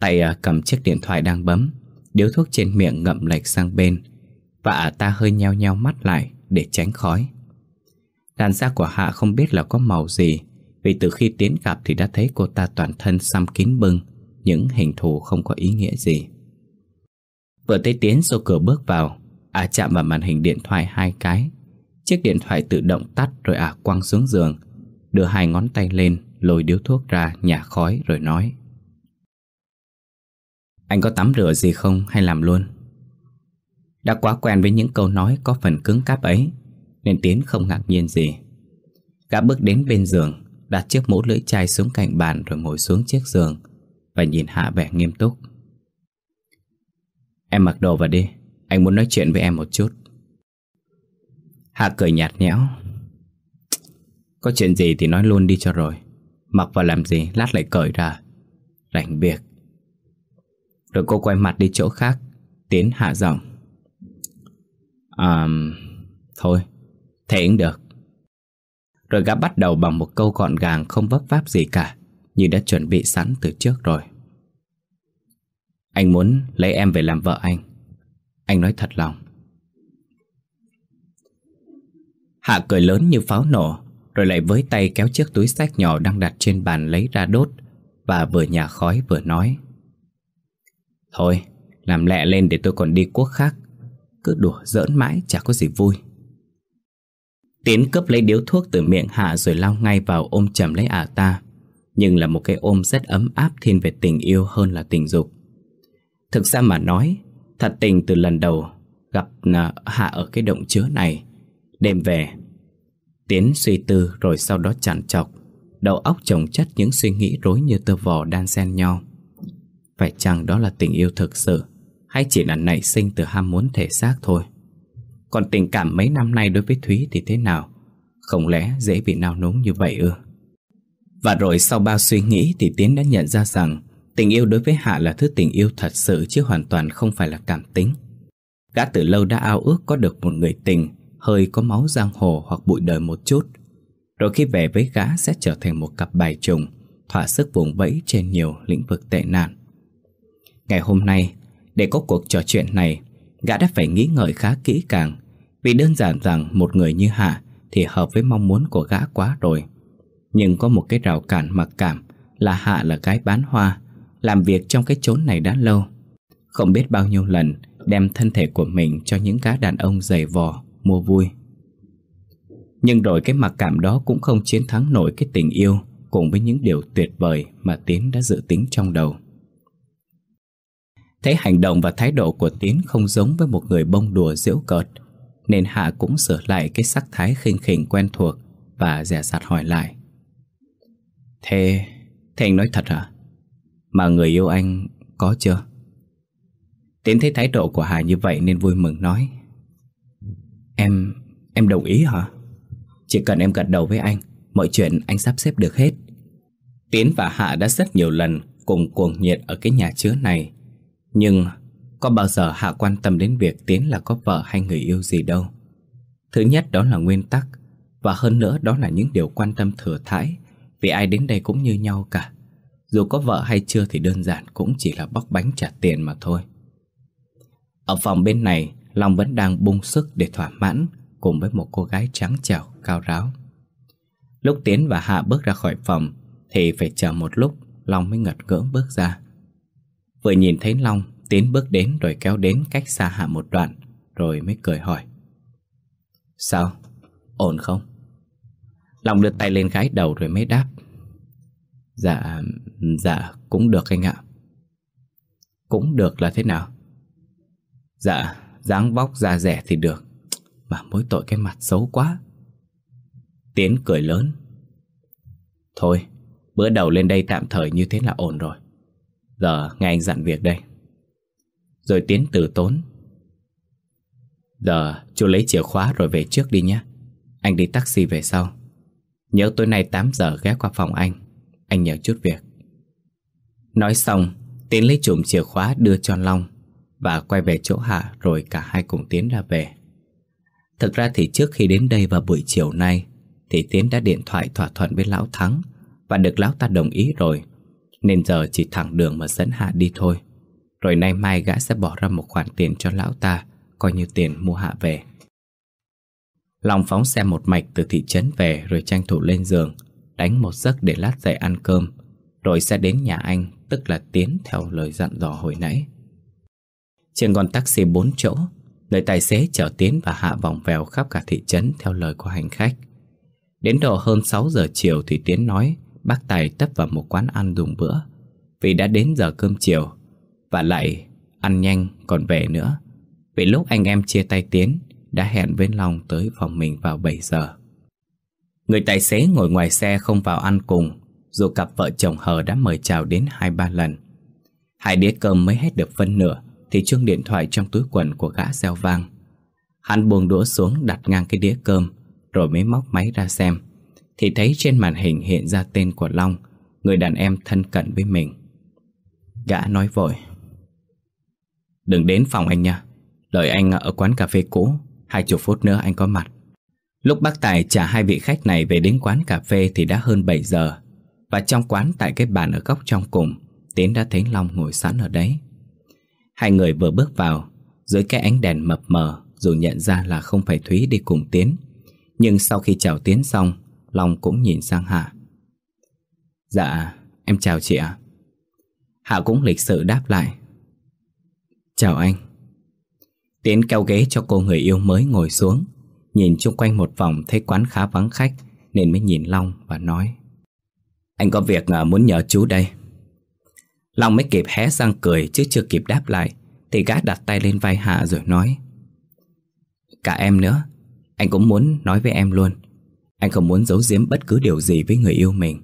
Tay à, cầm chiếc điện thoại đang bấm, điếu thuốc trên miệng ngậm lệch sang bên và ta hơi nheo nheo mắt lại để tránh khói. Đàn da của Hạ không biết là có màu gì, vì từ khi Tiến gặp thì đã thấy cô ta toàn thân xăm kín bưng những hình thù không có ý nghĩa gì. Vừa thấy Tiến xô cửa bước vào À chạm vào màn hình điện thoại hai cái Chiếc điện thoại tự động tắt rồi à quăng xuống giường, Đưa hai ngón tay lên, Lôi điếu thuốc ra, nhả khói rồi nói Anh có tắm rửa gì không hay làm luôn đã quá quen với những câu nói có phần cứng cáp ấy, Nên Tiến không ngạc nhiên gì. Gã bước đến bên giường, Đặt chiếc mũ lưỡi chai xuống cạnh bàn Rồi ngồi xuống chiếc giường Và nhìn Hạ vẻ nghiêm túc. Em mặc đồ vào đi, Anh muốn nói chuyện với em một chút. Hạ cười nhạt nhẽo. Có chuyện gì thì nói luôn đi cho rồi, Mặc vào làm gì lát lại cởi ra, Rảnh việc. Rồi cô quay mặt đi chỗ khác, Tiến hạ giọng. À Thôi Thế cũng được. Rồi gã bắt đầu bằng một câu gọn gàng Không vấp váp gì cả Như đã chuẩn bị sẵn từ trước rồi. Anh muốn lấy em về làm vợ anh. Anh nói thật lòng. Hạ cười lớn như pháo nổ Rồi lại với tay kéo chiếc túi sách nhỏ đang đặt trên bàn lấy ra đốt Và vừa nhả khói vừa nói. Thôi, làm lẹ lên để tôi còn đi quốc khác. Cứ đùa giỡn mãi chả có gì vui. Tiến cướp lấy điếu thuốc từ miệng Hạ rồi lao ngay vào ôm chầm lấy ả ta. Nhưng là một cái ôm rất ấm áp thiên về tình yêu hơn là tình dục. Thực ra mà nói, Thật tình từ lần đầu gặp à, Hạ ở cái động chứa này. Đêm về Tiến suy tư rồi sau đó chặn chọc, Đầu óc chồng chất những suy nghĩ rối như tơ vò đan xen nhau. Phải chăng đó là tình yêu thực sự? Hay chỉ là nảy sinh từ ham muốn thể xác thôi Còn tình cảm mấy năm nay đối với Thúy thì thế nào Không lẽ dễ bị nao núng như vậy ư Và rồi sau bao suy nghĩ thì Tiến đã nhận ra rằng Tình yêu đối với Hạ là thứ tình yêu thật sự chứ hoàn toàn không phải là cảm tính. Gã từ lâu đã ao ước có được một người tình hơi có máu giang hồ hoặc bụi đời một chút. Rồi khi về với gã sẽ trở thành một cặp bài trùng, thỏa sức vùng vẫy trên nhiều lĩnh vực tệ nạn. Ngày hôm nay, để có cuộc trò chuyện này, gã đã phải nghĩ ngợi khá kỹ càng, vì đơn giản rằng một người như Hạ thì hợp với mong muốn của gã quá rồi. Nhưng có một cái rào cản mặc cảm là Hạ là gái bán hoa, làm việc trong cái chốn này đã lâu. Không biết bao nhiêu lần Đem thân thể của mình cho những gã đàn ông giày vò Mua vui. Nhưng rồi cái mặc cảm đó Cũng không chiến thắng nổi cái tình yêu Cùng với những điều tuyệt vời Mà Tiến đã dự tính trong đầu. Thấy hành động và thái độ của Tiến Không giống với một người bông đùa giễu cợt Nên Hạ cũng sửa lại Cái sắc thái khinh khỉnh quen thuộc Và dè dặt hỏi lại Thế... Thế anh nói thật hả? Mà người yêu anh có chưa? Tiến thấy thái độ của Hà như vậy nên vui mừng nói Em, Em đồng ý hả? Chỉ cần em gật đầu với anh Mọi chuyện anh sắp xếp được hết Tiến và Hạ đã rất nhiều lần Cùng cuồng nhiệt ở cái nhà chứa này nhưng Có bao giờ Hạ quan tâm đến việc Tiến là có vợ hay người yêu gì đâu? Thứ nhất đó là nguyên tắc Và hơn nữa đó là những điều quan tâm thừa thãi Vì ai đến đây cũng như nhau cả. Dù có vợ hay chưa thì đơn giản Cũng chỉ là bóc bánh trả tiền mà thôi. Ở phòng bên này Long vẫn đang bung sức để thỏa mãn Cùng với một cô gái trắng trẻo, cao ráo. Lúc Tiến và Hạ bước ra khỏi phòng Thì phải chờ một lúc Long mới ngật ngưỡng bước ra. Vừa nhìn thấy Long Tiến bước đến rồi kéo đến cách xa Hạ một đoạn Rồi mới cười hỏi Sao? Ổn không? Long đưa tay lên gái đầu rồi mới đáp Dạ, dạ cũng được anh ạ Cũng được là thế nào? Dạ, dáng vóc da rẻ thì được Mà mỗi tội cái mặt xấu quá Tiến cười lớn Thôi, bữa đầu lên đây tạm thời như thế là ổn rồi Giờ nghe anh dặn việc đây. Rồi Tiến từ tốn. Giờ chú lấy chìa khóa rồi về trước đi nhé. Anh đi taxi về sau. Nhớ tối nay 8 giờ ghé qua phòng anh. Anh nhờ chút việc. Nói xong, Tiến lấy chùm chìa khóa đưa cho Long Và quay về chỗ Hạ Rồi cả hai cùng Tiến ra về. Thực ra thì trước khi đến đây vào buổi chiều nay, Thì Tiến đã điện thoại thỏa thuận với Lão Thắng Và được Lão ta đồng ý rồi nên giờ chỉ thẳng đường mà dẫn Hạ đi thôi. Rồi nay mai gã sẽ bỏ ra một khoản tiền cho Lão ta, Coi như tiền mua Hạ về. Long phóng xe một mạch từ thị trấn về Rồi tranh thủ lên giường, Đánh một giấc để lát dậy ăn cơm. Rồi sẽ đến nhà anh, Tức là tiến, theo lời dặn dò hồi nãy. Trên con taxi 4 chỗ Người tài xế chở Tiến và Hạ vòng vèo khắp cả thị trấn theo lời của hành khách. Đến độ hơn 6 giờ chiều thì Tiến nói bác Tài tấp vào một quán ăn dùng bữa, vì đã đến giờ cơm chiều, và lại ăn nhanh còn về nữa. Vì lúc anh em chia tay Tiến, đã hẹn với Long tới phòng mình vào 7 giờ. Người tài xế ngồi ngoài xe không vào ăn cùng, dù cặp vợ chồng hờ đã mời chào đến hai ba lần. Hai đĩa cơm mới hết được phân nửa thì chuông điện thoại trong túi quần của gã reo vang. Hắn buông đũa xuống đặt ngang cái đĩa cơm, rồi mới móc máy ra xem. Thì thấy trên màn hình hiện ra tên của Long, người đàn em thân cận với mình. Gã nói vội. Đừng đến phòng anh nha, đợi anh ở quán cà phê cũ, hai chục phút nữa anh có mặt. Lúc bác Tài trả hai vị khách này về đến quán cà phê thì đã hơn 7 giờ. Và trong quán tại cái bàn ở góc trong cùng, Tiến đã thấy Long ngồi sẵn ở đấy. Hai người vừa bước vào Dưới cái ánh đèn mập mờ Dù nhận ra là không phải Thúy đi cùng Tiến Nhưng sau khi chào Tiến xong Long cũng nhìn sang Hạ. Dạ em chào chị ạ. Hạ cũng lịch sự đáp lại. Chào anh. Tiến kéo ghế cho cô người yêu mới ngồi xuống, Nhìn chung quanh một vòng thấy quán khá vắng khách Nên mới nhìn Long và nói, Anh có việc à, muốn nhờ chú đây. Long mới kịp hé răng cười chứ chưa kịp đáp lại Thì gã đặt tay lên vai Hạ rồi nói, Cả em nữa, Anh cũng muốn nói với em luôn. Anh không muốn giấu giếm bất cứ điều gì với người yêu mình.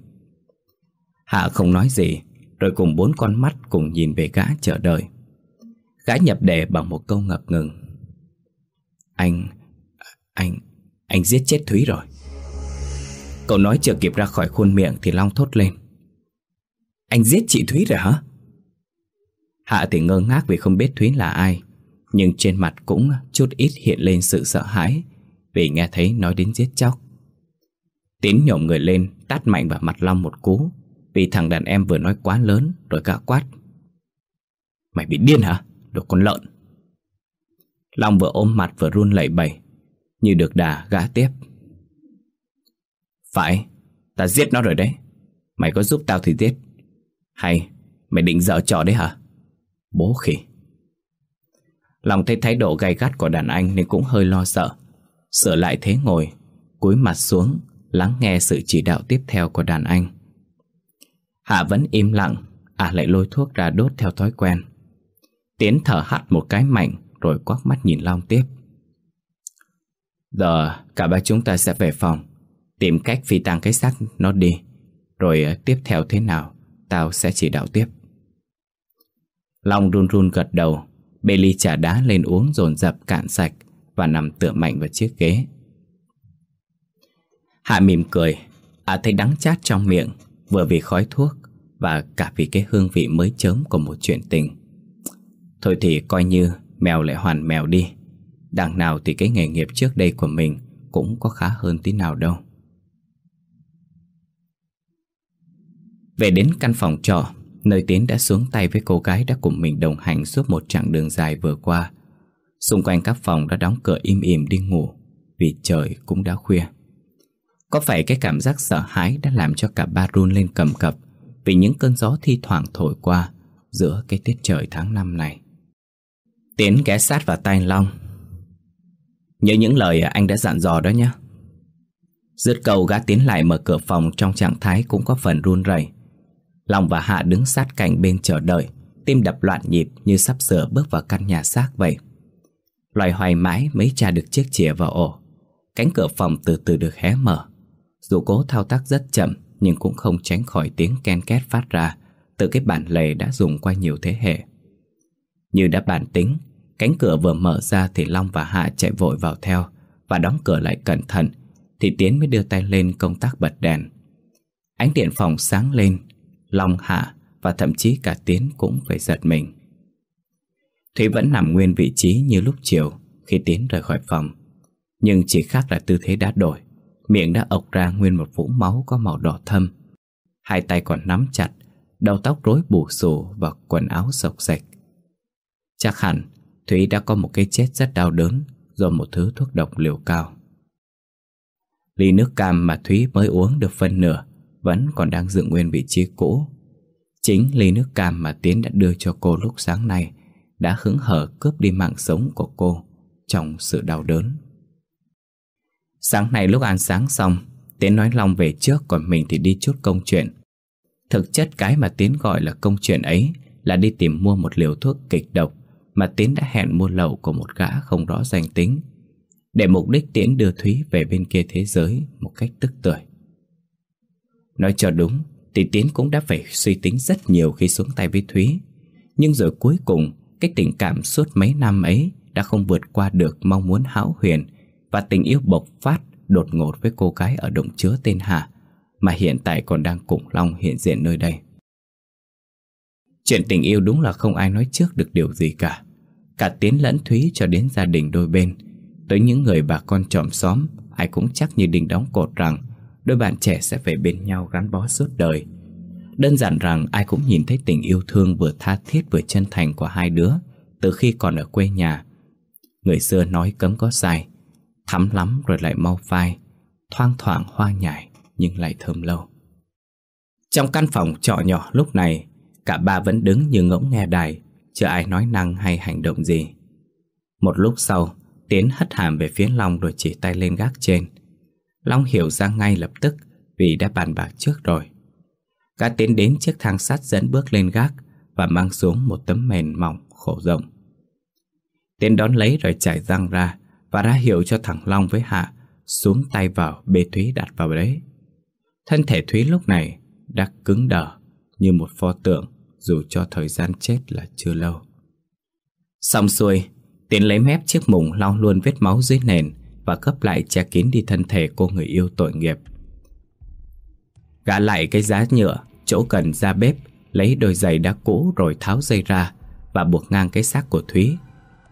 Hạ không nói gì, Rồi cùng bốn con mắt cùng nhìn về gã chờ đợi. Gã nhập đề bằng một câu ngập ngừng. Anh... Anh... Anh giết chết Thúy rồi. Cậu nói chưa kịp ra khỏi khuôn miệng Thì Long thốt lên. Anh giết chị Thúy rồi hả? Hạ thì ngơ ngác vì không biết Thúy là ai, Nhưng trên mặt cũng chút ít hiện lên sự sợ hãi, Vì nghe thấy nói đến giết chóc. Tiến nhổm người lên, Tát mạnh vào mặt Long một cú. Vì thằng đàn em vừa nói quá lớn, Rồi gã quát. Mày bị điên hả? Đồ con lợn. Long vừa ôm mặt vừa run lẩy bẩy, Như được đà gã tiếp. Phải, Ta giết nó rồi đấy. Mày có giúp tao thì giết. Hay, mày định dở trò đấy hả? Bố khỉ. Lòng thấy thái độ gay gắt của đàn anh nên cũng hơi lo sợ. Sửa lại thế ngồi, cúi mặt xuống Lắng nghe sự chỉ đạo tiếp theo của đàn anh. Hạ vẫn im lặng À lại lôi thuốc ra đốt theo thói quen. Tiến thở hắt một cái mạnh, Rồi quắc mắt nhìn Long tiếp. Giờ cả ba chúng ta sẽ về phòng, Tìm cách phi tăng cái xác nó đi, Rồi ờ, tiếp theo thế nào, Tao sẽ chỉ đạo tiếp. Long run run gật đầu Bê ly trà đá lên uống dồn dập cạn sạch Và nằm tựa mạnh vào chiếc ghế. Hạ mỉm cười À thấy đắng chát trong miệng, Vừa vì khói thuốc Và cả vì cái hương vị mới chớm của một chuyện tình. Thôi thì coi như Mèo lại hoàn mèo đi. Đằng nào thì cái nghề nghiệp trước đây của mình Cũng có khá hơn tí nào đâu. Về đến căn phòng trọ, Nơi Tiến đã xuống tay với cô gái đã cùng mình đồng hành suốt một chặng đường dài vừa qua. Xung quanh các phòng đã đóng cửa im ỉm đi ngủ Vì trời cũng đã khuya. Có phải cái cảm giác sợ hãi đã làm cho cả ba run lên cầm cập Vì những cơn gió thi thoảng thổi qua Giữa cái tiết trời tháng năm này? Tiến ghé sát vào tay Long. Nhớ những lời anh đã dặn dò đó nhé. Dứt cầu gã tiến lại mở cửa phòng trong trạng thái cũng có phần run rẩy. Long và Hạ đứng sát cạnh bên chờ đợi, Tim đập loạn nhịp như sắp sửa bước vào căn nhà xác vậy. Loài hoài mãi mới tra được chiếc chìa vào ổ. Cánh cửa phòng từ từ được hé mở. Dù cố thao tác rất chậm, Nhưng cũng không tránh khỏi tiếng ken két phát ra Từ cái bản lề đã dùng qua nhiều thế hệ. Như đã bản tính, Cánh cửa vừa mở ra thì Long và Hạ chạy vội vào theo Và đóng cửa lại cẩn thận Thì Tiến mới đưa tay lên công tác bật đèn. Ánh điện phòng sáng lên, Long, Hạ và thậm chí cả Tiến cũng phải giật mình. Thúy vẫn nằm nguyên vị trí như lúc chiều khi Tiến rời khỏi phòng, Nhưng chỉ khác là tư thế đã đổi. Miệng đã ộc ra nguyên một vũng máu có màu đỏ thâm. Hai tay còn nắm chặt Đầu tóc rối bù xù và quần áo sộc sạch. Chắc hẳn, Thúy đã có một cái chết rất đau đớn Do một thứ thuốc độc liều cao. Ly nước cam mà Thúy mới uống được phân nửa Vẫn còn đang dựng nguyên vị trí cũ. Chính ly nước cam mà Tiến đã đưa cho cô lúc sáng nay đã hứng hở cướp đi mạng sống của cô trong sự đau đớn. Sáng nay lúc ăn sáng xong, Tiến nói Long về trước còn mình thì đi chút công chuyện. Thực chất cái mà Tiến gọi là công chuyện ấy là đi tìm mua một liều thuốc kịch độc mà Tiến đã hẹn mua lậu của một gã không rõ danh tính để mục đích Tiến đưa Thúy về bên kia thế giới một cách tức tưởi. Nói cho đúng thì Tiến cũng đã phải suy tính rất nhiều khi xuống tay với Thúy nhưng rồi cuối cùng cái tình cảm suốt mấy năm ấy đã không vượt qua được mong muốn hão huyền và tình yêu bộc phát đột ngột với cô gái ở động chứa tên Hà mà hiện tại còn đang cùng Long hiện diện nơi đây. Chuyện tình yêu đúng là không ai nói trước được điều gì cả. Cả Tiến lẫn Thúy cho đến gia đình đôi bên, tới những người bà con tròm xóm, ai cũng chắc như đình đóng cột rằng đôi bạn trẻ sẽ về bên nhau gắn bó suốt đời. Đơn giản rằng ai cũng nhìn thấy tình yêu thương vừa tha thiết vừa chân thành của hai đứa từ khi còn ở quê nhà. Người xưa nói cấm có sai, thắm lắm rồi lại mau phai, thoang thoảng hoa nhài nhưng lại thơm lâu. Trong căn phòng trọ nhỏ lúc này, cả ba vẫn đứng như ngỗng nghe đài, chưa ai nói năng hay hành động gì. Một lúc sau, Tiến hất hàm về phía Long rồi chỉ tay lên gác trên. Long hiểu ra ngay lập tức vì đã bàn bạc trước rồi. Cả tiến đến chiếc thang sắt dẫn bước lên gác và mang xuống một tấm mền mỏng khổ rộng. Tiến đón lấy rồi chải răng ra và ra hiệu cho thằng Long với Hạ xuống tay vào bê Thúy đặt vào đấy. Thân thể Thúy lúc này đã cứng đờ như một pho tượng dù cho thời gian chết là chưa lâu. Xong xuôi, Tiến lấy mép chiếc mùng lau luôn vết máu dưới nền và gấp lại che kín đi thân thể cô người yêu tội nghiệp. Gã lại cái giá nhựa Chỗ cần ra bếp Lấy đôi giày đã cũ rồi tháo dây ra Và buộc ngang cái xác của Thúy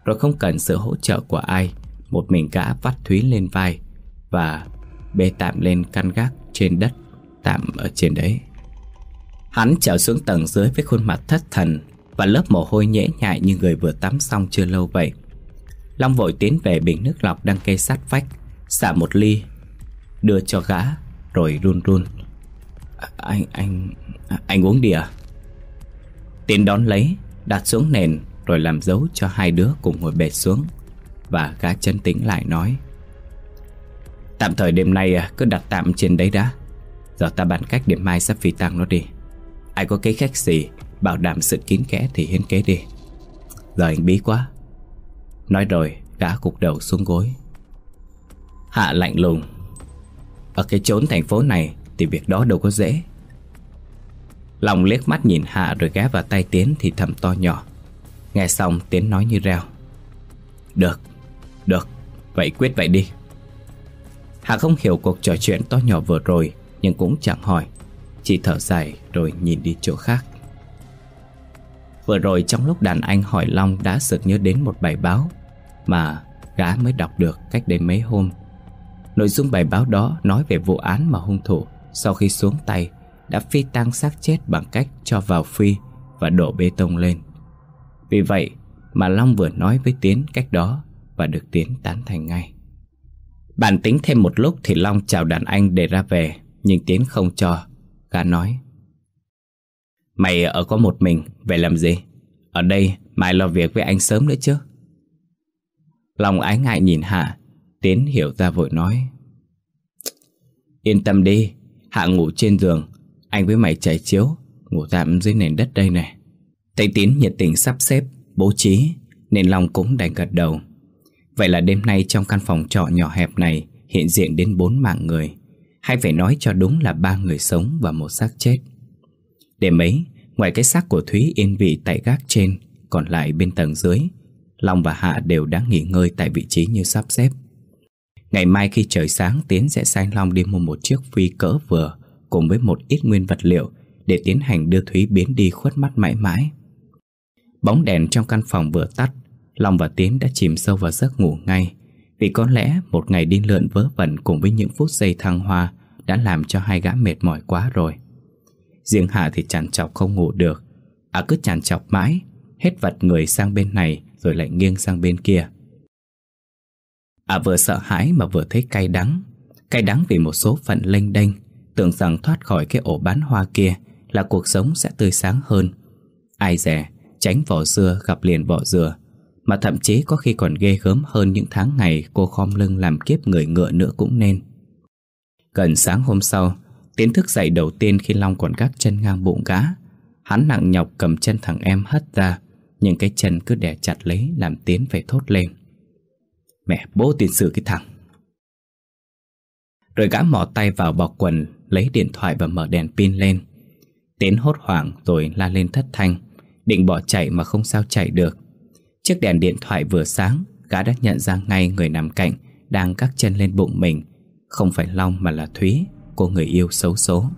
Rồi không cần sự hỗ trợ của ai một mình gã vắt Thúy lên vai Và bê tạm lên căn gác trên đất Tạm ở trên đấy Hắn trở xuống tầng dưới với khuôn mặt thất thần Và lớp mồ hôi nhễ nhại như người vừa tắm xong chưa lâu vậy Long vội tiến về bình nước lọc đang kê sát vách Xả một ly Đưa cho gã Rồi run run à, anh, anh, anh uống đi à? Tiến đón lấy, đặt xuống nền rồi làm dấu cho hai đứa cùng ngồi bệt xuống. Và gã chấn tĩnh lại nói Tạm thời đêm nay à, cứ đặt tạm trên đấy đã. Giờ ta bàn cách để mai sắp phi tăng nó đi. Ai có cái khách gì Bảo đảm sự kín kẽ thì hiến kế đi. Giờ anh bí quá. Nói rồi gã cục đầu xuống gối. Hạ lạnh lùng Ở cái chốn thành phố này thì việc đó đâu có dễ. Lòng liếc mắt nhìn Hạ rồi ghé vào tay Tiến thì thầm to nhỏ. Nghe xong Tiến nói như reo Được, được, vậy quyết vậy đi. Hạ không hiểu cuộc trò chuyện to nhỏ vừa rồi Nhưng cũng chẳng hỏi. Chỉ thở dài rồi nhìn đi chỗ khác. Vừa rồi trong lúc đàn anh hỏi Long đã sực nhớ đến một bài báo Mà gã mới đọc được cách đây mấy hôm. Nội dung bài báo đó nói về vụ án mà hung thủ Sau khi xuống tay Đã phi tăng xác chết bằng cách cho vào phi Và đổ bê tông lên. Vì vậy mà Long vừa nói với Tiến cách đó và được Tiến tán thành ngay. Bạn tính thêm một lúc thì Long chào đàn anh để ra về, Nhưng Tiến không cho. Gã nói, Mày ở có một mình, Về làm gì? Ở đây mày lo việc với anh sớm nữa chứ? Long ái ngại nhìn Hạ. Tiến hiểu ra vội nói, Yên tâm đi, Hạ ngủ trên giường. Anh với mày trải chiếu, Ngủ tạm dưới nền đất đây này. Thấy Tiến nhiệt tình sắp xếp, Bố trí, Nên Long cũng đành gật đầu. Vậy là đêm nay trong căn phòng trọ nhỏ hẹp này Hiện diện đến bốn mạng người. Hay phải nói cho đúng là ba người sống Và một xác chết. Đêm ấy, Ngoài cái xác của Thúy yên vị tại gác trên, Còn lại bên tầng dưới, Long và Hạ đều đã nghỉ ngơi tại vị trí như sắp xếp. Ngày mai khi trời sáng, Tiến sẽ sai Long đi mua một chiếc phi cỡ vừa Cùng với một ít nguyên vật liệu Để tiến hành đưa Thúy biến đi khuất mắt mãi mãi. Bóng đèn trong căn phòng vừa tắt Long và Tiến đã chìm sâu vào giấc ngủ ngay. Vì có lẽ một ngày đi lượn vớ vẩn Cùng với những phút giây thăng hoa Đã làm cho hai gã mệt mỏi quá rồi. Riêng Hạ thì chằn chọc không ngủ được. À cứ chằn chọc mãi, Hết vật người sang bên này Rồi lại nghiêng sang bên kia. À vừa sợ hãi mà vừa thấy cay đắng. Cay đắng vì một số phận lênh đênh, Tưởng rằng thoát khỏi cái ổ bán hoa kia Là cuộc sống sẽ tươi sáng hơn. Ai dè, Tránh vỏ dưa gặp liền vỏ dừa mà thậm chí có khi còn ghê gớm hơn những tháng ngày Cô khom lưng làm kiếp người ngựa nữa cũng nên. Gần sáng hôm sau, Tiến thức dậy đầu tiên khi Long còn gác chân ngang bụng gã. Hắn nặng nhọc cầm chân thằng em hất ra, Nhưng cái chân cứ đè chặt lấy Làm Tiến phải thốt lên. Mẹ, bố tiền sử cái thằng. Rồi gã mò tay vào bọc quần, Lấy điện thoại và mở đèn pin lên. Tiến hốt hoảng rồi la lên thất thanh, Định bỏ chạy mà không sao chạy được. Chiếc đèn điện thoại vừa sáng, Gã đã nhận ra ngay người nằm cạnh Đang cắt chân lên bụng mình. Không phải Long mà là Thúy, Cô người yêu xấu số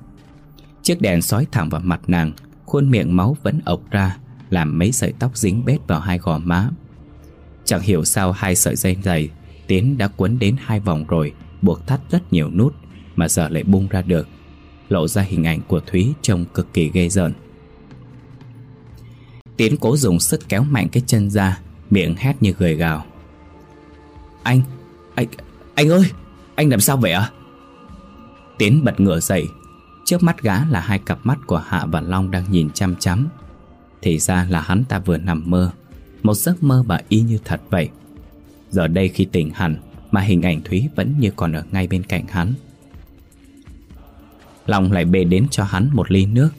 Chiếc đèn sói thẳng vào mặt nàng, Khuôn miệng máu vẫn ộc ra, Làm mấy sợi tóc dính bết vào hai gò má. Chẳng hiểu sao hai sợi dây dày Tiến đã quấn đến hai vòng rồi, Buộc thắt rất nhiều nút Mà giờ lại bung ra được. Lộ ra hình ảnh của Thúy trông cực kỳ ghê rợn. Tiến cố dùng sức kéo mạnh cái chân ra Miệng hét như người gào. Anh, anh, anh ơi Anh làm sao vậy ạ? Tiến bật ngửa dậy. Trước mắt gã là hai cặp mắt của Hạ và Long đang nhìn chăm chăm. Thì ra là hắn ta vừa nằm mơ. Một giấc mơ bà y như thật vậy. Giờ đây khi tỉnh hẳn Mà hình ảnh Thúy vẫn như còn ở ngay bên cạnh hắn. Long lại bê đến cho hắn một ly nước.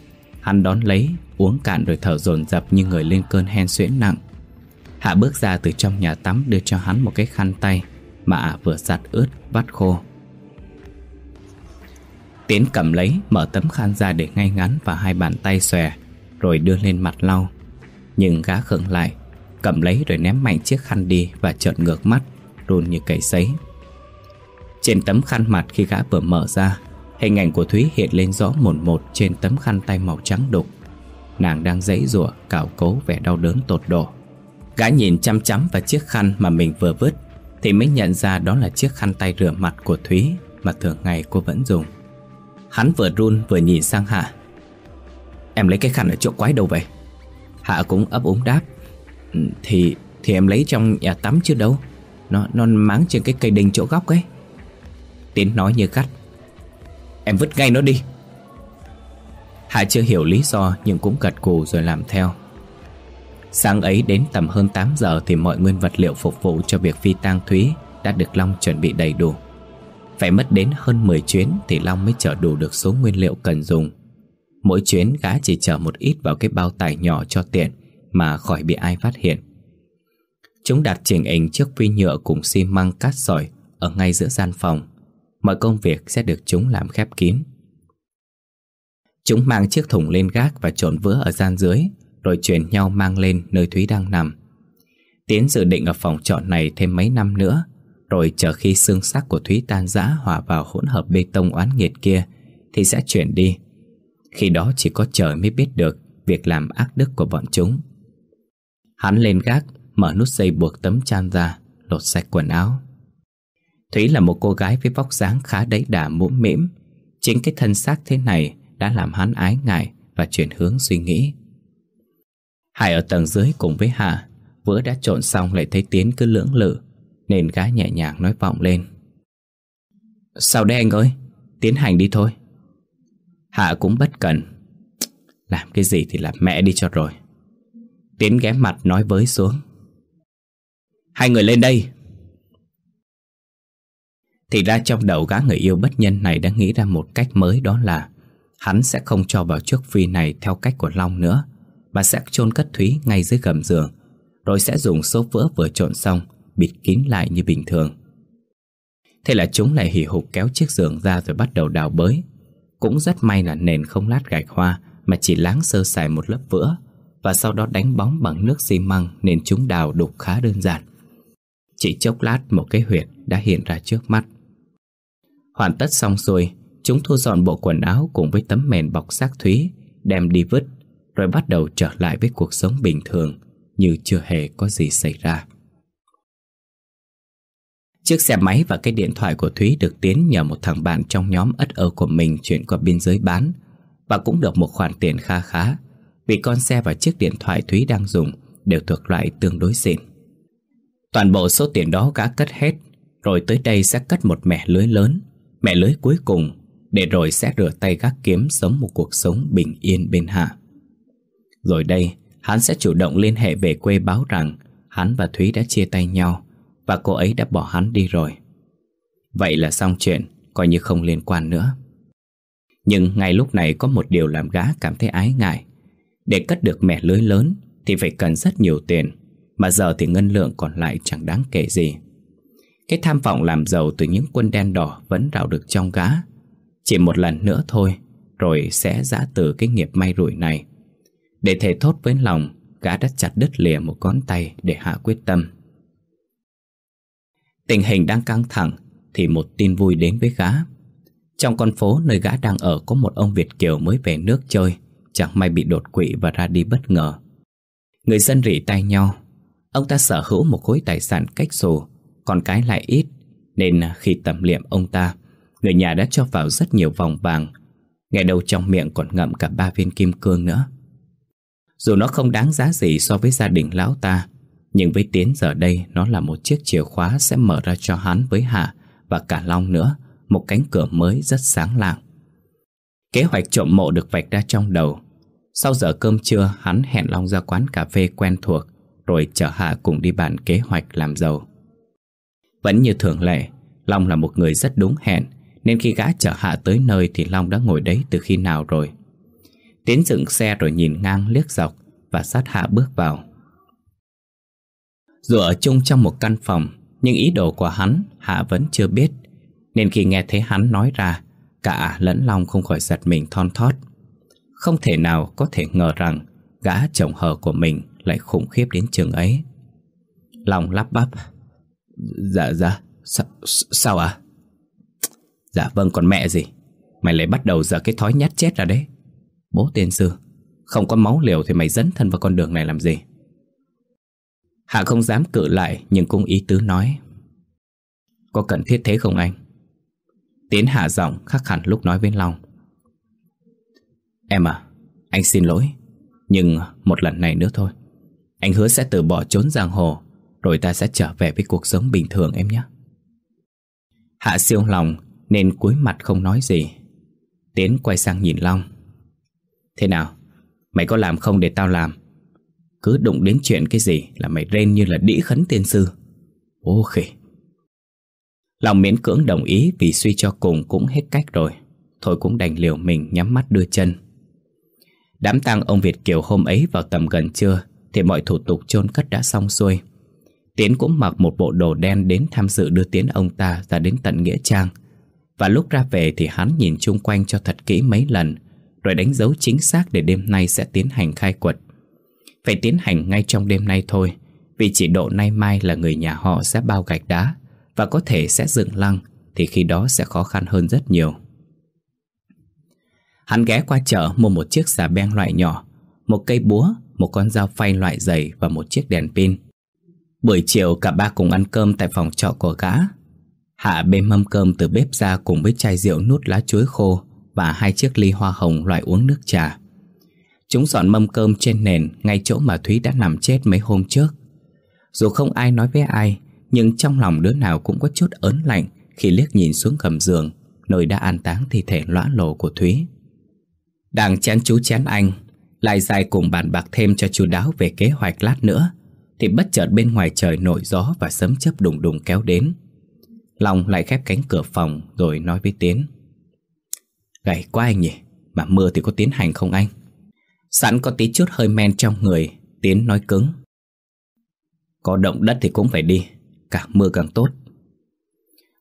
Hắn đón lấy Uống cạn rồi thở dồn dập như người lên cơn hen suyễn nặng. Hạ bước ra từ trong nhà tắm Đưa cho hắn một cái khăn tay Mà ả vừa giặt ướt, vắt khô. Tiến cầm lấy, Mở tấm khăn ra để ngay ngắn Và hai bàn tay xòe, Rồi đưa lên mặt lau. Nhưng gã khựng lại, Cầm lấy rồi ném mạnh chiếc khăn đi Và trợn ngược mắt, Run như cầy sấy. Trên tấm khăn mặt khi gã vừa mở ra, Hình ảnh của Thúy hiện lên rõ một một Trên tấm khăn tay màu trắng đục. Nàng đang dãy rủa, cào cố vẻ đau đớn tột độ. Gã nhìn chăm chăm vào chiếc khăn mà mình vừa vứt, Thì mới nhận ra đó là chiếc khăn tay rửa mặt của Thúy Mà thường ngày cô vẫn dùng. Hắn vừa run vừa nhìn sang Hạ. Em lấy cái khăn ở chỗ quái đâu vậy? Hạ cũng ấp úng đáp. Ừ, thì thì em lấy trong nhà tắm chứ đâu. Nó nó máng trên cái cây đinh chỗ góc ấy. Tiến nói như cắt Em vứt ngay nó đi. Hạ chưa hiểu lý do nhưng cũng gật cù rồi làm theo Sáng ấy đến tầm hơn 8 giờ thì mọi nguyên vật liệu phục vụ cho việc phi tang Thúy đã được Long chuẩn bị đầy đủ. Phải mất đến hơn 10 chuyến thì Long mới chở đủ được số nguyên liệu cần dùng. Mỗi chuyến gã chỉ chở một ít vào cái bao tải nhỏ cho tiện mà khỏi bị ai phát hiện. Chúng đặt chỉnh ảnh trước phi nhựa cùng xi măng cát sỏi ở ngay giữa gian phòng. Mọi công việc sẽ được chúng làm khép kín. Chúng mang chiếc thùng lên gác và trộn vữa ở gian dưới, Rồi chuyển nhau mang lên nơi Thúy đang nằm. Tiến dự định ở phòng trọ này thêm mấy năm nữa, Rồi chờ khi xương xác của Thúy tan rã Hòa vào hỗn hợp bê tông oán nghiệt kia, Thì sẽ chuyển đi. Khi đó chỉ có trời mới biết được Việc làm ác đức của bọn chúng. Hắn lên gác, Mở nút dây buộc tấm chan ra, Lột sạch quần áo. Thúy là một cô gái với vóc dáng khá đẫy đà mũm mĩm. Chính cái thân xác thế này đã làm hắn ái ngại Và chuyển hướng suy nghĩ. Hải ở tầng dưới cùng với Hà Vừa đã trộn xong lại thấy Tiến cứ lưỡng lự, Nên gái nhẹ nhàng nói vọng lên. Sao đây anh ơi? Tiến hành đi thôi. Hạ cũng bất cần Làm cái gì thì làm mẹ đi cho rồi. Tiến ghé mặt nói với xuống. Hai người lên đây. Thì ra trong đầu gã người yêu bất nhân này đã nghĩ ra một cách mới đó là Hắn sẽ không cho vào trước phi này theo cách của Long nữa, Mà sẽ chôn cất Thúy ngay dưới gầm giường, Rồi sẽ dùng số vữa vừa trộn xong Bịt kín lại như bình thường. Thế là chúng lại hì hục kéo chiếc giường ra rồi bắt đầu đào bới. Cũng rất may là nền không lát gạch hoa Mà chỉ láng sơ sài một lớp vữa, Và sau đó đánh bóng bằng nước xi măng Nên chúng đào đục khá đơn giản. Chỉ chốc lát một cái huyệt đã hiện ra trước mắt. Hoàn tất xong rồi Chúng thu dọn bộ quần áo cùng với tấm mền bọc xác Thúy Đem đi vứt Rồi bắt đầu trở lại với cuộc sống bình thường Như chưa hề có gì xảy ra Chiếc xe máy và cái điện thoại của Thúy được Tiến nhờ một thằng bạn trong nhóm ất ơ của mình chuyển qua biên giới bán và cũng được một khoản tiền kha khá vì con xe và chiếc điện thoại Thúy đang dùng đều thuộc loại tương đối xịn. Toàn bộ số tiền đó gã cất hết rồi tới đây sẽ cất một mẻ lưới lớn, mẻ lưới cuối cùng để rồi sẽ rửa tay gác kiếm sống một cuộc sống bình yên bên hạ. Rồi đây, hắn sẽ chủ động liên hệ về quê báo rằng hắn và Thúy đã chia tay nhau và cô ấy đã bỏ hắn đi rồi. Vậy là xong chuyện Coi như không liên quan nữa. Nhưng ngay lúc này có một điều làm gã cảm thấy ái ngại. Để cất được mẻ lưới lớn Thì phải cần rất nhiều tiền Mà giờ thì ngân lượng còn lại chẳng đáng kể gì. Cái tham vọng làm giàu từ những quân đen đỏ Vẫn rào được trong gã chỉ một lần nữa thôi, Rồi sẽ giã từ cái nghiệp may rủi này. Để thể thốt với lòng, Gã đã chặt đứt lìa một ngón tay Để hạ quyết tâm. Tình hình đang căng thẳng Thì một tin vui đến với gã. Trong con phố nơi gã đang ở Có một ông Việt Kiều mới về nước chơi, Chẳng may bị đột quỵ và ra đi bất ngờ. Người dân rỉ tay nhau. Ông ta sở hữu một khối tài sản cách xù Còn cái lại ít, Nên khi tầm liệm ông ta Người nhà đã cho vào rất nhiều vòng vàng. Ngày đầu trong miệng còn ngậm cả ba viên kim cương nữa. Dù nó không đáng giá gì so với gia đình lão ta, nhưng với Tiến giờ đây, Nó là một chiếc chìa khóa sẽ mở ra cho hắn với Hạ Và cả Long nữa, Một cánh cửa mới rất sáng lạng. Kế hoạch trộm mộ được vạch ra trong đầu. Sau giờ cơm trưa, Hắn hẹn Long ra quán cà phê quen thuộc, Rồi chở Hạ cùng đi bàn kế hoạch làm giàu. Vẫn như thường lệ, Long là một người rất đúng hẹn nên khi gã chở Hạ tới nơi Thì Long đã ngồi đấy từ khi nào rồi? Tiến dựng xe rồi nhìn ngang liếc dọc Và sát Hạ bước vào. Dù ở chung trong một căn phòng Nhưng ý đồ của hắn Hạ vẫn chưa biết. Nên khi nghe thấy hắn nói ra Cả lẫn Long không khỏi giật mình thon thót. Không thể nào có thể ngờ rằng Gã chồng hờ của mình Lại khủng khiếp đến trường ấy. Long lắp bắp. Dạ dạ Sao, sao à Dạ vâng còn mẹ gì? Mày lại bắt đầu giờ cái thói nhát chết ra đấy. Bố tiên sư Không có máu liều thì mày dẫn thân vào con đường này làm gì? Hạ không dám cự lại nhưng cũng ý tứ nói. Có cần thiết thế không anh? Tiến hạ giọng khắc hẳn lúc nói với Long. Em à, anh xin lỗi Nhưng một lần này nữa thôi. Anh hứa sẽ từ bỏ trốn giang hồ Rồi ta sẽ trở về với cuộc sống bình thường em nhé. Hạ siêu lòng nên cúi mặt không nói gì. Tiến quay sang nhìn Long. Thế nào? Mày có làm không để tao làm? Cứ đụng đến chuyện cái gì là mày rên như là đĩ khấn tiên sư. Ô khỉ. Long miễn cưỡng đồng ý vì suy cho cùng cũng hết cách rồi. Thôi cũng đành liều mình nhắm mắt đưa chân. Đám tang ông Việt Kiều hôm ấy vào tầm gần trưa Thì mọi thủ tục chôn cất đã xong xuôi. Tiến cũng mặc một bộ đồ đen đến tham dự đưa Tiến ông ta ra đến tận Nghĩa Trang. Và lúc ra về thì hắn nhìn chung quanh cho thật kỹ mấy lần, Rồi đánh dấu chính xác để đêm nay sẽ tiến hành khai quật. Phải tiến hành ngay trong đêm nay thôi, Vì chỉ độ nay mai là người nhà họ sẽ bao gạch đá, Và có thể sẽ dựng lăng, Thì khi đó sẽ khó khăn hơn rất nhiều. Hắn ghé qua chợ mua một chiếc xà beng loại nhỏ, Một cây búa, Một con dao phay loại dày Và một chiếc đèn pin. Buổi chiều cả ba cùng ăn cơm tại phòng trọ của gã. Hạ bê mâm cơm từ bếp ra cùng với chai rượu nút lá chuối khô và hai chiếc ly hoa hồng loại uống nước trà. Chúng dọn mâm cơm trên nền ngay chỗ mà Thúy đã nằm chết mấy hôm trước. Dù không ai nói với ai, nhưng trong lòng đứa nào cũng có chút ớn lạnh khi liếc nhìn xuống gầm giường, nơi đã an táng thi thể lõa lồ của Thúy. Đang chán chú chán anh, lại dài cùng bàn bạc thêm cho chú đáo về kế hoạch lát nữa, thì bất chợt bên ngoài trời nổi gió và sấm chớp đùng đùng kéo đến. Long lại khép cánh cửa phòng rồi nói với Tiến. Gầy quá anh nhỉ, mà mưa thì có tiến hành không anh? Sẵn có tí chút hơi men trong người, Tiến nói cứng. Có động đất thì cũng phải đi, càng mưa càng tốt.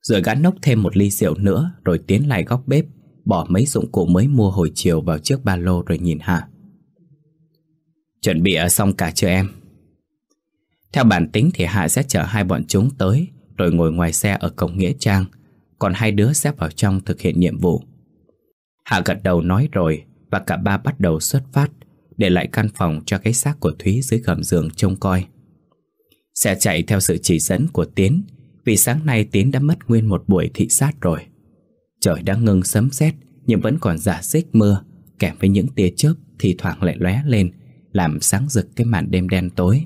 Rồi gã nốc thêm một ly rượu nữa rồi tiến lại góc bếp, bỏ mấy dụng cụ mới mua hồi chiều vào chiếc ba lô rồi nhìn Hạ. Chuẩn bị ở xong cả chưa em? Theo bản tính thì Hạ sẽ chở hai bọn chúng tới rồi ngồi ngoài xe ở cổng Nghĩa Trang, còn hai đứa xếp vào trong thực hiện nhiệm vụ. Hạ gật đầu nói rồi và cả ba bắt đầu xuất phát để lại căn phòng cho cái xác của Thúy dưới gầm giường trông coi. Xe chạy theo sự chỉ dẫn của Tiến vì sáng nay Tiến đã mất nguyên một buổi thị sát rồi. Trời đã ngưng sấm sét nhưng vẫn còn giả xích mưa kèm với những tia chớp thì thoảng lại lóe lên làm sáng rực cái màn đêm đen tối.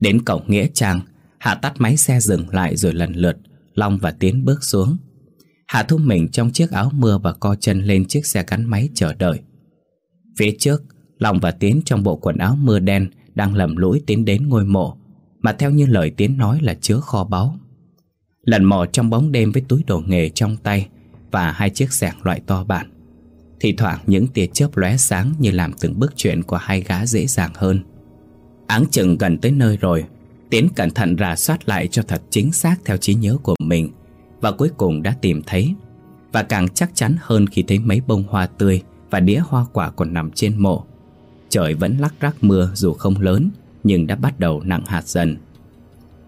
Đến cổng Nghĩa Trang, Hạ tắt máy xe dừng lại rồi lần lượt, Long và Tiến bước xuống. Hạ thu mình trong chiếc áo mưa và co chân lên chiếc xe gắn máy chờ đợi. Phía trước, Long và Tiến trong bộ quần áo mưa đen Đang lầm lũi tiến đến ngôi mộ, Mà theo như lời Tiến nói là chứa kho báu. Lần mò trong bóng đêm với túi đồ nghề trong tay Và hai chiếc xẻng loại to bản. Thì thoảng những tia chớp lóe sáng Như làm từng bước chuyện của hai gã dễ dàng hơn. Áng chừng gần tới nơi rồi Tiến cẩn thận rà soát lại cho thật chính xác theo trí nhớ của mình, Và cuối cùng đã tìm thấy. Và càng chắc chắn hơn khi thấy mấy bông hoa tươi Và đĩa hoa quả còn nằm trên mộ. Trời vẫn lắc rắc mưa dù không lớn, Nhưng đã bắt đầu nặng hạt dần.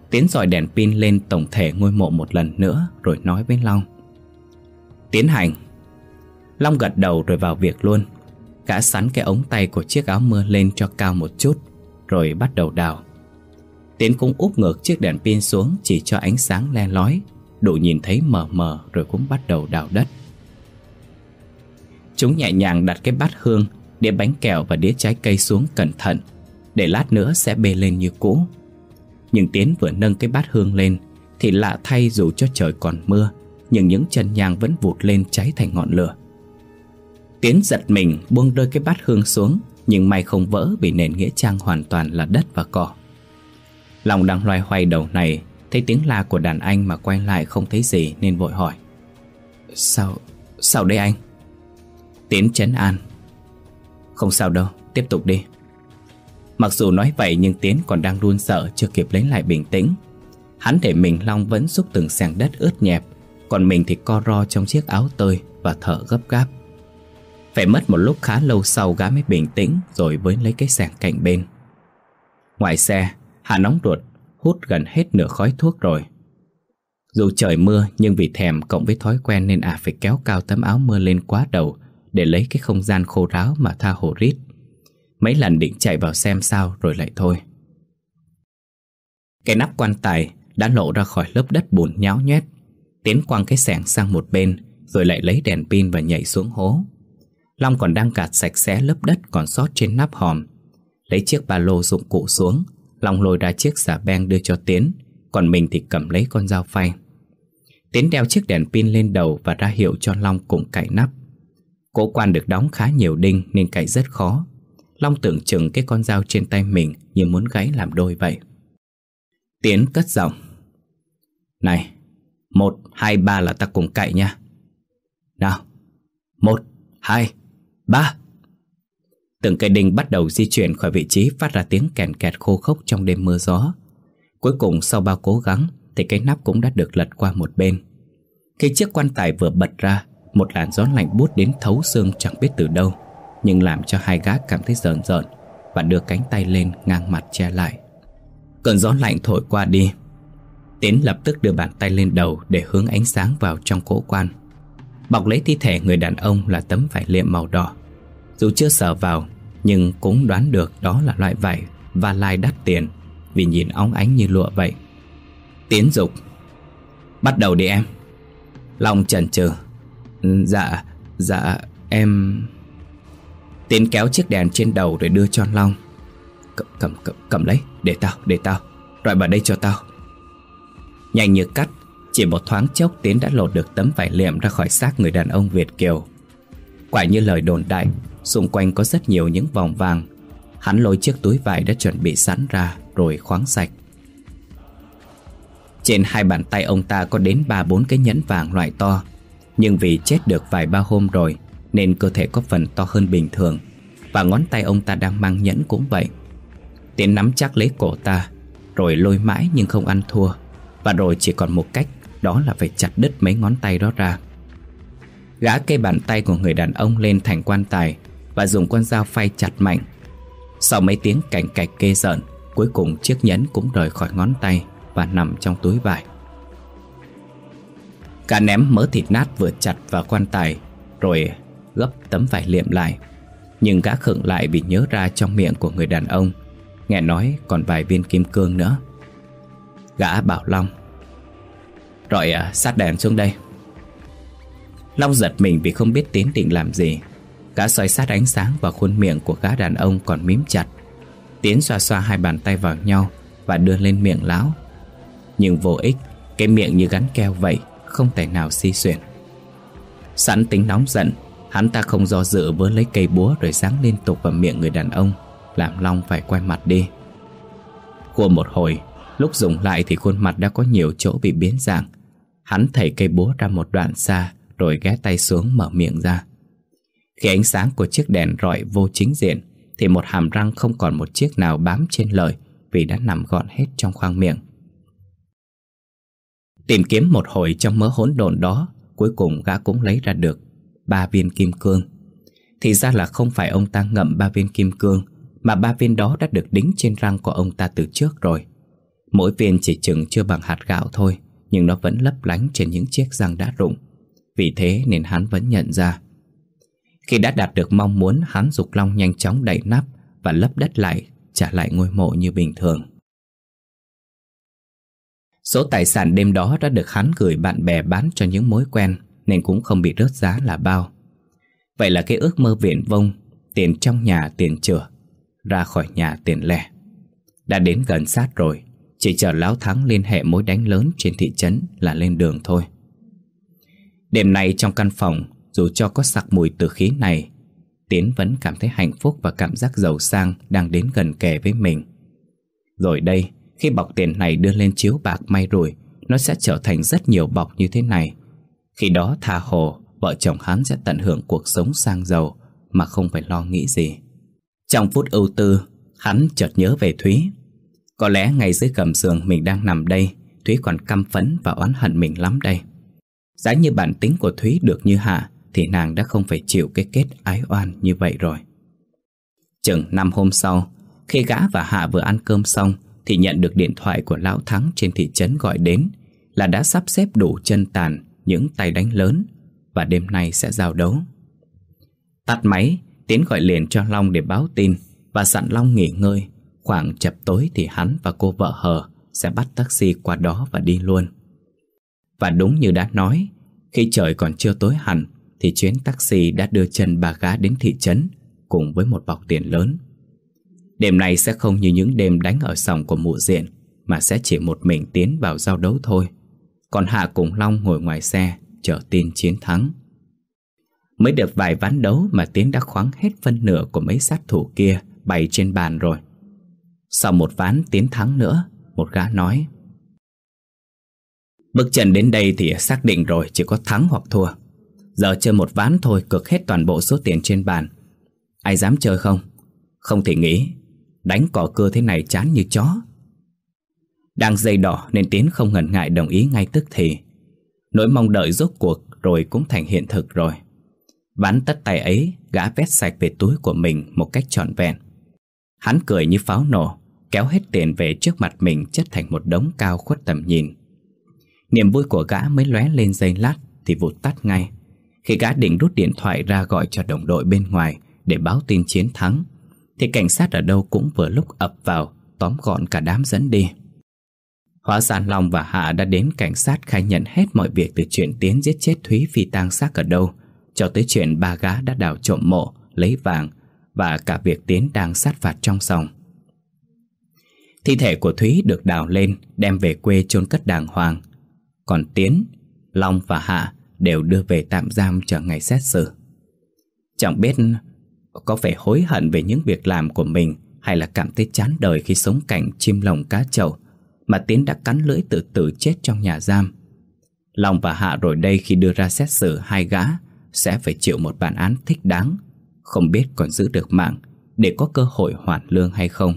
Tiến dọi đèn pin lên tổng thể ngôi mộ một lần nữa Rồi nói với Long. Tiến hành. Long gật đầu rồi vào việc luôn. Gã sắn cái ống tay của chiếc áo mưa lên cho cao một chút, Rồi bắt đầu đào. Tiến cũng úp ngược chiếc đèn pin xuống Chỉ cho ánh sáng le lói. Đủ nhìn thấy mờ mờ rồi cũng bắt đầu đào đất. Chúng nhẹ nhàng đặt cái bát hương, Đĩa bánh kẹo và đĩa trái cây xuống cẩn thận, Để lát nữa sẽ bê lên như cũ. Nhưng Tiến vừa nâng cái bát hương lên, Thì lạ thay dù cho trời còn mưa, Nhưng những chân nhang vẫn vụt lên cháy thành ngọn lửa. Tiến giật mình buông rơi cái bát hương xuống, Nhưng may không vỡ vì nền nghĩa trang hoàn toàn là đất và cỏ. Long đang loay hoay đầu này Thấy tiếng la của đàn anh mà quay lại không thấy gì Nên vội hỏi. Sao, sao đây anh? Tiến chấn an. Không sao đâu, tiếp tục đi. Mặc dù nói vậy nhưng Tiến còn đang run sợ Chưa kịp lấy lại bình tĩnh. Hắn để mình Long vẫn xúc từng sàng đất ướt nhẹp Còn mình thì co ro trong chiếc áo tơi Và thở gấp gáp. Phải mất một lúc khá lâu sau gã mới bình tĩnh Rồi với lấy cái sàng cạnh bên. Ngoài xe Hà nóng ruột, Hút gần hết nửa khói thuốc rồi. Dù trời mưa, nhưng vì thèm cộng với thói quen Nên à phải kéo cao tấm áo mưa lên quá đầu Để lấy cái không gian khô ráo mà tha hồ rít. Mấy lần định chạy vào xem sao rồi lại thôi. Cái nắp quan tài đã lộ ra khỏi lớp đất bùn nháo nhét Tiến quăng cái sẻng sang một bên, Rồi lại lấy đèn pin và nhảy xuống hố. Long còn đang gạt sạch sẽ lớp đất còn sót trên nắp hòm. Lấy chiếc ba lô dụng cụ xuống Long lôi ra chiếc xà beng đưa cho Tiến Còn mình thì cầm lấy con dao phay. Tiến đeo chiếc đèn pin lên đầu Và ra hiệu cho Long cùng cạy nắp. Cổ quan được đóng khá nhiều đinh Nên cạy rất khó. Long tưởng chừng cái con dao trên tay mình Như muốn gáy làm đôi vậy. Tiến cất giọng. Này Một, hai, ba là ta cùng cạy nha. Nào Một, hai, ba. Từng cây đinh bắt đầu di chuyển khỏi vị trí phát ra tiếng kèn kẹt khô khốc trong đêm mưa gió. Cuối cùng sau bao cố gắng thì cái nắp cũng đã được lật qua một bên. Khi chiếc quan tài vừa bật ra, một làn gió lạnh bút đến thấu xương chẳng biết từ đâu, nhưng làm cho hai gã cảm thấy rợn rợn và đưa cánh tay lên ngang mặt che lại. Cơn gió lạnh thổi qua đi. Tiến lập tức đưa bàn tay lên đầu Để hướng ánh sáng vào trong cỗ quan Bọc lấy thi thể người đàn ông là tấm vải liệm màu đỏ Dù chưa sờ vào nhưng cũng đoán được đó là loại vải Và lai đắt tiền Vì nhìn óng ánh như lụa vậy. Tiến dục Bắt đầu đi em. Long chần chừ. Dạ, dạ, em... Tiến kéo chiếc đèn trên đầu rồi đưa cho Long. Cầm, cầm, cầm, cầm lấy, để tao, để tao. Rồi vào đây cho tao. Nhanh như cắt Chỉ một thoáng chốc Tiến đã lột được tấm vải liệm ra khỏi xác người đàn ông Việt Kiều. Quả như lời đồn đại Xung quanh có rất nhiều những vòng vàng. Hắn lôi chiếc túi vải đã chuẩn bị sẵn ra Rồi khoáng sạch. Trên hai bàn tay ông ta có đến ba bốn cái nhẫn vàng loại to. Nhưng vì chết được vài ba hôm rồi, Nên cơ thể có phần to hơn bình thường. Và ngón tay ông ta đang mang nhẫn cũng vậy. Tiến nắm chắc lấy cổ ta, Rồi lôi mãi nhưng không ăn thua. Và rồi chỉ còn một cách, Đó là phải chặt đứt mấy ngón tay đó ra. Gã cây bàn tay của người đàn ông lên thành quan tài. Và dùng con dao phay chặt mạnh. Sau mấy tiếng cảnh cạch kê giận Cuối cùng chiếc nhẫn cũng rời khỏi ngón tay Và nằm trong túi vải. Cả ném mớ thịt nát vừa chặt vào quan tài Rồi gấp tấm vải liệm lại. Nhưng gã khựng lại vì nhớ ra trong miệng của người đàn ông Nghe nói còn vài viên kim cương nữa. Gã bảo Long Rồi à, sát đèn xuống đây. Long giật mình vì không biết tiến định làm gì. Gã soi sát ánh sáng vào khuôn miệng của gã đàn ông còn mím chặt. Tiến xoa xoa hai bàn tay vào nhau Và đưa lên miệng lão. Nhưng vô ích, Cái miệng như gắn keo vậy, Không thể nào si xuyển. Sẵn tính nóng giận, Hắn ta không do dự vớ lấy cây búa Rồi giáng liên tục vào miệng người đàn ông, Làm Long phải quay mặt đi. Qua một hồi, Lúc dùng lại thì khuôn mặt đã có nhiều chỗ bị biến dạng. Hắn thảy cây búa ra một đoạn xa, Rồi ghé tay xuống mở miệng ra. Khi ánh sáng của chiếc đèn rọi vô chính diện, Thì một hàm răng không còn một chiếc nào bám trên lời Vì đã nằm gọn hết trong khoang miệng. Tìm kiếm một hồi trong mớ hỗn độn đó, Cuối cùng gã cũng lấy ra được Ba viên kim cương. Thì ra là không phải ông ta ngậm ba viên kim cương, Mà ba viên đó đã được đính trên răng của ông ta từ trước rồi. Mỗi viên chỉ chừng chưa bằng hạt gạo thôi, Nhưng nó vẫn lấp lánh trên những chiếc răng đã rụng. Vì thế nên hắn vẫn nhận ra khi đã đạt được mong muốn Hắn dục long nhanh chóng đẩy nắp Và lấp đất lại, Trả lại ngôi mộ như bình thường. Số tài sản đêm đó đã được hắn gửi bạn bè bán cho những mối quen, Nên cũng không bị rớt giá là bao. Vậy là cái ước mơ viển vông, Tiền trong nhà, tiền chữa Ra khỏi nhà tiền lẻ. Đã đến gần sát rồi, Chỉ chờ Lão Thắng liên hệ mối đánh lớn trên thị trấn là lên đường thôi. Đêm nay trong căn phòng dù cho có sặc mùi từ khí này, Tiến vẫn cảm thấy hạnh phúc và cảm giác giàu sang đang đến gần kề với mình. Rồi đây, khi bọc tiền này đưa lên chiếu bạc may rủi, Nó sẽ trở thành rất nhiều bọc như thế này. Khi đó tha hồ, Vợ chồng hắn sẽ tận hưởng cuộc sống sang giàu Mà không phải lo nghĩ gì. Trong phút ưu tư, Hắn chợt nhớ về Thúy. Có lẽ ngay dưới gầm giường mình đang nằm đây, Thúy còn căm phẫn và oán hận mình lắm đây. Giá như bản tính của Thúy được như Hạ thì nàng đã không phải chịu cái kết ái oan như vậy rồi Chừng năm hôm sau Khi gã và Hạ vừa ăn cơm xong thì nhận được điện thoại của Lão Thắng trên thị trấn gọi đến là đã sắp xếp đủ chân tàn những tay đánh lớn và đêm nay sẽ giao đấu. Tắt máy, Tiến gọi liền cho Long để báo tin và dặn Long nghỉ ngơi. Khoảng chập tối thì hắn và cô vợ hờ sẽ bắt taxi qua đó và đi luôn. Và đúng như đã nói, khi trời còn chưa tối hẳn thì chuyến taxi đã đưa chân bà gái đến thị trấn cùng với một bọc tiền lớn. Đêm này sẽ không như những đêm đánh ở sòng của mụ diện Mà sẽ chỉ một mình tiến vào giao đấu thôi Còn Hạ cùng Long ngồi ngoài xe Chờ tin chiến thắng Mới được vài ván đấu mà Tiến đã khoáng hết phân nửa của mấy sát thủ kia bày trên bàn rồi. Sau một ván Tiến thắng nữa, một gã nói Bước chân đến đây thì xác định rồi chỉ có thắng hoặc thua. Giờ chơi một ván thôi, cực hết toàn bộ số tiền trên bàn. Ai dám chơi không? Không thể nghĩ. Đánh cỏ cưa thế này chán như chó. Đang dây đỏ nên Tiến không ngần ngại đồng ý ngay tức thì. Nỗi mong đợi rốt cuộc rồi cũng thành hiện thực rồi. Ván tất tay ấy, Gã vét sạch về túi của mình một cách trọn vẹn. Hắn cười như pháo nổ, Kéo hết tiền về trước mặt mình chất thành một đống cao khuất tầm nhìn. Niềm vui của gã mới lóe lên giây lát Thì vụt tắt ngay. Khi gã định rút điện thoại ra gọi cho đồng đội bên ngoài Để báo tin chiến thắng Thì cảnh sát ở đâu cũng vừa lúc ập vào Tóm gọn cả đám dẫn đi Hóa ra Long và Hạ đã đến cảnh sát khai nhận hết mọi việc từ chuyện Tiến giết chết Thúy phi tang xác ở đâu cho tới chuyện ba gã đã đào trộm mộ, lấy vàng và cả việc Tiến đang sát phạt trong sòng. Thi thể của Thúy được đào lên đem về quê chôn cất đàng hoàng. Còn Tiến, Long và Hạ đều đưa về tạm giam chờ ngày xét xử. Chẳng biết có phải hối hận về những việc làm của mình hay là cảm thấy chán đời khi sống cảnh chim lồng cá trầu mà Tiến đã cắn lưỡi tự tử chết trong nhà giam. Long và Hạ rồi đây khi đưa ra xét xử hai gã sẽ phải chịu một bản án thích đáng, không biết còn giữ được mạng để có cơ hội hoàn lương hay không.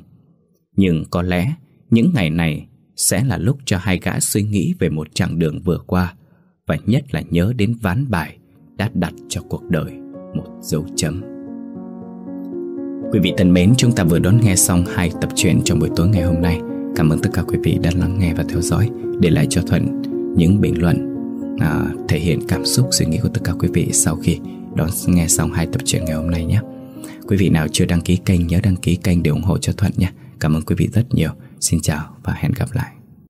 Nhưng có lẽ những ngày này sẽ là lúc cho hai gã suy nghĩ về một chặng đường vừa qua và nhất là nhớ đến ván bài đã đặt cho cuộc đời một dấu chấm. Quý vị thân mến, chúng ta vừa đón nghe xong hai tập truyện trong buổi tối ngày hôm nay. Cảm ơn tất cả quý vị đã lắng nghe và theo dõi. Để lại cho Thuận những bình luận à, thể hiện cảm xúc suy nghĩ của tất cả quý vị sau khi đón nghe xong hai tập truyện ngày hôm nay nhé. Quý vị nào chưa đăng ký kênh nhớ đăng ký kênh để ủng hộ cho Thuận nhé. Cảm ơn quý vị rất nhiều. Xin chào và hẹn gặp lại.